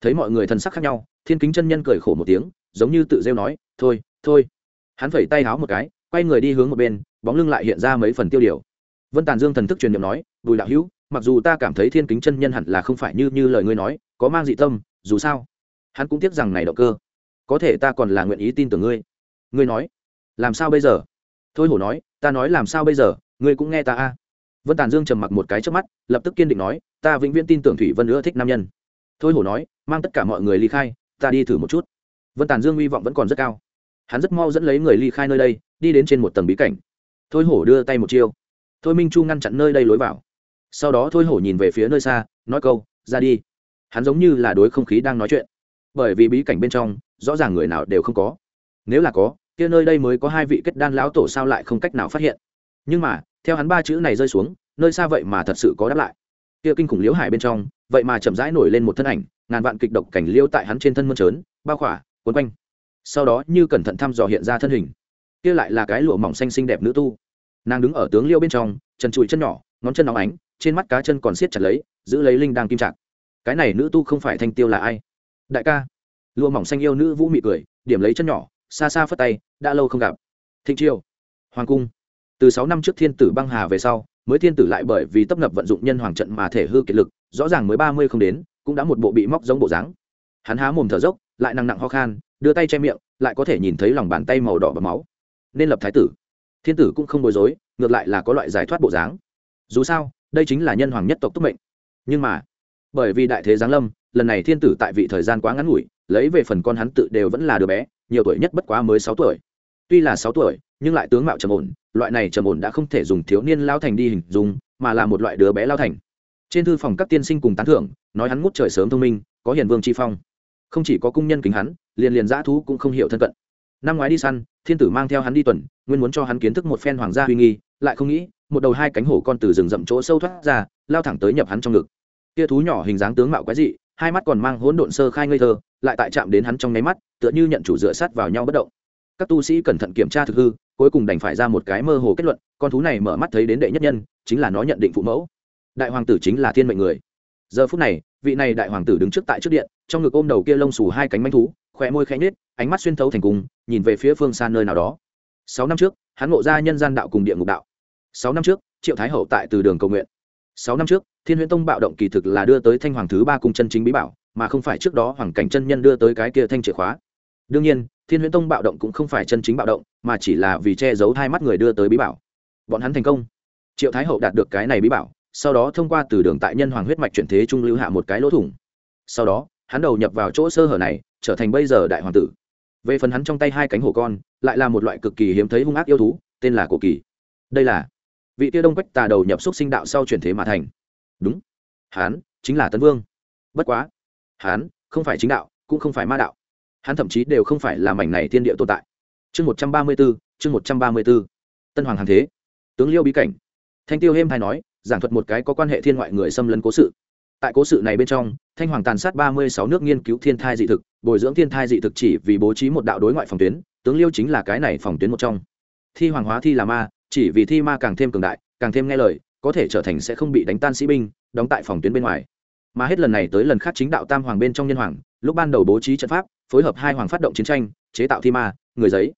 Thấy mọi người thân sắc khác nhau, thiên kính chân nhân cười khổ một tiếng, giống như tự rêu nói, thôi thôi. Hắn phẩy tay háo một cái, quay người đi hướng một bên, bóng lưng lại hiện ra mấy phần tiêu điều. Vân tàn dương thần thức truyền n nói, bùi đạo hữu, mặc dù ta cảm thấy thiên kính chân nhân hẳn là không phải như như lời ngươi nói, có mang dị tâm, dù sao, hắn cũng tiếc rằng này động cơ. Có thể ta còn là nguyện ý tin tưởng ngươi. Ngươi nói, làm sao bây giờ? Thôi hổ nói, ta nói làm sao bây giờ? Ngươi cũng nghe ta a. Vân tàn dương trầm mặc một cái trước mắt, lập tức kiên định nói, ta vĩnh viễn tin tưởng thủy vân nữa thích nam nhân. Thôi hổ nói, mang tất cả mọi người ly khai, ta đi thử một chút. Vân tàn dương hy vọng vẫn còn rất cao. Hắn rất mau dẫn lấy người ly khai nơi đây, đi đến trên một tầng bí cảnh. Thôi hổ đưa tay một chiêu. Thôi minh chu ngăn chặn nơi đây lối vào. Sau đó thôi hổ nhìn về phía nơi xa, nói câu, ra đi. Hắn giống như là đối không khí đang nói chuyện. Bởi vì bí cảnh bên trong, rõ ràng người nào đều không có. Nếu là có kia nơi đây mới có hai vị kết đan lão tổ sao lại không cách nào phát hiện? Nhưng mà, theo hắn ba chữ này rơi xuống, nơi xa vậy mà thật sự có đáp lại. Kia kinh khủng liễu hải bên trong, vậy mà chậm rãi nổi lên một thân ảnh, ngàn vạn kịch độc cảnh liêu tại hắn trên thân mơn trớn, bao khỏa quấn quanh. Sau đó như cẩn thận thăm dò hiện ra thân hình. Kia lại là cái lụa mỏng xanh xinh đẹp nữ tu. Nàng đứng ở tướng liêu bên trong chân trụi chân nhỏ, ngón chân óng ánh, trên mắt cá chân còn siết chặt lấy, giữ lấy linh đang kim trạng cái này nữ tu không phải thanh tiêu là ai? Đại ca. Lụa mỏng xanh yêu nữ vũ mị cười, điểm lấy chân nhỏ xa xa phất tay, đã lâu không gặp. Thịnh triều, hoàng cung. Từ sáu năm trước thiên tử băng hà về sau, mới thiên tử lại bởi vì tấp nập vận dụng nhân hoàng trận mà thể hư kiệt lực, rõ ràng mới ba mươi không đến, cũng đã một bộ bị móc giống bộ dáng. Hắn há mồm thở dốc, lại nặng nặng ho khan, đưa tay che miệng, lại có thể nhìn thấy lòng bàn tay màu đỏ và máu. Nên lập thái tử. Thiên tử cũng không bối rối, ngược lại là có loại giải thoát bộ dáng. Dù sao, đây chính là nhân hoàng nhất tộc túc mệnh. Nhưng mà, bởi vì đại thế giáng lâm, lần này thiên tử tại vị thời gian quá ngắn ngủi, lấy về phần con hắn tự đều vẫn là đứa bé nhiều tuổi nhất bất quá mới sáu tuổi. Tuy là sáu tuổi, nhưng lại tướng mạo trầm ổn, loại này trầm ổn đã không thể dùng thiếu niên lao thành đi hình dung, mà là một loại đứa bé lao thành. Trên thư phòng các tiên sinh cùng tán thưởng, nói hắn ngút trời sớm thông minh, có hiền vương tri phong. Không chỉ có cung nhân kính hắn, liền liền dã thú cũng không hiểu thân cận. Năm ngoái đi săn, thiên tử mang theo hắn đi tuần, nguyên muốn cho hắn kiến thức một phen hoàng gia uy nghi, lại không nghĩ, một đầu hai cánh hổ con từ rừng rậm chỗ sâu thoát ra, lao thẳng tới nhập hắn trong ngực. Kia thú nhỏ hình dáng tướng mạo quái dị, hai mắt còn mang hỗn độn sơ khai ngây thơ lại tại chạm đến hắn trong nháy mắt, tựa như nhận chủ dựa sát vào nhau bất động. Các tu sĩ cẩn thận kiểm tra thực hư, cuối cùng đành phải ra một cái mơ hồ kết luận, con thú này mở mắt thấy đến đệ nhất nhân, chính là nó nhận định phụ mẫu. Đại hoàng tử chính là thiên mệnh người. Giờ phút này, vị này đại hoàng tử đứng trước tại trước điện, trong ngực ôm đầu kia lông xù hai cánh manh thú khỏe môi khẽ nhết ánh mắt xuyên thấu thành cung nhìn về phía phương xa nơi nào đó. Sáu năm trước, hắn ngộ ra nhân gian đạo cùng địa ngục đạo. Sáu năm trước, triệu thái hậu tại từ đường cầu nguyện. Sáu năm trước, thiên huyễn tông bạo động kỳ thực là đưa tới thanh hoàng thứ ba cung chân chính bí bảo mà không phải trước đó hoàng cảnh chân nhân đưa tới cái kia thanh chìa khóa. Đương nhiên, thiên huyễn tông bạo động cũng không phải chân chính bạo động, mà chỉ là vì che giấu hai mắt người đưa tới bí bảo. Bọn hắn thành công. Triệu thái hậu đạt được cái này bí bảo, sau đó thông qua từ đường tại nhân hoàng huyết mạch chuyển thế trung lưu hạ một cái lỗ thủng. Sau đó, hắn đầu nhập vào chỗ sơ hở này, trở thành bây giờ đại hoàng tử. Về phần hắn trong tay hai cánh hổ con, lại là một loại cực kỳ hiếm thấy hung ác yêu thú, tên là cổ kỳ. Đây là vị tia đông quách tà đầu nhập xúc sinh đạo sau chuyển thế mà thành. Đúng, hắn chính là tấn vương. Bất quá hán không phải chính đạo, cũng không phải ma đạo. Hắn thậm chí đều không phải là mảnh này thiên địa tồn tại. Chương một trăm ba mươi b ố chương một trăm ba mươi b ố tân hoàng hàng thế. Tướng liêu bí cảnh. Thanh tiêu hêm hay nói, giảng thuật một cái có quan hệ thiên ngoại người xâm lấn cố sự. Tại cố sự này bên trong, thanh hoàng tàn sát ba mươi sáu nước nghiên cứu thiên thai dị thực, bồi dưỡng thiên thai dị thực chỉ vì bố trí một đạo đối ngoại phòng tuyến, tướng liêu chính là cái này phòng tuyến một trong. Thi hoàng hóa thi là ma, chỉ vì thi ma càng thêm cường đại, càng thêm nghe lời, có thể trở thành sẽ không bị đánh tan sĩ binh, đóng tại phòng tuyến bên ngoài mà hết lần này tới lần khác chính đạo tam hoàng bên trong nhân hoàng, lúc ban đầu bố trí trận pháp, phối hợp hai hoàng phát động chiến tranh, chế tạo thi ma, người giấy.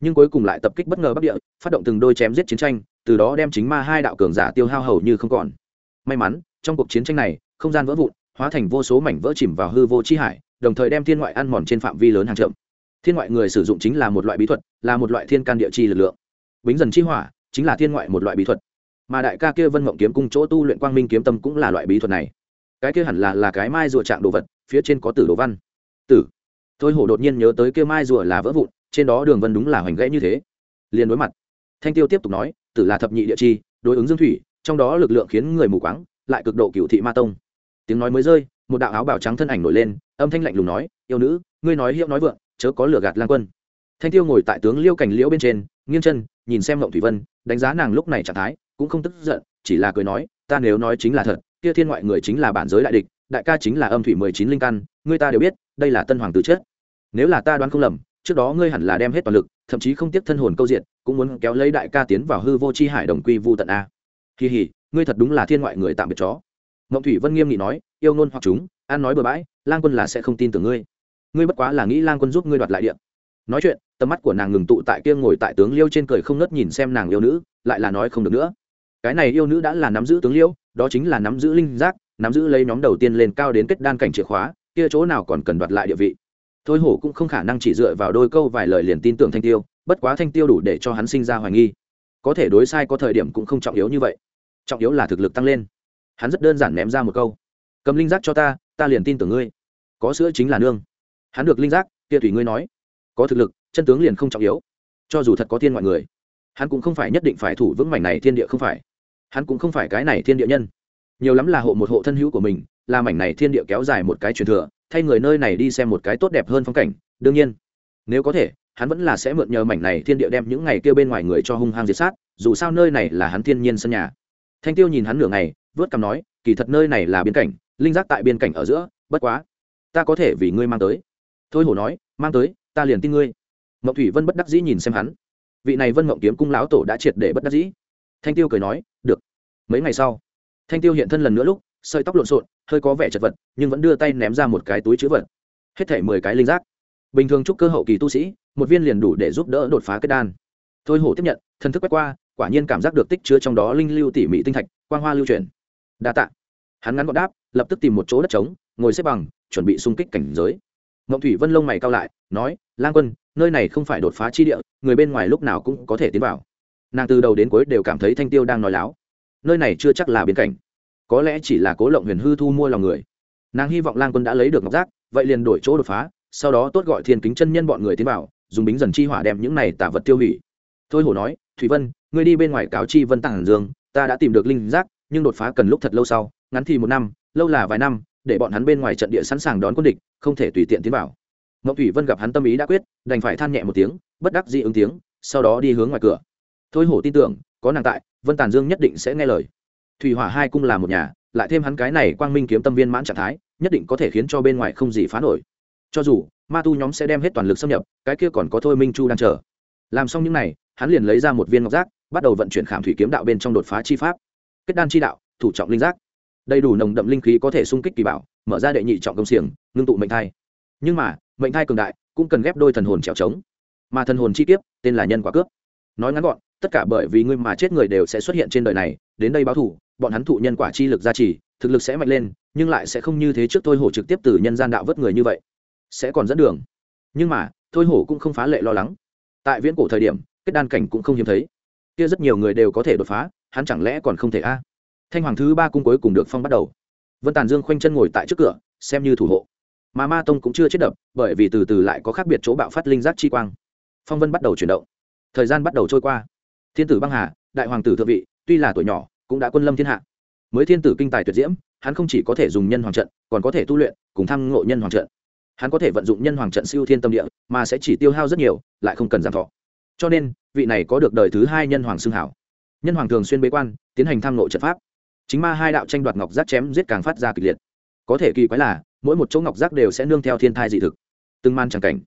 Nhưng cuối cùng lại tập kích bất ngờ bắc địa, phát động từng đôi chém giết chiến tranh, từ đó đem chính ma hai đạo cường giả tiêu hao hầu như không còn. May mắn, trong cuộc chiến tranh này, không gian vỡ vụn, hóa thành vô số mảnh vỡ chìm vào hư vô chi hải, đồng thời đem thiên ngoại ăn mòn trên phạm vi lớn hàng trượng thiên ngoại người sử dụng chính là một loại bí thuật, là một loại thiên can địa chi lực lượng. Bính dần chi hỏa, chính là thiên ngoại một loại bí thuật. Mà đại ca kia vân mộng kiếm cung chỗ tu luyện quang minh kiếm tâm cũng là loại bí thuật này cái kia hẳn là là cái mai rùa trạng đồ vật, phía trên có tử đồ văn. Tử? Thôi hổ đột nhiên nhớ tới kia mai rùa là vỡ vụn, trên đó đường vân đúng là hoành gãy như thế. Liền đối mặt. Thanh tiêu tiếp tục nói, tử là thập nhị địa chi, đối ứng dương thủy, trong đó lực lượng khiến người mù quáng, lại cực độ cựu thị ma tông. Tiếng nói mới rơi, một đạo áo bào trắng thân ảnh nổi lên, âm thanh lạnh lùng nói, yêu nữ, ngươi nói hiệu nói vượng, chớ có lửa gạt lan quân. Thanh tiêu ngồi tại tướng liêu cảnh liễu bên trên, nghiêng chân, nhìn xem mộng thủy vân, đánh giá nàng lúc này trạng thái, cũng không tức giận, chỉ là cười nói, ta nếu nói chính là thật kia thiên ngoại người chính là bản giới đại địch, đại ca chính là âm thủy mười chín linh căn, ngươi ta đều biết, đây là tân hoàng tử chết. Nếu là ta đoán không lầm, trước đó ngươi hẳn là đem hết toàn lực, thậm chí không tiếc thân hồn câu diện, cũng muốn kéo lấy đại ca tiến vào hư vô c h i hải đồng quy vu tận a. Kỳ hỉ ngươi thật đúng là thiên ngoại người tạm biệt chó. Ngộng thủy vân nghiêm nghị nói, yêu nôn hoặc chúng an nói bừa bãi, lang quân là sẽ không tin tưởng ngươi. Ngươi bất quá là nghĩ lang quân giúp ngươi đoạt lại điện nói chuyện, tầm mắt của nàng ngừng tụ tại kia ngồi tại tướng liêu trên cười không ngớt nhìn xem nàng yêu nữ, lại là nói không được nữa. Cái này yêu nữ đã là nắm giữ tướng liêu đó chính là nắm giữ linh giác, nắm giữ lấy nhóm đầu tiên lên cao đến kết đan cảnh chìa khóa, kia chỗ nào còn cần đoạt lại địa vị. Thôi hổ cũng không khả năng chỉ dựa vào đôi câu vài lời liền tin tưởng thanh tiêu, bất quá thanh tiêu đủ để cho hắn sinh ra hoài nghi. Có thể đối sai có thời điểm cũng không trọng yếu như vậy. Trọng yếu là thực lực tăng lên. Hắn rất đơn giản ném ra một câu. Cầm linh giác cho ta ta liền tin tưởng ngươi. Có sữa chính là nương. Hắn được linh giác, kia thủy ngươi nói. Có thực lực, chân tướng liền không trọng yếu. Cho dù thật có thiên ngoại người, hắn cũng không phải nhất định phải thủ vững mảnh này thiên địa không phải hắn cũng không phải cái này thiên địa nhân. Nhiều lắm là hộ một hộ thân hữu của mình là mảnh này thiên địa kéo dài một cái truyền thừa, thay người nơi này đi xem một cái tốt đẹp hơn phong cảnh, đương nhiên, nếu có thể, hắn vẫn là sẽ mượn nhờ mảnh này thiên địa đem những ngày kia bên ngoài người cho hung hăng diệt sát, dù sao nơi này là hắn thiên nhiên sân nhà. Thanh tiêu nhìn hắn nửa ngày, vớt cằm nói, kỳ thật nơi này là biên cảnh, linh giác tại biên cảnh ở giữa, bất quá, ta có thể vì ngươi mang tới. Thôi hổ nói, mang tới, ta liền tin ngươi. Mậu thủy vân bất đắc dĩ nhìn xem hắn. Vị này vân mộng kiếm cung lão tổ đã triệt để bất đắc dĩ thanh tiêu cười nói, được. Mấy ngày sau. Thanh tiêu hiện thân lần nữa lúc, sợi tóc lộn xộn, hơi có vẻ chật vật, nhưng vẫn đưa tay ném ra một cái túi chữ vật. Hết thể mười cái linh giác. Bình thường chúc cơ hậu kỳ tu sĩ, một viên liền đủ để giúp đỡ đột phá kết đan. Thôi hổ tiếp nhận, thần thức quét qua, quả nhiên cảm giác được tích chứa trong đó linh lưu tỉ mỉ tinh thạch, quang hoa lưu truyền đa tạ. Hắn ngắn gọn đáp, lập tức tìm một chỗ đất trống, ngồi xếp bằng, chuẩn bị xung kích cảnh giới. Ngộng thủy vân lông mày cao lại, nói, lang quân, nơi này không phải đột phá chi địa, người bên ngoài lúc nào cũng có thể tiến vào nàng từ đầu đến cuối đều cảm thấy thanh tiêu đang nói láo nơi này chưa chắc là biến cảnh có lẽ chỉ là cố lộng huyền hư thu mua lòng người nàng hy vọng lang quân đã lấy được ngọc giác vậy liền đổi chỗ đột phá sau đó tốt gọi thiên kính chân nhân bọn người tiến vào dùng bính dần chi hỏa đem những này tả vật tiêu hủy thôi hổ nói thủy vân ngươi đi bên ngoài cáo chi vân tàng dương ta đã tìm được linh giác nhưng đột phá cần lúc thật lâu sau ngắn thì một năm lâu là vài năm để bọn hắn bên ngoài trận địa sẵn sàng đón quân địch không thể tùy tiện tiến vào ngọc thủy vân gặp hắn tâm ý đã quyết đành phải than nhẹ một tiếng bất đắc dĩ ứng tiếng sau đó đi hướng ngoài cửa thôi hổ tin tưởng, có nàng tại, vân tàn dương nhất định sẽ nghe lời. Thủy hỏa hai cung là một nhà, lại thêm hắn cái này quang minh kiếm tâm viên mãn trạng thái, nhất định có thể khiến cho bên ngoài không gì phá nổi. Cho dù, ma tu nhóm sẽ đem hết toàn lực xâm nhập, cái kia còn có thôi minh chu đang chờ. Làm xong những này, hắn liền lấy ra một viên ngọc giác, bắt đầu vận chuyển khảm thủy kiếm đạo bên trong đột phá chi pháp. Kết đan chi đạo, thủ trọng linh giác. Đầy đủ nồng đậm linh khí có thể sung kích kỳ bảo, mở ra đệ nhị trọng công xiềng, ngưng tụ mệnh thai. Nhưng mà, mệnh thai cường đại, cũng cần ghép đôi thần hồn trèo trống. Mà thần hồn chi kiếp, tên là nhân quả cướp. Nói ngắn gọn tất cả bởi vì ngươi mà chết người đều sẽ xuất hiện trên đời này, đến đây báo thủ bọn hắn thụ nhân quả chi lực gia trì, thực lực sẽ mạnh lên, nhưng lại sẽ không như thế trước thôi hổ trực tiếp từ nhân gian đạo vớt người như vậy. Sẽ còn dẫn đường. Nhưng mà, thôi hổ cũng không phá lệ lo lắng. Tại viễn cổ thời điểm, kết đan cảnh cũng không hiếm thấy. Kia rất nhiều người đều có thể đột phá, hắn chẳng lẽ còn không thể a? Thanh hoàng thứ ba cung cuối cùng được phong bắt đầu. Vân tàn dương khoanh chân ngồi tại trước cửa, xem như thủ hộ. Mà ma tông cũng chưa chết đập, bởi vì từ từ lại có khác biệt chỗ bạo phát linh giác chi quang. Phong vân bắt đầu chuyển động. Thời gian bắt đầu trôi qua thiên tử băng hà, đại hoàng tử thượng vị, tuy là tuổi nhỏ, cũng đã quân lâm thiên hạ. Mới thiên tử kinh tài tuyệt diễm, hắn không chỉ có thể dùng nhân hoàng trận, còn có thể tu luyện, cùng thăng ngộ nhân hoàng trận. Hắn có thể vận dụng nhân hoàng trận siêu thiên tâm địa, mà sẽ chỉ tiêu hao rất nhiều, lại không cần giảm thọ. Cho nên, vị này có được đời thứ hai nhân hoàng xưng hảo. Nhân hoàng thường xuyên bế quan, tiến hành tham ngộ trận pháp. Chính ma hai đạo tranh đoạt ngọc giác chém giết càng phát ra kịch liệt. Có thể kỳ quái là, mỗi một chỗ ngọc giác đều sẽ nương theo thiên thai dị thực. Từng man tràng cảnh,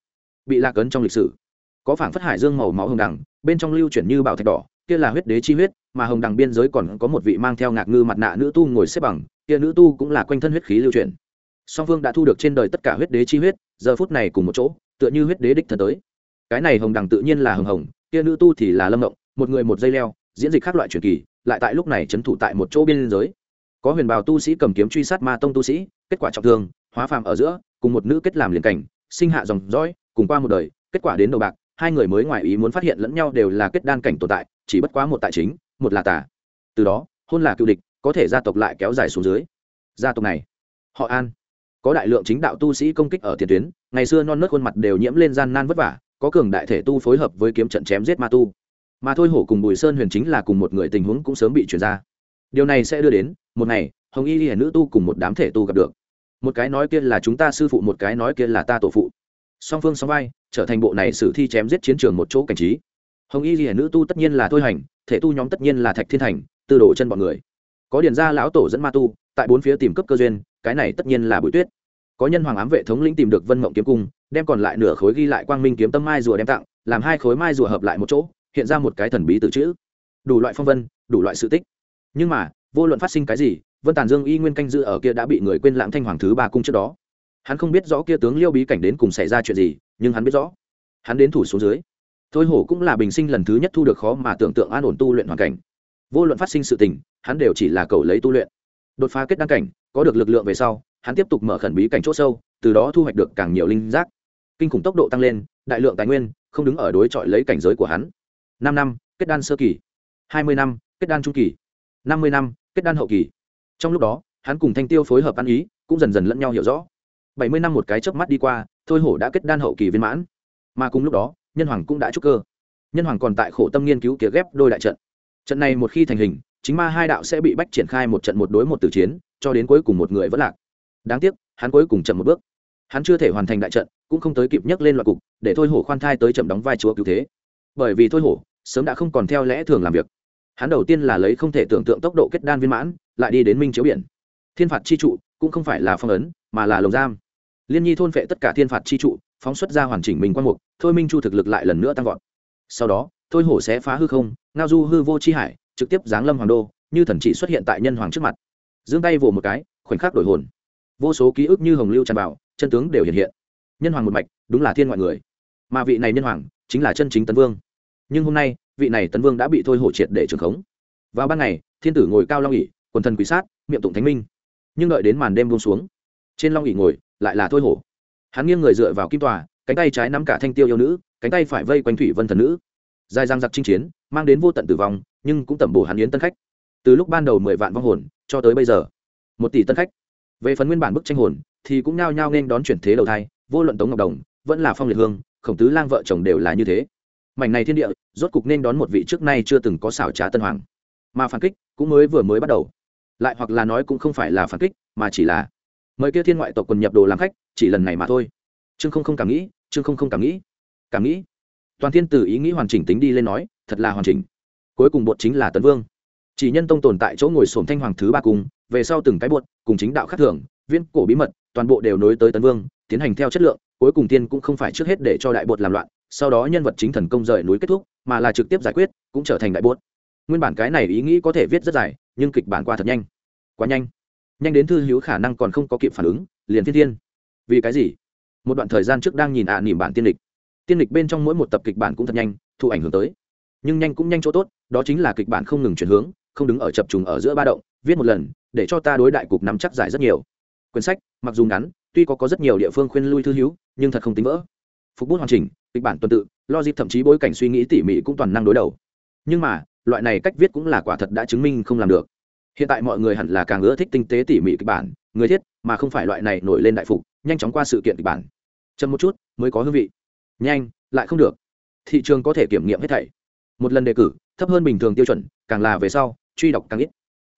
bị lạc ấn trong lịch sử có phảng phất hải dương màu máu hồng đằng, bên trong lưu chuyển như bảo thạch đỏ, kia là huyết đế chi huyết, mà hồng đằng biên giới còn có một vị mang theo ngạc ngư mặt nạ nữ tu ngồi xếp bằng, kia nữ tu cũng là quanh thân huyết khí lưu chuyển. Song phương đã thu được trên đời tất cả huyết đế chi huyết, giờ phút này cùng một chỗ, tựa như huyết đế đích thần tới. Cái này hồng đằng tự nhiên là hồng hồng, kia nữ tu thì là lâm động một người một dây leo, diễn dịch các loại truyền kỳ, lại tại lúc này trấn thủ tại một chỗ biên giới. Có huyền bào tu sĩ cầm kiếm truy sát ma tông tu sĩ, kết quả trọng thương, hóa phàm ở giữa, cùng một nữ kết làm liền cảnh, sinh hạ dòng dõi, cùng qua một đời, kết quả đến đầu bạc hai người mới ngoài ý muốn phát hiện lẫn nhau đều là kết đan cảnh tồn tại, chỉ bất quá một tại chính, một là tả từ đó, hôn là cựu địch, có thể gia tộc lại kéo dài xuống dưới. Gia tộc này, họ an. Có đại lượng chính đạo tu sĩ công kích ở tiền tuyến, ngày xưa non nớt khuôn mặt đều nhiễm lên gian nan vất vả, có cường đại thể tu phối hợp với kiếm trận chém giết ma tu. Mà thôi hổ cùng bùi sơn huyền chính là cùng một người tình huống cũng sớm bị chuyển ra. Điều này sẽ đưa đến, một ngày, hồng y hiển nữ tu cùng một đám thể tu gặp được. Một cái nói kia là chúng ta sư phụ, một cái nói kia là ta tổ phụ song phương song vai, trở thành bộ này sử thi chém giết chiến trường một chỗ cảnh trí. Hồng y hiển nữ tu tất nhiên là thôi hành, thể tu nhóm tất nhiên là thạch thiên thành, tư đổ chân bọn người. Có điền gia lão tổ dẫn ma tu, tại bốn phía tìm cấp cơ duyên, cái này tất nhiên là bụi tuyết. Có nhân hoàng ám vệ thống lĩnh tìm được vân mộng kiếm cung, đem còn lại nửa khối ghi lại quang minh kiếm tâm mai rùa đem tặng, làm hai khối mai rùa hợp lại một chỗ, hiện ra một cái thần bí tự chữ. Đủ loại phong vân, đủ loại sự tích. Nhưng mà, vô luận phát sinh cái gì, vân tàn dương y nguyên canh dự ở kia đã bị người quên lãng thanh hoàng thứ ba cung trước đó hắn không biết rõ kia tướng liêu bí cảnh đến cùng xảy ra chuyện gì, nhưng hắn biết rõ. Hắn đến thủ xuống dưới. Thôi hổ cũng là bình sinh lần thứ nhất thu được khó mà tưởng tượng an ổn tu luyện hoàn cảnh. Vô luận phát sinh sự tình, hắn đều chỉ là cầu lấy tu luyện. Đột phá kết đăng cảnh, có được lực lượng về sau, hắn tiếp tục mở khẩn bí cảnh c h ỗ sâu, từ đó thu hoạch được càng nhiều linh giác. Kinh khủng tốc độ tăng lên, đại lượng tài nguyên, không đứng ở đối chọi lấy cảnh giới của hắn. Năm năm, kết đan sơ kỳ. Hai mươi năm, kết đan trung kỳ. Năm mươi năm, kết đan hậu kỳ. Trong lúc đó, hắn cùng thanh tiêu phối hợp ăn ý, cũng dần dần lẫn nhau hiểu rõ bảy mươi năm một cái chớp mắt đi qua, thôi hổ đã kết đan hậu kỳ viên mãn. Mà cùng lúc đó, nhân hoàng cũng đã trúc cơ. Nhân hoàng còn tại khổ tâm nghiên cứu kia ghép đôi đại trận. Trận này một khi thành hình, chính ma hai đạo sẽ bị bách triển khai một trận một đối một tử chiến, cho đến cuối cùng một người vẫn lạc. Đáng tiếc, hắn cuối cùng chậm một bước. Hắn chưa thể hoàn thành đại trận, cũng không tới kịp nhấc lên loại cục, để thôi hổ khoan thai tới chậm đóng vai chúa cứu thế. Bởi vì thôi hổ sớm đã không còn theo lẽ thường làm việc. Hắn đầu tiên là lấy không thể tưởng tượng tốc độ kết đan viên mãn, lại đi đến minh chiếu biển. Thiên phạt chi trụ cũng không phải là phong ấn mà là lồng giam. Liên nhi thôn phệ tất cả thiên phạt chi trụ, phóng xuất ra hoàn chỉnh mình quan mục, thôi minh chu thực lực lại lần nữa tăng vọt. Sau đó, thôi hổ sẽ phá hư không, ngao du hư vô chi hải, trực tiếp giáng lâm hoàng đô, như thần chỉ xuất hiện tại nhân hoàng trước mặt. Giương tay vồ một cái, khoảnh khắc đổi hồn. Vô số ký ức như hồng lưu tràn vào, chân tướng đều hiện hiện. Nhân hoàng một mạch, đúng là thiên ngoại người. Mà vị này nhân hoàng, chính là chân chính tấn vương. Nhưng hôm nay, vị này tấn vương đã bị thôi hổ triệt để trường khống. Vào ban ngày, thiên tử ngồi cao long ỉ quần thần quý sát, miệng tụng thánh minh. Nhưng đợi đến màn đêm buông xuống trên long ỉ ngồi, lại là thôi hổ. Hắn nghiêng người dựa vào kim tòa, cánh tay trái nắm cả thanh tiêu yêu nữ, cánh tay phải vây quanh thủy vân thần nữ. Dài giang giặc chinh chiến, mang đến vô tận tử vong, nhưng cũng tẩm bổ hắn yến tân khách. Từ lúc ban đầu mười vạn vong hồn, cho tới bây giờ, một tỷ tân khách. Về phần nguyên bản bức tranh hồn, thì cũng nhao nhao nên đón chuyển thế đầu thai, vô luận tống ngọc đồng, vẫn là phong liệt hương, khổng tứ lang vợ chồng đều là như thế. Mảnh này thiên địa, rốt cục nên đón một vị trước nay chưa từng có xảo trá tân hoàng. Mà phản kích cũng mới vừa mới bắt đầu. Lại hoặc là nói cũng không phải là phản kích, mà chỉ là mời kia thiên ngoại tộc quần nhập đồ làm khách, chỉ lần này mà thôi. Trương không không cảm nghĩ, trương không không cảm nghĩ cảm nghĩ. Toàn thiên tử ý nghĩ hoàn chỉnh tính đi lên nói, thật là hoàn chỉnh. Cuối cùng bột chính là tấn vương. Chỉ nhân tông tồn tại chỗ ngồi sổm thanh hoàng thứ ba cùng về sau từng cái bột, cùng chính đạo khắc thưởng viên cổ bí mật, toàn bộ đều nối tới tấn vương, tiến hành theo chất lượng, cuối cùng tiên cũng không phải trước hết để cho đại bột làm loạn, sau đó nhân vật chính thần công rời núi kết thúc, mà là trực tiếp giải quyết, cũng trở thành đại bột. Nguyên bản cái này ý nghĩ có thể viết rất dài, nhưng kịch bản qua thật nhanh. Quá nhanh nhanh đến thư hữu khả năng còn không có kịp phản ứng, liền thiên thiên. Vì cái gì? Một đoạn thời gian trước đang nhìn ạ à nỉm bản tiên lịch. Tiên lịch bên trong mỗi một tập kịch bản cũng thật nhanh thụ ảnh hưởng tới. Nhưng nhanh cũng nhanh chỗ tốt, đó chính là kịch bản không ngừng chuyển hướng, không đứng ở chập trùng ở giữa ba động, viết một lần, để cho ta đối đại cục nắm chắc giải rất nhiều. Quyển sách, mặc dù ngắn, tuy có có rất nhiều địa phương khuyên lui thư hữu, nhưng thật không tính vỡ. Phục bút hoàn chỉnh, kịch bản tuần tự, logic thậm chí bối cảnh suy nghĩ tỉ mỉ cũng toàn năng đối đầu. Nhưng mà, loại này cách viết cũng là quả thật đã chứng minh không làm được hiện tại mọi người hẳn là càng ưa thích tinh tế tỉ mỉ kịch bản, người thiết, mà không phải loại này nổi lên đại phục, nhanh chóng qua sự kiện kịch bản. Chậm một chút, mới có hương vị. Nhanh, lại không được. Thị trường có thể kiểm nghiệm hết thảy. Một lần đề cử, thấp hơn bình thường tiêu chuẩn, càng là về sau, truy đọc càng ít.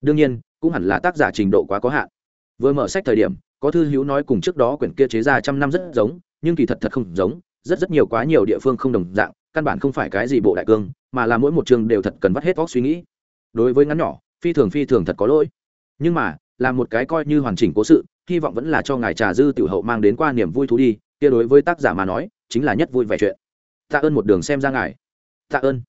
Đương nhiên, cũng hẳn là tác giả trình độ quá có hạn. Vừa mở sách thời điểm, có thư hữu nói cùng trước đó quyển kia chế ra trăm năm rất giống, nhưng kỳ thật thật không giống, rất rất nhiều quá nhiều địa phương không đồng dạng, căn bản không phải cái gì bộ đại cương, mà là mỗi một chương đều thật cần vắt hết góc suy nghĩ. Đối với ngắn nhỏ phi thường phi thường thật có lỗi. Nhưng mà, là một cái coi như hoàn chỉnh cố sự, hy vọng vẫn là cho ngài trà dư tiểu hậu mang đến qua niềm vui thú đi, kia đối với tác giả mà nói, chính là nhất vui vẻ chuyện. Tạ ơn một đường xem ra ngài. Tạ ơn.